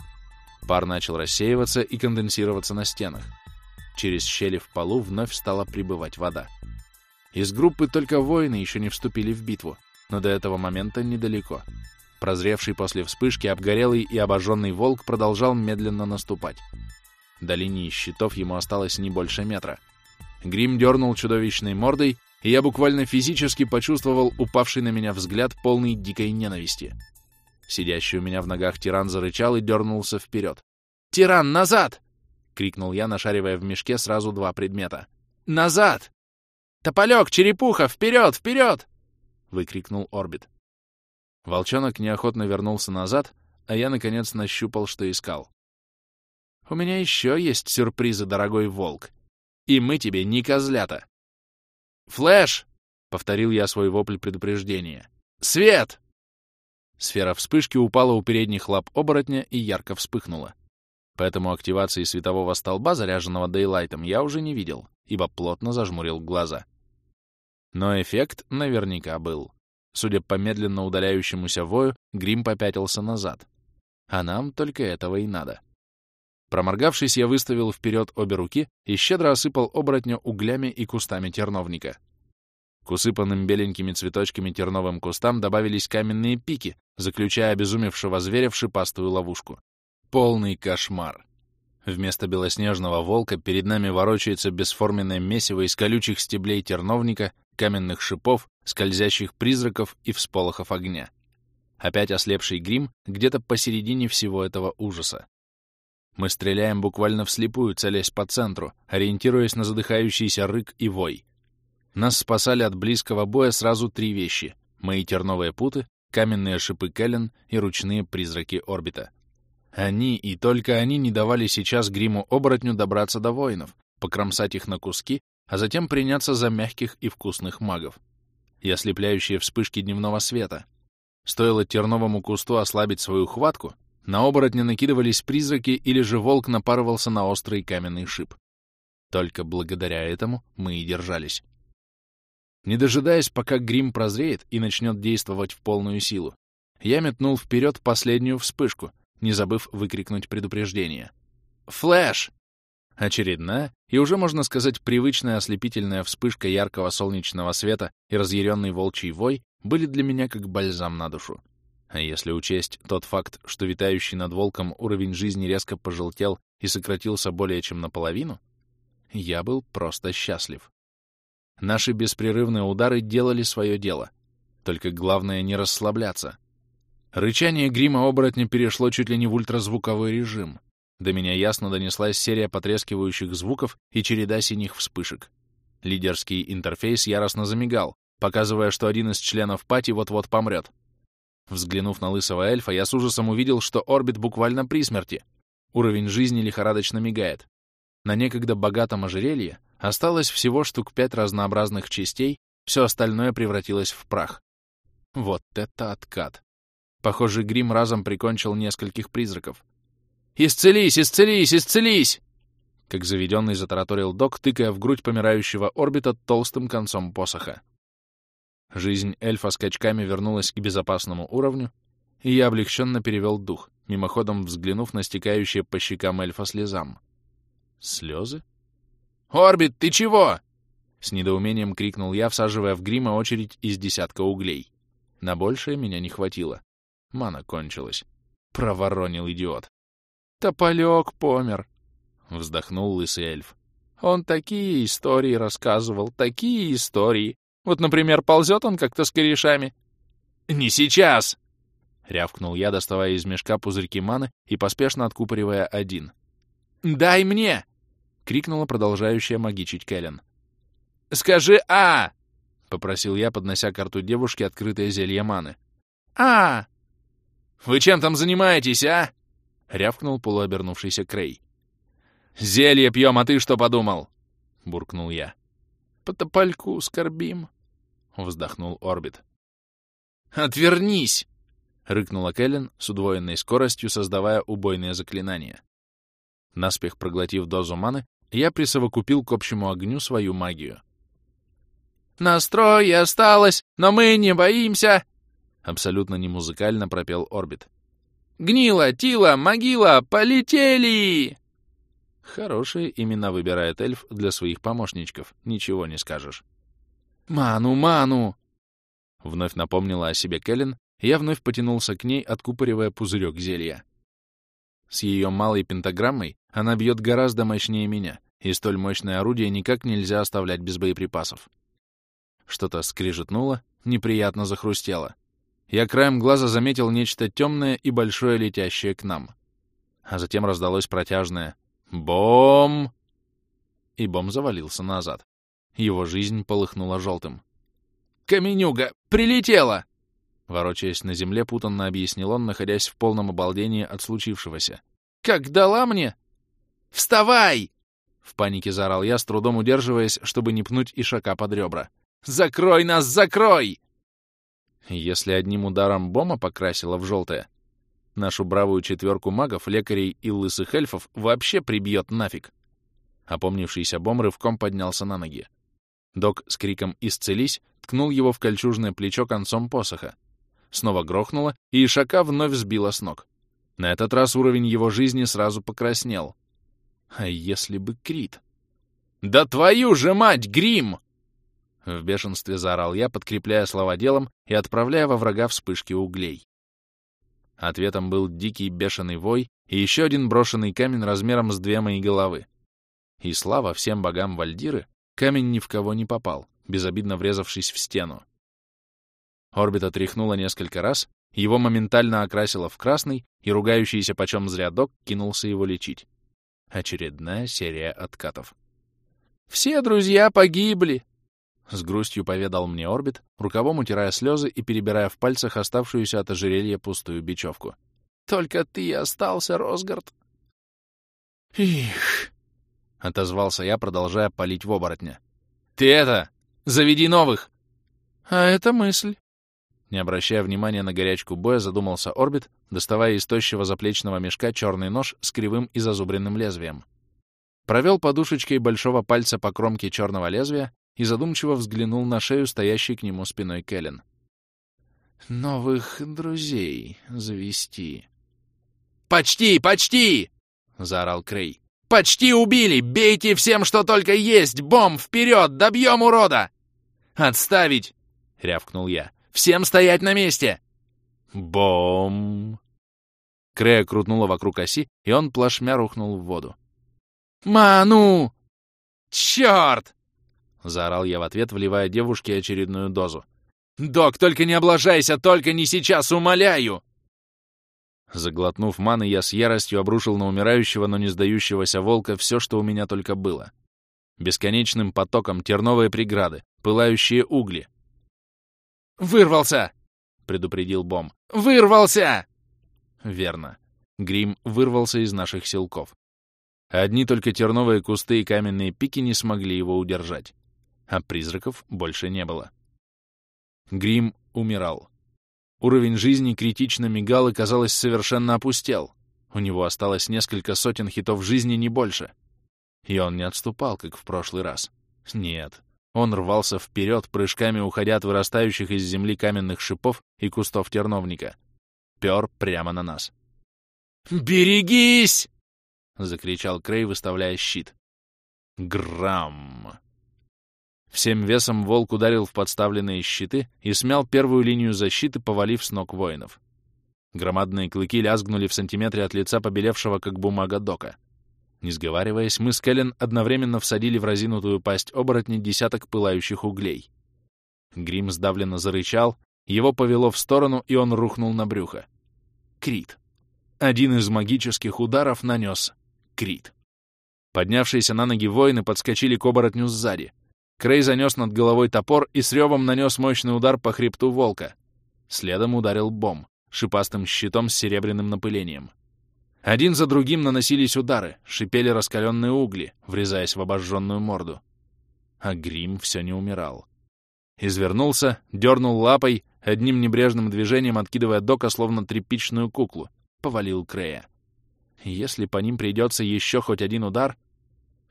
Пар начал рассеиваться и конденсироваться на стенах. Через щели в полу вновь стала прибывать вода. Из группы только воины еще не вступили в битву, но до этого момента недалеко. Прозревший после вспышки обгорелый и обожженный волк продолжал медленно наступать. До линии щитов ему осталось не больше метра — Грим дернул чудовищной мордой, и я буквально физически почувствовал упавший на меня взгляд полный дикой ненависти. Сидящий у меня в ногах тиран зарычал и дернулся вперед. «Тиран, назад!» — крикнул я, нашаривая в мешке сразу два предмета. «Назад! Тополек, черепуха, вперед, вперед!» — выкрикнул Орбит. Волчонок неохотно вернулся назад, а я, наконец, нащупал, что искал. «У меня еще есть сюрпризы, дорогой волк!» И мы тебе не козлята. «Флэш!» — повторил я свой вопль предупреждения. «Свет!» Сфера вспышки упала у передних лап оборотня и ярко вспыхнула. Поэтому активации светового столба, заряженного дейлайтом, я уже не видел, ибо плотно зажмурил глаза. Но эффект наверняка был. Судя по медленно удаляющемуся вою, грим попятился назад. А нам только этого и надо. Проморгавшись, я выставил вперед обе руки и щедро осыпал оборотня углями и кустами терновника. К усыпанным беленькими цветочками терновым кустам добавились каменные пики, заключая обезумевшего зверя в шипастую ловушку. Полный кошмар. Вместо белоснежного волка перед нами ворочается бесформенное месиво из колючих стеблей терновника, каменных шипов, скользящих призраков и всполохов огня. Опять ослепший грим где-то посередине всего этого ужаса. Мы стреляем буквально вслепую, целясь по центру, ориентируясь на задыхающийся рык и вой. Нас спасали от близкого боя сразу три вещи — мои терновые путы, каменные шипы Келлен и ручные призраки орбита. Они и только они не давали сейчас гриму-оборотню добраться до воинов, покромсать их на куски, а затем приняться за мягких и вкусных магов. И ослепляющие вспышки дневного света. Стоило терновому кусту ослабить свою хватку, на оборотня накидывались призраки или же волк напарывался на острый каменный шип. Только благодаря этому мы и держались. Не дожидаясь, пока грим прозреет и начнет действовать в полную силу, я метнул вперед последнюю вспышку, не забыв выкрикнуть предупреждение. «Флэш!» Очередная и уже, можно сказать, привычная ослепительная вспышка яркого солнечного света и разъяренный волчий вой были для меня как бальзам на душу. Если учесть тот факт, что витающий над волком уровень жизни резко пожелтел и сократился более чем наполовину, я был просто счастлив. Наши беспрерывные удары делали свое дело. Только главное не расслабляться. Рычание грима оборотня перешло чуть ли не в ультразвуковой режим. До меня ясно донеслась серия потрескивающих звуков и череда синих вспышек. Лидерский интерфейс яростно замигал, показывая, что один из членов пати вот-вот помрет. Взглянув на лысого эльфа, я с ужасом увидел, что орбит буквально при смерти. Уровень жизни лихорадочно мигает. На некогда богатом ожерелье осталось всего штук пять разнообразных частей, все остальное превратилось в прах. Вот это откат! Похоже, грим разом прикончил нескольких призраков. «Исцелись! Исцелись! Исцелись!» Как заведенный затараторил док, тыкая в грудь помирающего орбита толстым концом посоха. Жизнь эльфа скачками вернулась к безопасному уровню, и я облегченно перевел дух, мимоходом взглянув на стекающие по щекам эльфа слезам. Слезы? «Орбит, ты чего?» С недоумением крикнул я, всаживая в грима очередь из десятка углей. На большее меня не хватило. Мана кончилась. Проворонил идиот. «Тополек помер», — вздохнул лысый эльф. «Он такие истории рассказывал, такие истории. Вот, например, ползет он как-то с корешами». «Не сейчас!» — рявкнул я, доставая из мешка пузырьки маны и поспешно откупоривая один. «Дай мне!» — крикнула продолжающая магичить Кэлен. «Скажи «А!»» — попросил я, поднося к рту девушки открытое зелье маны. «А!» «Вы чем там занимаетесь, а?» — рявкнул полуобернувшийся Крей. «Зелье пьем, а ты что подумал?» — буркнул я. «По топольку скорбим», — вздохнул Орбит. «Отвернись!» — рыкнула Кэлен с удвоенной скоростью, создавая убойные заклинания. Наспех проглотив дозу маны, я присовокупил к общему огню свою магию. «Настрой осталось, но мы не боимся!» Абсолютно не музыкально пропел Орбит. «Гнила, Тила, могила, полетели!» Хорошие имена выбирает эльф для своих помощничков, ничего не скажешь. «Ману, ману!» Вновь напомнила о себе Кэлен, и я вновь потянулся к ней, откупоривая пузырек зелья. С ее малой пентаграммой она бьет гораздо мощнее меня, и столь мощное орудие никак нельзя оставлять без боеприпасов. Что-то скрижетнуло, неприятно захрустело. Я краем глаза заметил нечто темное и большое, летящее к нам. А затем раздалось протяжное «Бом!» И бом завалился назад. Его жизнь полыхнула желтым. «Каменюга! Прилетела!» Ворочаясь на земле, путанно объяснил он, находясь в полном обалдении от случившегося. «Как дала мне?» «Вставай!» В панике заорал я, с трудом удерживаясь, чтобы не пнуть ишака под ребра. «Закрой нас, закрой!» Если одним ударом бома покрасила в желтое, нашу бравую четверку магов, лекарей и лысых эльфов вообще прибьет нафиг. Опомнившийся бом рывком поднялся на ноги. Док с криком «Исцелись!» ткнул его в кольчужное плечо концом посоха. Снова грохнуло, и Ишака вновь сбило с ног. На этот раз уровень его жизни сразу покраснел. А если бы Крит? «Да твою же мать, Грим!» В бешенстве заорал я, подкрепляя слова делом и отправляя во врага вспышки углей. Ответом был дикий бешеный вой и еще один брошенный камень размером с две мои головы. И слава всем богам Вальдиры, камень ни в кого не попал, безобидно врезавшись в стену. Орбита тряхнула несколько раз, его моментально окрасило в красный, и ругающийся почем зря док кинулся его лечить. Очередная серия откатов. «Все друзья погибли!» С грустью поведал мне Орбит, рукавом утирая слезы и перебирая в пальцах оставшуюся от ожерелья пустую бечевку. «Только ты остался, Росгард!» «Их!» — отозвался я, продолжая палить в оборотня. «Ты это! Заведи новых!» «А это мысль!» Не обращая внимания на горячку боя, задумался Орбит, доставая из тощего заплечного мешка черный нож с кривым и зазубренным лезвием. Провел подушечкой большого пальца по кромке черного лезвия и задумчиво взглянул на шею стоящей к нему спиной Кэлен. «Новых друзей завести». «Почти, почти!» — заорал Крей. «Почти убили! Бейте всем, что только есть! Бомб, вперед! Добьем урода!» «Отставить!» — рявкнул я. «Всем стоять на месте!» Бом! Крея крутнула вокруг оси, и он плашмя рухнул в воду. «Ману! Черт!» — заорал я в ответ, вливая девушке очередную дозу. «Док, только не облажайся, только не сейчас, умоляю!» Заглотнув маны, я с яростью обрушил на умирающего, но не сдающегося волка все, что у меня только было. Бесконечным потоком терновые преграды, пылающие угли. «Вырвался!» — предупредил Бом. «Вырвался!» Верно. Грим вырвался из наших силков. Одни только терновые кусты и каменные пики не смогли его удержать а призраков больше не было. Грим умирал. Уровень жизни критично мигал и, казалось, совершенно опустел. У него осталось несколько сотен хитов жизни, не больше. И он не отступал, как в прошлый раз. Нет, он рвался вперед, прыжками уходя от вырастающих из земли каменных шипов и кустов терновника. Пер прямо на нас. «Берегись!» — закричал Крей, выставляя щит. Грамм. Всем весом волк ударил в подставленные щиты и смял первую линию защиты, повалив с ног воинов. Громадные клыки лязгнули в сантиметре от лица побелевшего, как бумага дока. Не сговариваясь, мы с Кэлен одновременно всадили в разинутую пасть оборотни десяток пылающих углей. Грим сдавленно зарычал, его повело в сторону, и он рухнул на брюхо. Крит. Один из магических ударов нанес крит. Поднявшиеся на ноги воины подскочили к оборотню сзади. Крей занес над головой топор и с ревом нанес мощный удар по хребту волка. Следом ударил бом, шипастым щитом с серебряным напылением. Один за другим наносились удары, шипели раскаленные угли, врезаясь в обожженную морду. А грим все не умирал. Извернулся, дернул лапой, одним небрежным движением откидывая дока, словно тряпичную куклу, повалил Крея. Если по ним придется еще хоть один удар...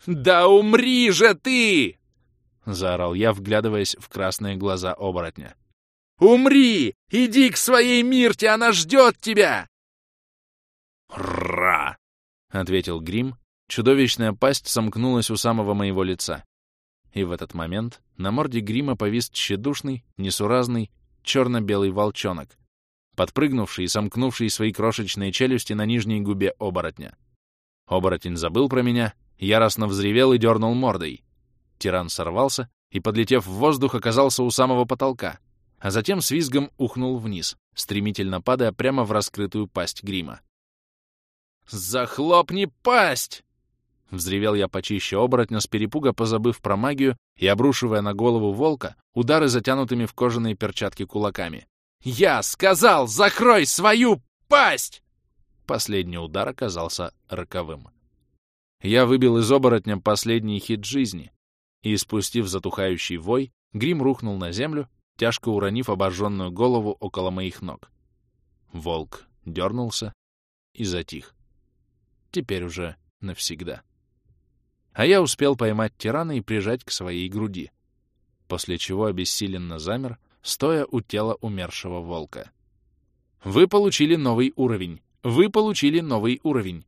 «Да умри же ты!» — заорал я, вглядываясь в красные глаза оборотня. «Умри! Иди к своей Мирте, она ждет тебя!» «Ра!» — ответил Грим. Чудовищная пасть сомкнулась у самого моего лица. И в этот момент на морде Грима повис тщедушный, несуразный, черно-белый волчонок, подпрыгнувший и сомкнувший свои крошечные челюсти на нижней губе оборотня. Оборотень забыл про меня, яростно взревел и дернул мордой. Тиран сорвался и, подлетев в воздух, оказался у самого потолка, а затем с визгом ухнул вниз, стремительно падая прямо в раскрытую пасть грима. «Захлопни пасть!» Взревел я почище оборотня с перепуга, позабыв про магию и обрушивая на голову волка удары затянутыми в кожаные перчатки кулаками. «Я сказал, закрой свою пасть!» Последний удар оказался роковым. Я выбил из оборотня последний хит жизни, и, спустив затухающий вой, грим рухнул на землю, тяжко уронив обожженную голову около моих ног. Волк дернулся и затих. Теперь уже навсегда. А я успел поймать тирана и прижать к своей груди, после чего обессиленно замер, стоя у тела умершего волка. Вы получили новый уровень. Вы получили новый уровень.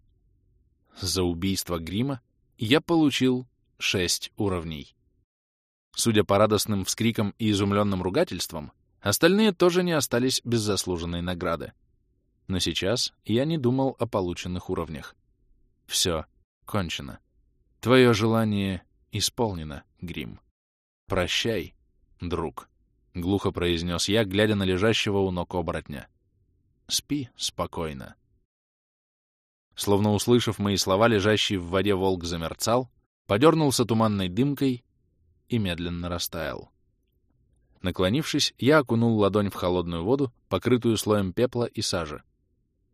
За убийство грима я получил шесть уровней. Судя по радостным вскрикам и изумленным ругательствам, остальные тоже не остались без заслуженной награды. Но сейчас я не думал о полученных уровнях. Все кончено. Твое желание исполнено, Грим. Прощай, друг, — глухо произнес я, глядя на лежащего у ног оборотня. Спи спокойно. Словно услышав мои слова, лежащий в воде волк замерцал, подернулся туманной дымкой и медленно растаял. Наклонившись, я окунул ладонь в холодную воду, покрытую слоем пепла и сажи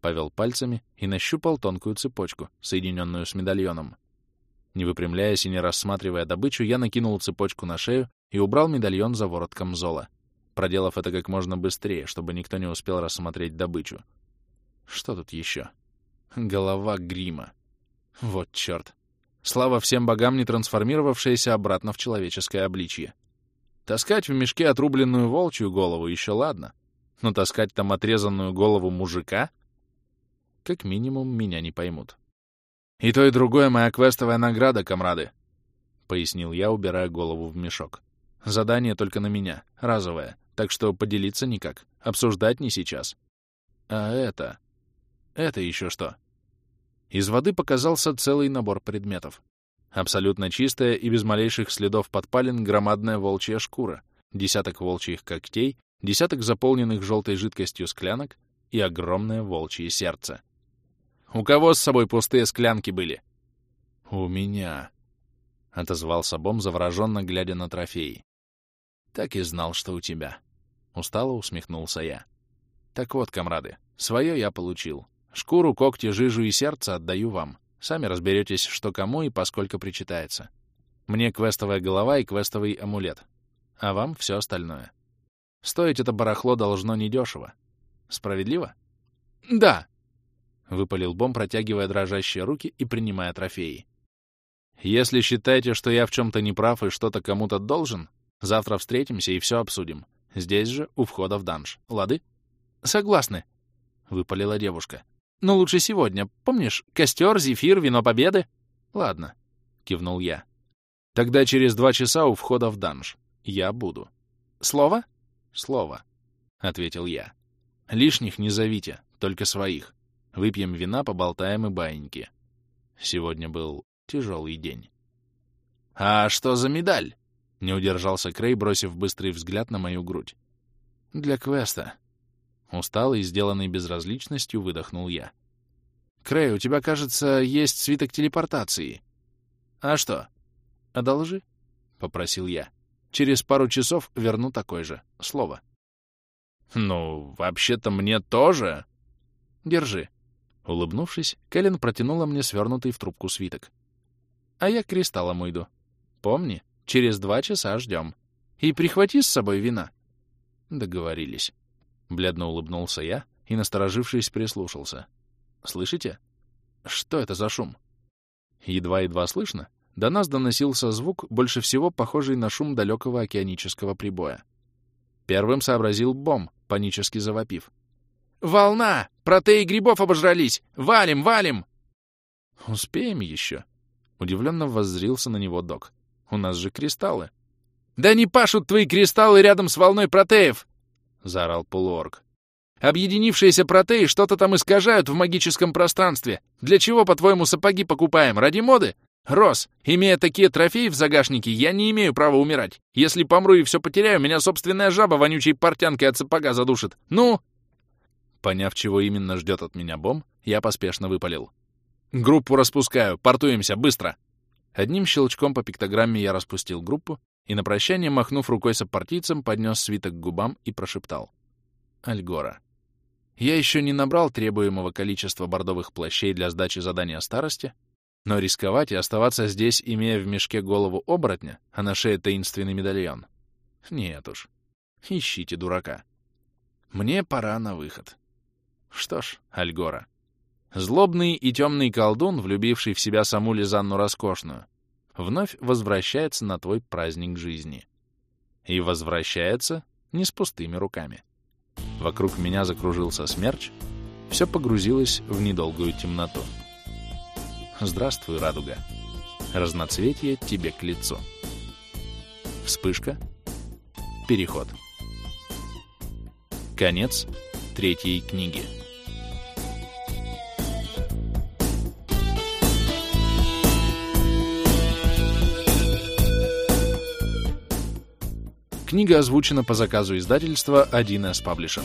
повел пальцами и нащупал тонкую цепочку, соединенную с медальоном. Не выпрямляясь и не рассматривая добычу, я накинул цепочку на шею и убрал медальон за ворот камзола, проделав это как можно быстрее, чтобы никто не успел рассмотреть добычу. Что тут еще? Голова грима. Вот черт. Слава всем богам, не трансформировавшаяся обратно в человеческое обличье. Таскать в мешке отрубленную волчью голову еще ладно, но таскать там отрезанную голову мужика — как минимум, меня не поймут. «И то, и другое моя квестовая награда, комрады», — пояснил я, убирая голову в мешок. «Задание только на меня, разовое, так что поделиться никак, обсуждать не сейчас». «А это? Это еще что?» Из воды показался целый набор предметов. Абсолютно чистая и без малейших следов подпалин громадная волчья шкура, десяток волчьих когтей, десяток заполненных желтой жидкостью склянок и огромное волчье сердце. У кого с собой пустые склянки были?» «У меня», — отозвался Бом, завороженно глядя на трофеи. «Так и знал, что у тебя». Устало усмехнулся я. «Так вот, комрады, свое я получил. Шкуру, когти, жижу и сердце отдаю вам. Сами разберетесь, что кому и поскольку причитается. Мне квестовая голова и квестовый амулет, а вам все остальное. Стоить это барахло должно недешево. Справедливо? Да, — выпалил Бом, протягивая дрожащие руки и принимая трофеи. Если считаете, что я в чем-то неправ и что-то кому-то должен, завтра встретимся и все обсудим. Здесь же, у входа в данж. Лады? Согласны, — выпалила девушка. Но лучше сегодня. Помнишь, костер, зефир, вино победы? Ладно, — кивнул я. Тогда через два часа у входа в данж. Я буду. Слово? Слово, — ответил я. Лишних не зовите, только своих. Выпьем вина, поболтаем и баиньки. Сегодня был тяжелый день. «А что за медаль?» — не удержался Крей, бросив быстрый взгляд на мою грудь. «Для квеста». Усталый, сделанный безразличностью, выдохнул я. «Крей, у тебя, кажется, есть свиток телепортации». «А что?» «Одолжи», — попросил я. «Через пару часов верну такой же. Слово». «Ну, вообще-то мне тоже...» «Держи». Улыбнувшись, Кэлен протянула мне свернутый в трубку свиток. «А я к кристаллам уйду. Помни, через два часа ждем. И прихвати с собой вина». Договорились. Бледно улыбнулся я и, насторожившись, прислушался. «Слышите? Что это за шум?» Едва-едва слышно, до нас доносился звук, больше всего похожий на шум далекого океанического прибоя. Первым сообразил Бом, панически завопив. «Волна! Протеи грибов обожрались! Валим, валим!» «Успеем еще?» Удивленно воззрился на него док. «У нас же кристаллы». «Да не пашут твои кристаллы рядом с волной протеев!» — заорал полуорг. «Объединившиеся протеи что-то там искажают в магическом пространстве. Для чего, по-твоему, сапоги покупаем? Ради моды? Рос, имея такие трофеи в загашнике, я не имею права умирать. Если помру и все потеряю, меня собственная жаба вонючей портянкой от сапога задушит. Ну, Поняв, чего именно ждет от меня бом, я поспешно выпалил. «Группу распускаю! Портуемся! Быстро!» Одним щелчком по пиктограмме я распустил группу и на прощание, махнув рукой сопартийцам, поднес свиток к губам и прошептал. «Альгора». Я еще не набрал требуемого количества бордовых плащей для сдачи задания старости, но рисковать и оставаться здесь, имея в мешке голову оборотня, а на шее таинственный медальон. Нет уж. Ищите дурака. Мне пора на выход. Что ж, Альгора, злобный и темный колдун, влюбивший в себя саму Лизанну Роскошную, вновь возвращается на твой праздник жизни. И возвращается не с пустыми руками. Вокруг меня закружился смерч, все погрузилось в недолгую темноту. Здравствуй, радуга. Разноцветие тебе к лицу. Вспышка. Переход. Конец третьей книги. Книга озвучена по заказу издательства 1С Publishing.